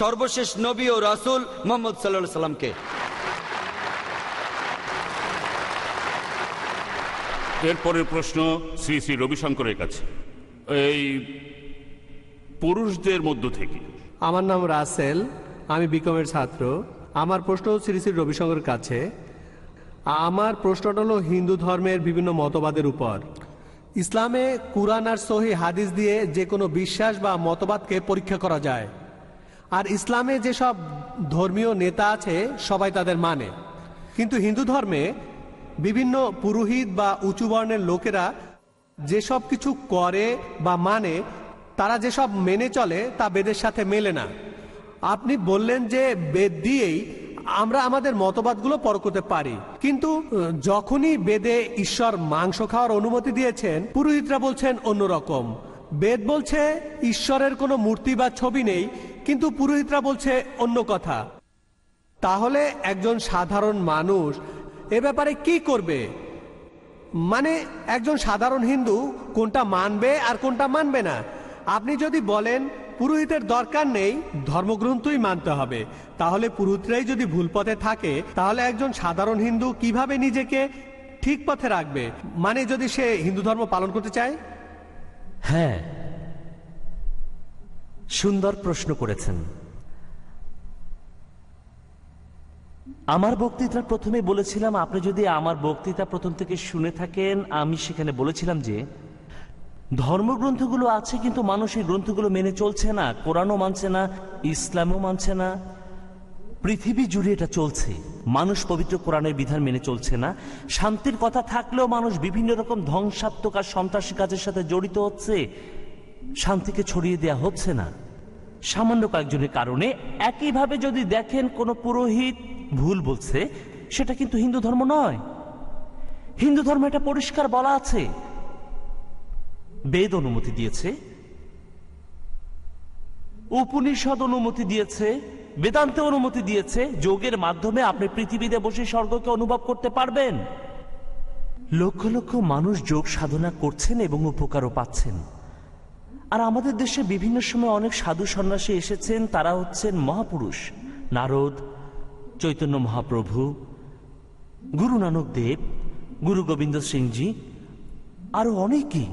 সর্বশেষ নবী ও রাসুল মোহাম্মদ সাল্লাহ সাল্লামকে এরপরের প্রশ্ন শ্রী শ্রী রবিশঙ্করের কাছে। এই পুরুষদের মধ্য থেকে। আমার নাম রাসেল, আমি বিকমের ছাত্র। আমার প্রশ্ন শ্রী শ্রী রবিশঙ্করের কাছে, আমার প্রশ্নটা হলো হিন্দু ধর্মের বিভিন্ন মতবাদের উপর। ইসলামে কুরআন আর সহি হাদিস দিয়ে যে কোনো বিশ্বাস বা মতবাদকে পরীক্ষা করা যায়। আর ইসলামে যেসব ধর্মীয় নেতা আছে, সবাই তাদের মানে। কিন্তু হিন্দু ধর্মে বিভিন্ন পুরোহিত বা উঁচু বর্ণের লোকেরা যেসব কিছু করে বা মানে তারা যেসব মেনে চলে, তা বেদের সাথে মেলে না। আপনি বললেন যে বেদ দিয়েই আমরা আমাদের মতবাদগুলো পর করতে পারি। কিন্তু যখনই বেদে ঈশ্বর মাংস খাওয়ার অনুমতি দিয়েছেন, পুরোহিতরা বলছেন অন্যরকম। বেদ বলছে, ঈশ্বরের কোনো মূর্তি বা ছবি নেই, কিন্তু পুরোহিতরা বলছে অন্য কথা। তাহলে একজন সাধারণ মানুষ এ ব্যাপারে কি করবে? মানে একজন সাধারণ হিন্দু কোনটা মানবে আর কোনটা মানবে না? আপনি যদি বলেন, পুরোহিতের দরকার নেই, ধর্মগ্রন্থই মানতে হবে। তাহলে পুরোহিতরাই যদি ভুল পথে থাকে, তাহলে একজন সাধারণ হিন্দু কীভাবে নিজেকে ঠিক পথে রাখবে? মানে যদি সে হিন্দু ধর্ম পালন করতে চায়? হ্যাঁ। সুন্দর প্রশ্ন করেছেন। আমার বক্তৃতার প্রথমে বলেছিলাম, আপনি যদি আমার বক্তৃতা প্রথম থেকে শুনে থাকেন, আমি সেখানে বলেছিলাম যে, ধর্মগ্রন্থগুলো আছে কিন্তু মানুষ এই গ্রন্থগুলো মেনে চলছে না, কোরআনও মানছে না, ইসলামও মানছে না, পৃথিবী জুড়ে এটা চলছে, মানুষ পবিত্র কোরআনের বিধান মেনে চলছে না, শান্তির কথা থাকলেও মানুষ বিভিন্ন রকম ধ্বংসাত্মক আর সন্ত্রাসী কাজের সাথে জড়িত হচ্ছে, শান্তিকে ছড়িয়ে দেয়া হচ্ছে না। সামান্য কয়েকজনের কারণে, একইভাবে যদি দেখেন কোনো পুরোহিত ভুল বলছে, সেটা কিন্তু হিন্দু ধর্ম নয়। হিন্দু ধর্ম এটা পরিষ্কার বলা আছে। বেদ অনুমতি দিয়েছে। উপনিষদ অনুমতি দিয়েছে। বেদান্ত অনুমতি দিয়েছে। যোগের মাধ্যমে আপনি পৃথিবীতে বসে স্বর্গকে অনুভব করতে পারবেন। লক্ষ লক্ষ মানুষ যোগ সাধনা করছেন এবং উপকারও পাচ্ছেন। আর আমাদের দেশে বিভিন্ন সময় অনেক সাধু সন্ন্যাসী এসেছেন, তারা হচ্ছেন মহাপুরুষ। নারদ চৈতন্য মহাপ্রভু গুরু নানক দেব গুরু গোবিন্দ সিংজি আরও অনেকই।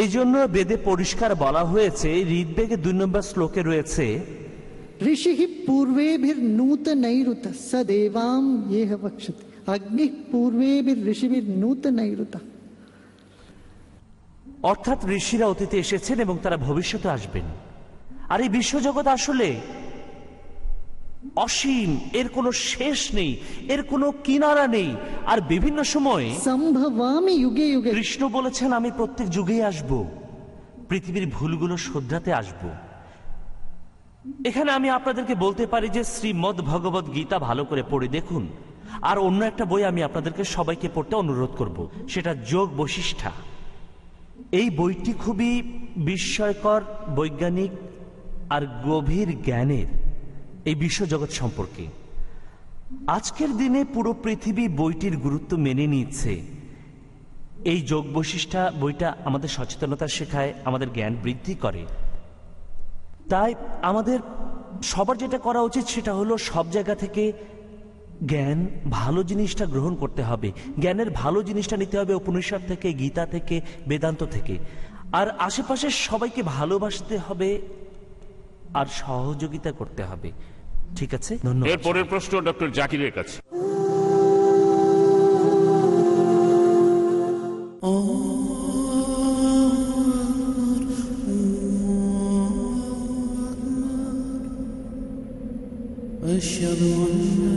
এই জন্য বেদে পরিষ্কার বলা হয়েছে ঋদ্বেগে দুই নম্বর শ্লোকে রয়েছে ঋষি পূর্বে ভীর নূত নৈরুত সদেবাম অগ্নি পূর্বে ভীর ঋষিভীর নূত নৈরুত। অর্থাৎ ঋষিরা অতীতে এসেছেন এবং তারা ভবিষ্যতে আসবেন। আর এই বিশ্বজগৎ আসলে অসীম এর কোনো শেষ নেই এর কোনো কিনারা নেই। আর বিভিন্ন সময় সম্ভবামি যুগে যুগে। কৃষ্ণ বলেছেন আমি প্রত্যেক যুগেই আসব পৃথিবীর ভুলগুলো শোধরাতে আসব। এখানে আমি আপনাদেরকে বলতে পারি যে শ্রীমদ ভগবত গীতা ভালো করে পড়ে দেখুন। আর অন্য একটা বই আমি আপনাদেরকে সবাইকে পড়তে অনুরোধ করব সেটা যোগ বৈশিষ্ঠা এই বইটি খুবই বিস্ময়কর বৈজ্ঞানিক আর গভীর জ্ঞানের। এই বিশ্বজগৎ সম্পর্কে। আজকের দিনে পুরো পৃথিবী বইটির গুরুত্ব মেনে নিচ্ছে এই যোগ বৈশিষ্ঠা বইটা আমাদের সচেতনতা শেখায়, আমাদের জ্ঞান বৃদ্ধি করে। তাই আমাদের সবার যেটা করা উচিত সেটা হলো সব জায়গা থেকে জ্ঞান ভালো জিনিসটা গ্রহণ করতে হবে। জ্ঞানের ভালো জিনিসটা নিতে হবে উপনিষদ থেকে, গীতা থেকে, বেদান্ত থেকে। আর আশেপাশের সবাইকে ভালোবাসতে হবে আর সহযোগিতা করতে হবে। ঠিক আছে ধন্যবাদ এরপরের প্রশ্ন ডক্টর জাকিরের কাছে أشهد أن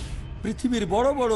পৃথিবীর বড় বড়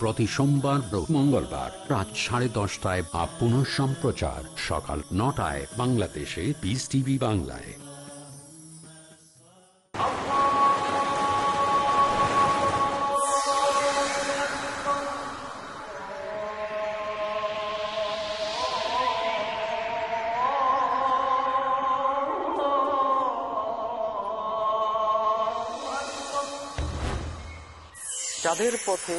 প্রতি সোমবার মঙ্গলবার রাত সাড়ে দশটায় বা পুনঃ সম্প্রচার সকাল নটায় বাংলাদেশে পিস টিভি বাংলায়। যাদের পথে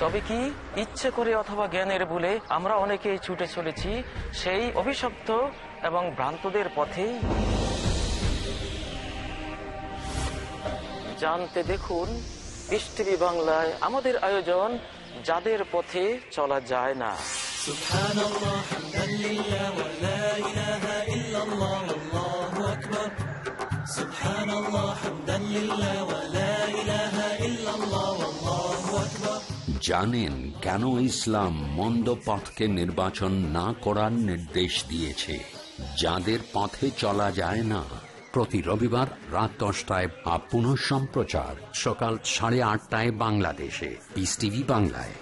তবে কি ইচ্ছে করে অথবা জ্ঞানের বলে আমরা অনেকেই ছুটে চলেছি সেই অভিশপ্ত এবং ভ্রান্তদের পথে। জানতে দেখুন ইস্টিভি বাংলায় আমাদের আয়োজন যাদের পথে চলা যায় না। সুবহানাল্লাহ ওয়া লা ইলাহা ইল্লাল্লাহ জানেন কেন ইসলাম মন্দ পথকে নির্বাচন না করার নির্দেশ দিয়েছে। যাদের পথে চলা যায় না। প্রতি রবিবার রাত দশটায় বা পুনঃ সম্প্রচার। সকাল সাড়ে আটটায় বাংলাদেশে। পিস টিভি বাংলায়।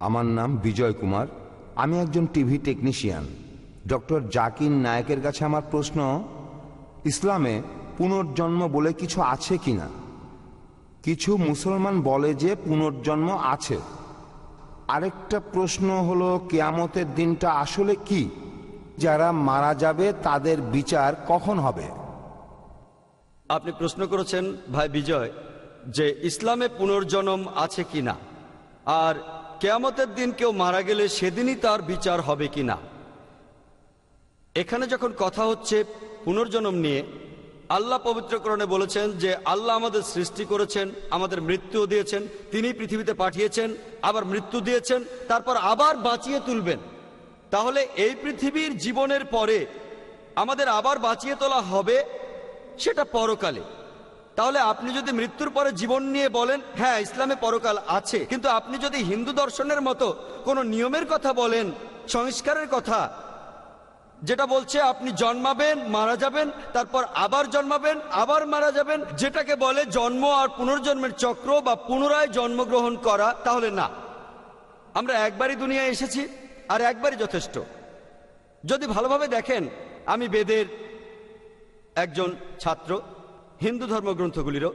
আমার নাম বিজয় কুমার। আমি একজন টিভি টেকনিশিয়ান। ডক্টর জাকির নায়কের কাছে আমার প্রশ্ন, ইসলামে পুনর্জন্ম বলে কিছু আছে কিনা কিছু মুসলমান বলে যে পুনর্জন্ম আছে। আরেকটা প্রশ্ন হলো, কেয়ামতের দিনটা আসলে কি? যারা মারা যাবে তাদের বিচার কখন হবে? আপনি প্রশ্ন করেছেন, ভাই বিজয়, যে ইসলামে পুনর্জন্ম আছে কিনা আর কেয়ামতের দিন কেউ মারা গেলে সেদিনই তার বিচার হবে কিনা এখানে যখন কথা হচ্ছে পুনর্জন্ম নিয়ে, আল্লাহ পবিত্রকরণে বলেছেন যে আল্লাহ আমাদের সৃষ্টি করেছেন, আমাদের মৃত্যুও দিয়েছেন তিনি পৃথিবীতে পাঠিয়েছেন, আবার মৃত্যু দিয়েছেন, তারপর আবার বাঁচিয়ে তুলবেন। তাহলে এই পৃথিবীর জীবনের পরে আমাদের আবার বাঁচিয়ে তোলা হবে সেটা পরকালে। তাহলে আপনি যদি মৃত্যুর পরে জীবন নিয়ে বলেন হ্যাঁ ইসলামে পরকাল আছে, কিন্তু আপনি যদি হিন্দু দর্শনের মতো কোনো নিয়মের কথা বলেন, সংস্কারের কথা যেটা বলছে, আপনি জন্মাবেন, মারা যাবেন, তারপর আবার জন্মাবেন, আবার মারা যাবেন। যেটাকে বলে জন্ম আর পুনর্জন্মের চক্র বা পুনরায় জন্মগ্রহণ করা, তাহলে না। আমরা একবারই দুনিয়ায় এসেছি, আর একবারই যথেষ্ট। যদি ভালোভাবে দেখেন, আমি বেদের একজন ছাত্র, হিন্দু ধর্মগ্রন্থগুলিরও।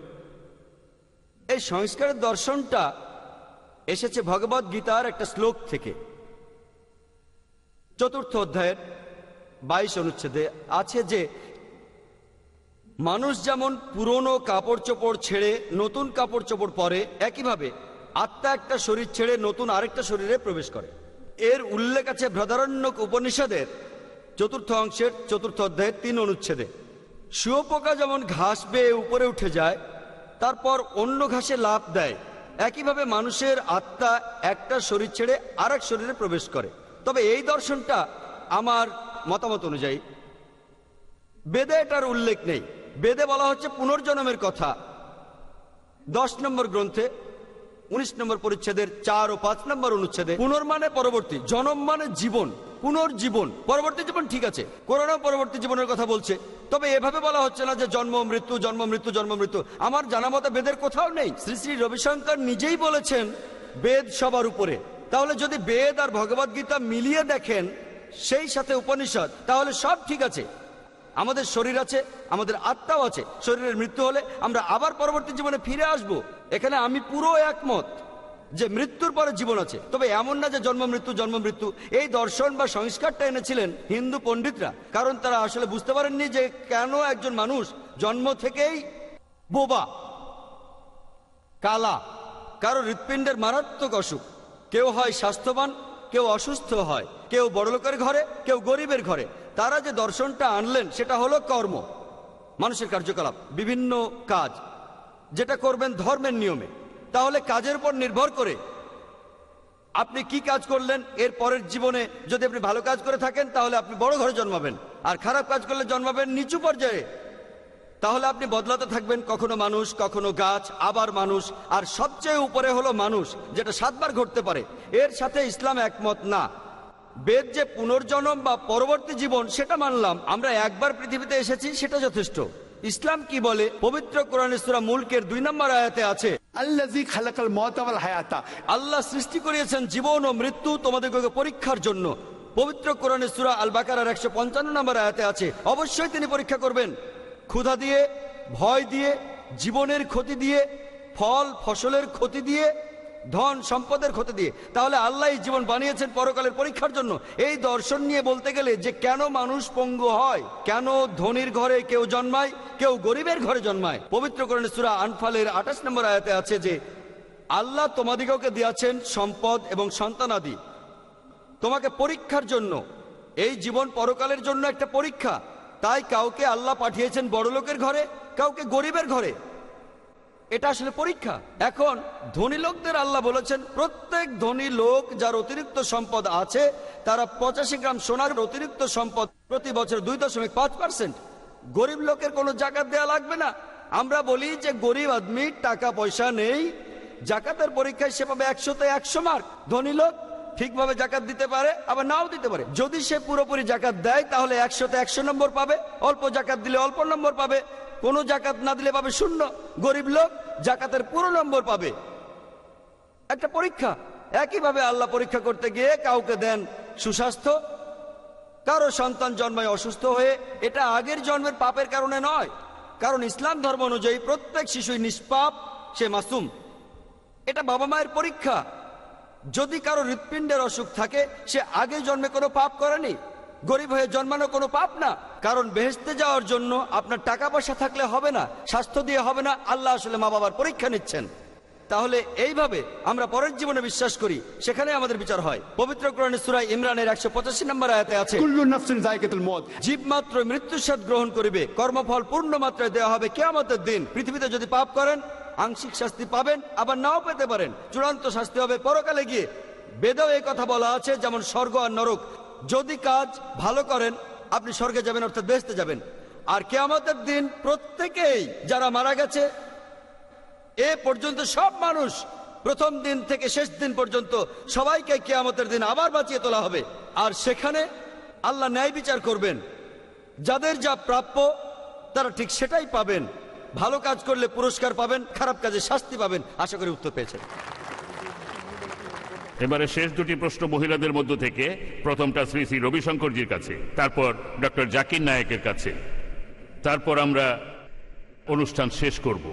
এই সংস্কারের দর্শনটা এসেছে ভগবত গীতার একটা শ্লোক থেকে। চতুর্থ অধ্যায়ের বাইশ অনুচ্ছেদে আছে যে, মানুষ যেমন পুরনো কাপড় চোপড় ছেড়ে নতুন কাপড় চোপড় পরে, একইভাবে আত্মা একটা শরীর ছেড়ে নতুন আরেকটা শরীরে প্রবেশ করে। এর উল্লেখ আছে ভ্রদারণ্যক উপনিষদের চতুর্থ অংশের চতুর্থ অধ্যায়ের তিন অনুচ্ছেদে। শুয়োপোকা যেমন ঘাস বেয়ে উপরে উঠে যায়, তারপর অন্য ঘাসে লাভ দেয়, একইভাবে মানুষের আত্মা একটা শরীর ছেড়ে আর শরীরে প্রবেশ করে। তবে এই দর্শনটা আমার মতামত অনুযায়ী। বেদে এটার উল্লেখ নেই। বেদে বলা হচ্ছে পুনর্জন্মের কথা। দশ নম্বর গ্রন্থে, উনিশ নম্বর পরিচ্ছেদের চার ও পাঁচ নম্বর অনুচ্ছেদে, পুনর্মানে পরবর্তী, জনম মানে জীবন, পুনর্জীবন, পরবর্তী জীবন ঠিক আছে করোনা পরবর্তী জীবনের কথা বলছে, তবে এভাবে বলা হচ্ছে না যে জন্ম, মৃত্যু জন্ম মৃত্যু জন্ম, মৃত্যু, আমার জানা মতে বেদের কোথাও নেই। শ্রী শ্রী রবিশঙ্কর নিজেই বলেছেন, বেদ সবার উপরে। তাহলে যদি বেদ আর ভগবদ্গীতা মিলিয়ে দেখেন সেই সাথে উপনিষদ, তাহলে সব ঠিক আছে। আমাদের শরীর আছে, আমাদের আত্মাও আছে। শরীরের মৃত্যু হলে আমরা আবার পরবর্তী জীবনে ফিরে আসব। এখানে আমি পুরো একমত যে মৃত্যুর পরে জীবন আছে। তবে এমন না যে জন্ম মৃত্যু জন্ম মৃত্যু। এই দর্শন বা সংস্কারটা এনেছিলেন হিন্দু পণ্ডিতরা। কারণ তারা আসলে বুঝতে পারেননি যে কেন একজন মানুষ জন্ম থেকেই বোবা, কালা, কারও হৃৎপিণ্ডের মারাত্মক অসুখ। কেউ হয় স্বাস্থ্যবান কেউ অসুস্থ হয়, কেউ বড়লোকের ঘরে, কেউ গরিবের ঘরে, তারা যে দর্শনটা আনলেন, সেটা হলো কর্ম, মানুষের কার্যকলাপ, বিভিন্ন কাজ, যেটা করবেন ধর্মের নিয়মে। তাহলে কাজের উপর নির্ভর করে আপনি কি কাজ করলেন, এর পরের জীবনে যদি আপনি ভালো কাজ করে থাকেন, তাহলে আপনি বড় ঘরে জন্মাবেন, আর খারাপ কাজ করলে জন্মাবেন নিচু পর্যায়ে। তাহলে আপনি বদলাতে থাকবেন কখনো মানুষ কখনো গাছ আবার মানুষ আর সবচেয়ে উপরে হলো মানুষ যেটা সাতবার ঘটতে পারে। এর সাথে ইসলাম একমত না। বেদ যে পুনর্জন্ম বা পরবর্তী জীবন সেটা মানলাম। আমরা একবার পৃথিবীতে এসেছি সেটা যথেষ্ট। ইসলাম কি বলে? পবিত্র কোরআনের সূরা মুলকের দুই নম্বর আয়াতে আছে আল্লাহ সৃষ্টি করিয়েছেন জীবন ও মৃত্যু তোমাদেরকে পরীক্ষার জন্য। পবিত্র কোরআনের সূরা আল বাকারার একশো পঞ্চান্ন নম্বর আয়াতে আছে অবশ্যই তিনি পরীক্ষা করবেন। ক্ষুধা দিয়ে, ভয় দিয়ে, জীবনের ক্ষতি দিয়ে, ফল, ফসলের ক্ষতি দিয়ে, ধন সম্পদের ক্ষতি দিয়ে। তাহলে আল্লাহ জীবন বানিয়েছেন পরকালের পরীক্ষার জন্য। এই দর্শন নিয়ে বলতে গেলে যে কেন মানুষ পঙ্গু হয়, কেন ধনির ঘরে কেউ জন্মায়, কেউ গরিবের ঘরে জন্মায়। পবিত্র করণে সুরা আনফালের আঠাশ নম্বর আয়াতে আছে যে, আল্লাহ তোমাদিগকে দিয়েছেন সম্পদ এবং সন্তানাদি তোমাকে পরীক্ষার জন্য, এই জীবন পরকালের জন্য একটা পরীক্ষা। তাই কাউকে আল্লাহ পাঠিয়েছেন বড়লোকের ঘরে, কাউকে গরিবের ঘরে। এটা আসলে পরীক্ষা। এখন ধনী লোকদের আল্লাহ বলেছেন, প্রত্যেক ধনী লোক যার অতিরিক্ত সম্পদ আছে, তারা পঁচাশি গ্রাম সোনার অতিরিক্ত সম্পদ প্রতি বছর দুই দশমিক পাঁচ পার্সেন্ট। গরিব লোকের কোনো জাকাত দেওয়া লাগবে না। আমরা বলি যে গরিব আদমির টাকা পয়সা নেই, জাকাতের পরীক্ষায় সে পাবে একশোতে একশো মার্ক। ধনী লোক ঠিকভাবে জাকাত দিতে পারে, আবার নাও দিতে পারে। যদি সে পুরোপুরি জাকাত দেয়, তাহলে একশোতে একশো নম্বর পাবে। অল্প জাকাত দিলে অল্প নম্বর পাবে। কোনো জাকাত না দিলে পাবে শূন্য। গরিব লোক জাকাতের পুরো নম্বর পাবে। একটা পরীক্ষা। একইভাবে আল্লাহ পরীক্ষা করতে গিয়ে কাউকে দেন সুস্বাস্থ্য। কারও সন্তান জন্মায় অসুস্থ হয়ে, এটা আগের জন্মের পাপের কারণে নয়। কারণ ইসলাম ধর্ম অনুযায়ী প্রত্যেক শিশুই নিষ্পাপ, সে মাসুম। এটা বাবা মায়ের পরীক্ষা। যদি কারও হৃৎপিণ্ডের অসুখ থাকে সে আগে জন্মে কোনো পাপ করেনি। গরিব হয়ে জন্মানো কোনো পাপ না। কারণ বেহেস্তে যাওয়ার জন্য আপনার টাকা পয়সা থাকলে হবে না স্বাস্থ্য দিয়ে হবে না আল্লাহ আসলে মা বাবার পরীক্ষা নিচ্ছেন। তাহলে এইভাবে আমরা পরের জীবনে বিশ্বাস করি সেখানে আমাদের বিচার হয়। পবিত্র কোরআনে সুরাই ইমরানের একশো পঁচাশি নম্বর আয়াতে আছে জীব মাত্র মৃত্যুর স্বাদ গ্রহণ করিবে কর্মফল পূর্ণ মাত্রায় দেওয়া হবে কেয়ামতের দিন। পৃথিবীতে যদি পাপ করেন আংশিক শাস্তি পাবেন, আবার নাও পেতে পারেন। চূড়ান্ত শাস্তি হবে পরকালে গিয়ে। বেদেও এই কথা বলা আছে, যেমন স্বর্গ আর নরক। যদি কাজ ভালো করেন, আপনি স্বর্গে যাবেন, অর্থাৎ বেসতে যাবেন। আর কেয়ামতের দিন প্রত্যেকেই যারা মারা গেছে, এ পর্যন্ত সব মানুষ, প্রথম দিন থেকে শেষ দিন পর্যন্ত সবাইকে কেয়ামতের দিন আবার বাঁচিয়ে তোলা হবে। আর সেখানে আল্লাহ ন্যায় বিচার করবেন। যাদের যা প্রাপ্য, তারা ঠিক সেটাই পাবেন। ভালো কাজ করলে পুরস্কার পাবেন খারাপ কাজে শাস্তি পাবেন আশা করি উত্তর পেয়েছেন। এবারে শেষ দুটি প্রশ্ন মহিলাদের মধ্য থেকে। প্রথমটা শ্রী শ্রী রবিশঙ্করজির কাছে তারপর ডক্টর জাকির নায়েকের কাছে। তারপর আমরা অনুষ্ঠান শেষ করব।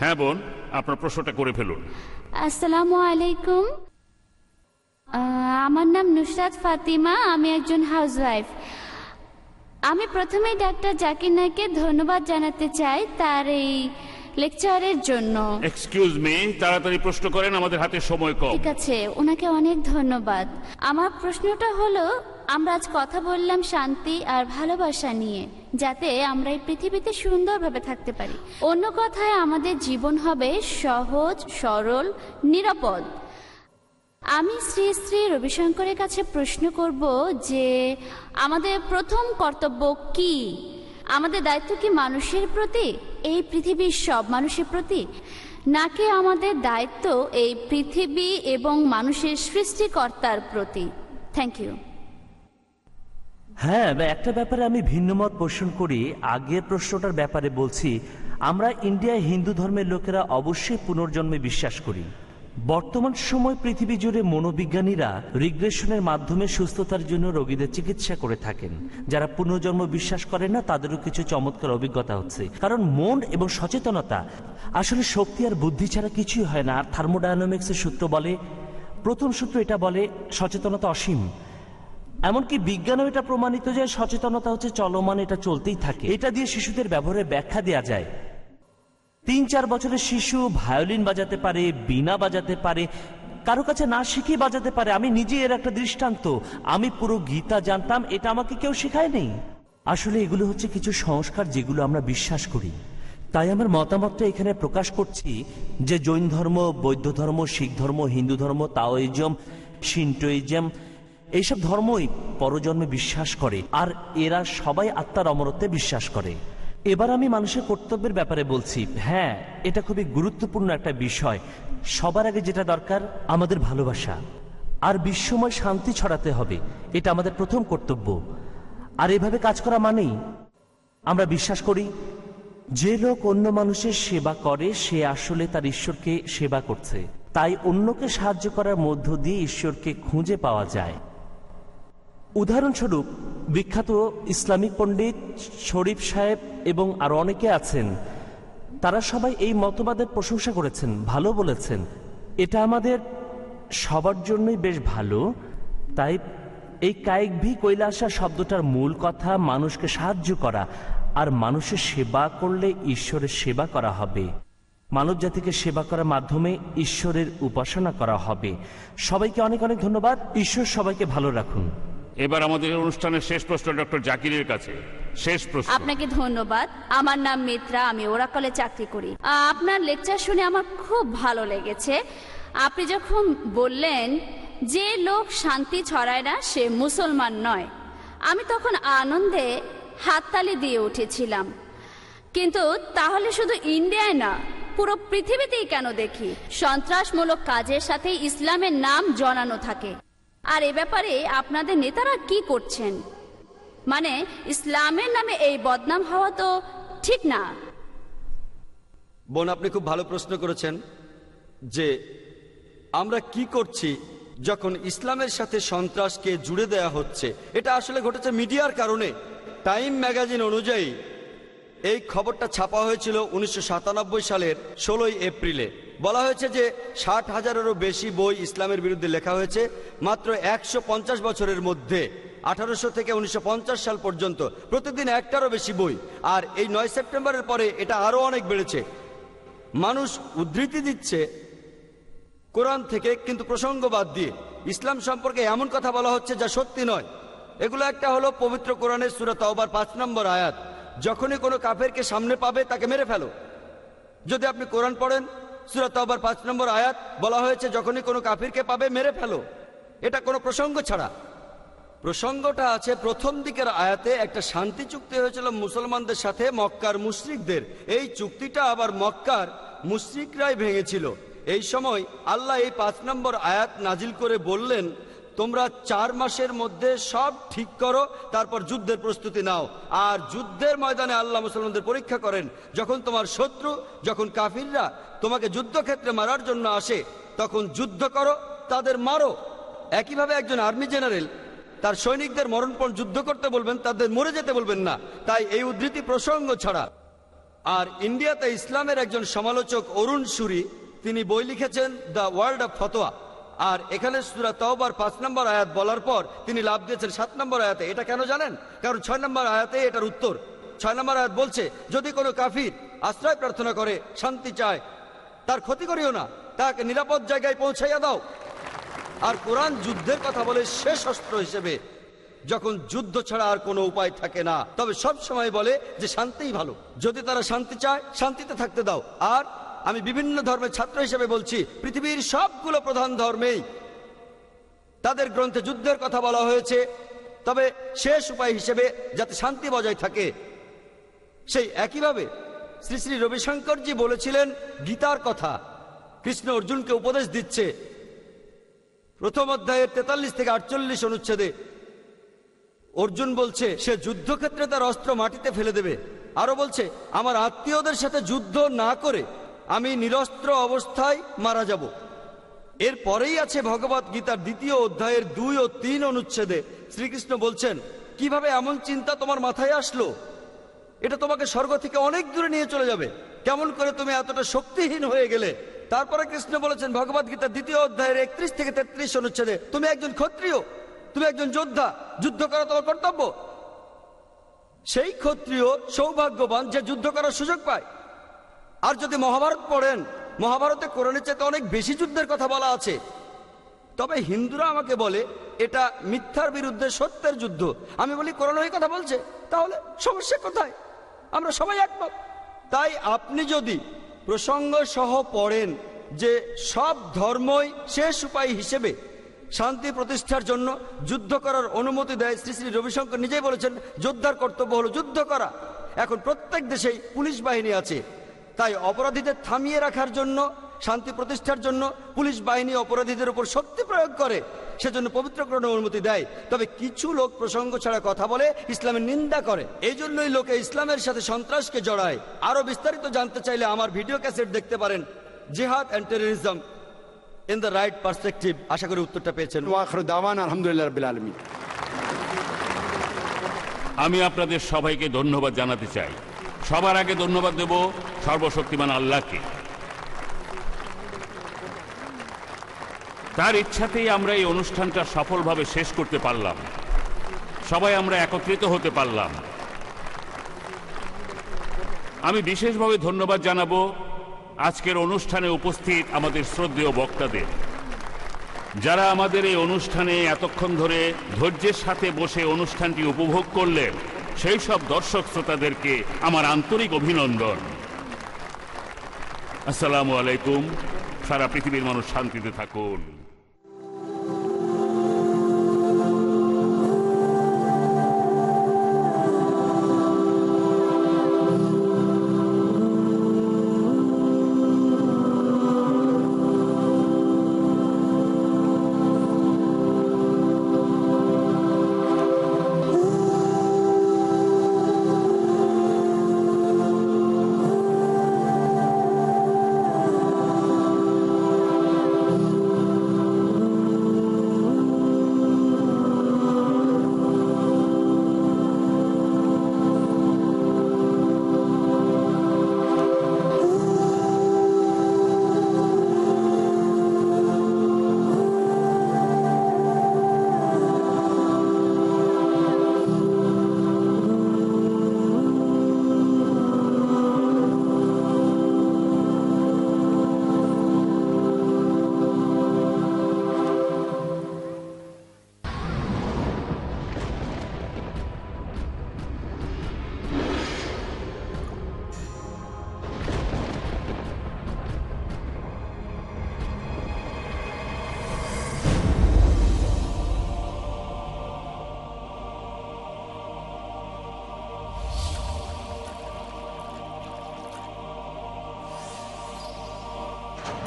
হ্যাঁ বোন আপনার প্রশ্নটা করে ফেলুন। আসসালামু আলাইকুম। আহ, আমার নাম নুসরাত ফাতিমা আমি একজন হাউসওয়াইফ আমি প্রথমেই ডাক্তার জাকির নাইকে ধন্যবাদ জানাতে চাই তার এই লেকচারের জন্য। এক্সকিউজ মি তাড়াতাড়ি প্রশ্ন করেন আমাদের হাতে সময় কম। ঠিক আছে ওনাকে অনেক ধন্যবাদ। আমার প্রশ্নটা হলো আমরা আজ কথা বললাম শান্তি আর ভালোবাসা নিয়ে যাতে আমরা এই পৃথিবীতে সুন্দরভাবে থাকতে পারি। অন্য কথায় আমাদের জীবন হবে সহজ সরল নিরাপদ। আমি শ্রী শ্রী রবিশঙ্করের কাছে প্রশ্ন করব যে, আমাদের প্রথম কর্তব্য কি? আমাদের দায়িত্ব কি মানুষের প্রতি? এই পৃথিবীর সব মানুষের প্রতি? নাকি আমাদের দায়িত্ব এই পৃথিবী এবং মানুষের সৃষ্টিকর্তার প্রতি? থ্যাংক ইউ হ্যাঁ একটা ব্যাপারে আমি ভিন্নমত পোষণ করি। আগের প্রশ্নটার ব্যাপারে বলছি, আমরা ইন্ডিয়ায় হিন্দু ধর্মের লোকেরা অবশ্যই পুনর্জন্মে বিশ্বাস করি। বর্তমান সময় পৃথিবী জুড়ে মনোবিজ্ঞানীরা রিগ্রেশনের মাধ্যমে সুস্থতার জন্য রোগীদের চিকিৎসা করে থাকেন। যারা পুনর্জন্ম বিশ্বাস করেন না, তাদেরও কিছু চমৎকার অভিজ্ঞতা হচ্ছে। কারণ মন এবং সচেতনতা আসলে শক্তি আর বুদ্ধি ছাড়া কিছুই হয় না। আর থার্মোডায়নামিক্সের সূত্র বলে, প্রথম সূত্র এটা বলে, সচেতনতা অসীম। এমনকি বিজ্ঞানও এটা প্রমাণিত যে সচেতনতা হচ্ছে চলমান, এটা চলতেই থাকে। এটা দিয়ে শিশুদের ব্যবহারে ব্যাখ্যা দেওয়া যায়। তিন চার বছরের শিশু ভায়োলিন বাজাতে পারে, বীণা বাজাতে পারে, কারও কাছে না শিখে বাজাতে পারে। আমি নিজে এর একটা দৃষ্টান্ত। আমি পুরো গীতা জানতাম, এটা আমাকে কেউ শেখায়নি আসলে এগুলো হচ্ছে কিছু সংস্কার যেগুলো আমরা বিশ্বাস করি। তাই আমার মতামতটা এখানে প্রকাশ করছি যে জৈন ধর্ম, বৌদ্ধ ধর্ম, শিখ ধর্ম, হিন্দু ধর্ম, তাওইজম শিন্টোইজম এইসব ধর্মই পরজন্মে বিশ্বাস করে, আর এরা সবাই আত্মার অমরত্বে বিশ্বাস করে। এবার আমি মানুষের কর্তব্যের ব্যাপারে বলছি। হ্যাঁ এটা খুবই গুরুত্বপূর্ণ একটা বিষয়। সবার আগে যেটা দরকার, আমাদের ভালোবাসা। আর বিশ্বময় শান্তি ছড়াতে হবে, এটা আমাদের প্রথম কর্তব্য। আর এভাবে কাজ করা মানেই আমরা বিশ্বাস করি, যে লোক অন্য মানুষের সেবা করে, সে আসলে তার ঈশ্বরকে সেবা করছে। তাই অন্যকে সাহায্য করার মধ্য দিয়ে ঈশ্বরকে খুঁজে পাওয়া যায়। উদাহরণস্বরূপ বিখ্যাত ইসলামিক পণ্ডিত শরীফ সাহেব এবং আরও অনেকে আছেন। তারা সবাই এই মতবাদের প্রশংসা করেছেন, ভালো বলেছেন। এটা আমাদের সবার জন্যই বেশ ভালো। তাই এই কায়িক ভি কৈলাসা শব্দটার মূল কথা, মানুষকে সাহায্য করা আর মানুষের সেবা করলে ঈশ্বরের সেবা করা হবে। মানব জাতিকে সেবা করার মাধ্যমে ঈশ্বরের উপাসনা করা হবে। সবাইকে অনেক অনেক ধন্যবাদ। ঈশ্বর সবাইকে ভালো রাখুন। এবার আমাদের অনুষ্ঠানের শেষ প্রশ্ন ডক্টর জাকিরের কাছে। শেষ প্রশ্ন। আপনাকে ধন্যবাদ। আমার নাম মিত্রা, আমি ওরাকলে চাকরি করি। আপনার লেকচার শুনে আমার খুব ভালো লেগেছে। আপনি যখন বললেন যে লোক শান্তি ছড়ায় না, সে মুসলমান নয়, আমি তখন আনন্দে হাততালি দিয়ে উঠেছিলাম। কিন্তু তাহলে শুধু ইন্ডিয়ায় না, পুরো পৃথিবীতেই কেন দেখি? সন্ত্রাসমূলক কাজের সাথে ইসলামের নাম জড়ানো থাকে। আর এ ব্যাপারে আপনাদের নেতারা কি করছেন? মানে ইসলামের নামে এই বদনাম হওয়া তো ঠিক না। বোন, আপনি খুব ভালো প্রশ্ন করেছেন যে আমরা কি করছি যখন ইসলামের সাথে সন্ত্রাসকে জুড়ে দেয়া হচ্ছে। এটা আসলে ঘটেছে মিডিয়ার কারণে। টাইম ম্যাগাজিন অনুযায়ী এই খবরটা ছাপা হয়েছিল উনিশশো সাতানব্বই সালের ষোলোই এপ্রিলে। বলা হয়েছে যে ষাট হাজারেরও বেশি বই ইসলামের বিরুদ্ধে লেখা হয়েছে, মাত্র একশো পঞ্চাশ বছরের মধ্যে, আঠারোশো থেকে উনিশশো পঞ্চাশ সাল পর্যন্ত প্রতিদিন একটারও বেশি বই। আর এই নয় সেপ্টেম্বরের পরে এটা আরও অনেক বেড়েছে। মানুষ উদ্ধৃতি দিচ্ছে কোরআন থেকে, কিন্তু প্রসঙ্গ বাদ দিয়ে। ইসলাম সম্পর্কে এমন কথা বলা হচ্ছে যা সত্যি নয়। এগুলো একটা হলো পবিত্র কোরআনের সুরত অবার পাঁচ নম্বর আয়াত। যখনই কোনো কাফেরকে সামনে পাবে, তাকে মেরে ফেলো। যদি আপনি কোরআন পড়েন সুরত অবার পাঁচ নম্বর আয়াত বলা হয়েছে, যখনই কোনো কাফিরকে পাবে, মেরে ফেলো। এটা কোনো প্রসঙ্গ ছাড়া। প্রসঙ্গটা আছে, প্রথম দিকের আয়াতে একটা শান্তি চুক্তি হয়েছিল মুসলমানদের সাথে, মক্কার মুশ্রিকদের। এই চুক্তিটা আবার মক্কার মুশরিকরাই ভেঙেছিল। এই সময় আল্লাহ এই পাঁচ নম্বর আয়াত নাজিল করে বললেন তোমরা চার মাসের মধ্যে সব ঠিক করো, তারপর যুদ্ধের প্রস্তুতি নাও। আর যুদ্ধের ময়দানে আল্লাহ মুসলমানদের পরীক্ষা করেন, যখন তোমার শত্রু, যখন কাফিররা তোমাকে যুদ্ধক্ষেত্রে মারার জন্য আসে, তখন যুদ্ধ করো, তাদের মারো। একইভাবে একজন আর্মি জেনারেল, তার সৈনিকদের মরণপণ যুদ্ধ করতে বলবেন, তাদের মরে যেতে বলবেন না। তাই এই উদ্ধৃতি প্রসঙ্গ ছাড়া। আর ইন্ডিয়াতে ইসলামের একজন সমালোচক অরুণ সুরি, তিনি বই লিখেছেন দ্য ওয়ার্ল্ড অফ ফতোয়া। আর এখানে সুরা তওবার পাঁচ নম্বর আয়াত বলার পর তিনি লাভ দিয়েছেন সাত নম্বর আয়াতে। এটা কেন জানেন? কারণ ছয় নম্বর আয়াতে এটার উত্তর। ছয় নম্বর আয়াত বলছে, যদি কোনো কাফির আশ্রয় প্রার্থনা করে, শান্তি চায়, তার ক্ষতি করিও না, তাকে নিরাপদ জায়গায় পৌঁছাইয়া দাও। আর কোরআন যুদ্ধের কথা বলে শেষ অস্ত্র হিসেবে, যখন যুদ্ধ ছাড়া আর কোনো উপায় থাকে না। তবে সব সময় বলে যে, শান্তিই ভালো। যদি তারা শান্তি চায়, শান্তিতে থাকতে দাও। আর আমি বিভিন্ন ধর্মের ছাত্র হিসেবে বলছি, পৃথিবীর সবগুলো প্রধান ধর্মেই তাদের গ্রন্থে যুদ্ধের কথা বলা হয়েছে। তবে শেষ উপায় হিসেবে যাতে শান্তি বজায় থাকে, সেই একইভাবে শ্রী শ্রী রবিশঙ্করজি বলেছিলেন, গীতার কথা। কৃষ্ণ অর্জুনকে উপদেশ দিচ্ছে। প্রথম অধ্যায়ের তেতাল্লিশ থেকে আটচল্লিশ অনুচ্ছেদে অর্জুন বলছে, সে যুদ্ধক্ষেত্রে তার অস্ত্র মাটিতে ফেলে দেবে। আরও বলছে, আমার আত্মীয়দের সাথে যুদ্ধ না করে আমি নিরস্ত্র অবস্থায় মারা যাব। এর পরেই আছে ভগবত গীতার দ্বিতীয় অধ্যায়ের দুই ও তিন অনুচ্ছেদে শ্রীকৃষ্ণ বলছেন, কীভাবে এমন চিন্তা তোমার মাথায় আসলো? এটা তোমাকে স্বর্গ থেকে অনেক দূরে নিয়ে চলে যাবে। কেমন করে তুমি এতটা শক্তিহীন হয়ে গেলে? তারপরে কৃষ্ণ বলেছেন, ভগবত গীতার দ্বিতীয় অধ্যায়ের একত্রিশ থেকে তেত্রিশ অনুচ্ছেদে তুমি একজন ক্ষত্রিয়, তুমি একজন যোদ্ধা, যুদ্ধ করা তোমার কর্তব্য। সেই ক্ষত্রিয় সৌভাগ্যবান যে যুদ্ধ করার সুযোগ পায়। আর যদি মহাভারত পড়েন, মহাভারতে কোরআনের চাইতে অনেক বেশি যুদ্ধের কথা বলা আছে। তবে হিন্দুরা আমাকে বলে, এটা মিথ্যার বিরুদ্ধে সত্যের যুদ্ধ। আমি বলি, কোরআন ওই কথা বলছে? তাহলে সমস্যা কোথায়? আমরা সবাই একমত। তাই আপনি যদি প্রসঙ্গ সহ পড়েন যে সব ধর্মই শেষ উপায় হিসেবে শান্তি প্রতিষ্ঠার জন্য যুদ্ধ করার অনুমতি দেয়, শ্রী শ্রী রবিশঙ্কর নিজেই বলেছেন, যোদ্ধার কর্তব্য হলো যুদ্ধ করা। এখন প্রত্যেক দেশেই পুলিশ বাহিনী আছে। তাই অপরাধীদের থামিয়ে রাখার জন্য শান্তি প্রতিষ্ঠার জন্য পুলিশ বাহিনী অপরাধীদের উপর শক্তি প্রয়োগ করে সেজন্য পবিত্রকরণের অনুমতি দেয়। তবে কিছু লোক প্রসঙ্গ ছাড়া কথা বলে ইসলামের নিন্দা করে। এই জন্যই লোকে ইসলামের সাথে সন্ত্রাসকে জড়ায়। আরও বিস্তারিত জানতে চাইলে আমার ভিডিও ক্যাসেট দেখতে পারেন। Jihad and terrorism in the right perspective. আশা করি উত্তরটা পেয়েছেন। দাওয়ান আলহামদুলিল্লাহ আলমী আমি আপনাদের সবাইকে ধন্যবাদ জানাতে চাই। সবার আগে ধন্যবাদ দেব সর্বশক্তিমান আল্লাহকে। তার ইচ্ছাতেই আমরা এই অনুষ্ঠানটা সফলভাবে শেষ করতে পারলাম। সবাই আমরা একত্রিত হতে পারলাম। আমি বিশেষভাবে ধন্যবাদ জানাব আজকের অনুষ্ঠানে উপস্থিত আমাদের শ্রদ্ধেয় বক্তাদের। যারা আমাদের এই অনুষ্ঠানে এতক্ষণ ধরে ধৈর্যের সাথে বসে অনুষ্ঠানটি উপভোগ করলেন সেই সব দর্শক শ্রোতাদেরকে আমার আন্তরিক অভিনন্দন। আসসালামু আলাইকুম। সারা পৃথিবীর মানুষ শান্তিতে থাকুন।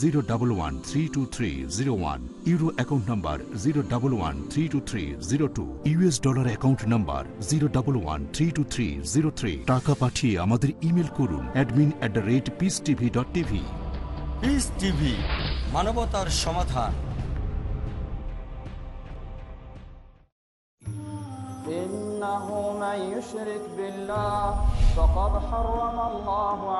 zero double one three two three zero one euro account number zero double one three two three zero two US dollar account number zero double one three two three zero three টাকা পাঠিয়ে আমাদের email করুন admin at the rate peace TV dot TV peace TV মানবতার সমাধান إنه من يشرك بالله فقد حرم الله عليه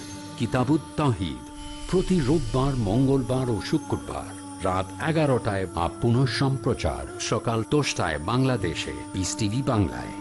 কিতাবুত তাহিদ প্রতি রোববার, মঙ্গলবার ও শুক্রবার রাত এগারোটায় বা পুনঃ সম্প্রচার সকাল দশটায় বাংলাদেশে পিস টিভি বাংলায়।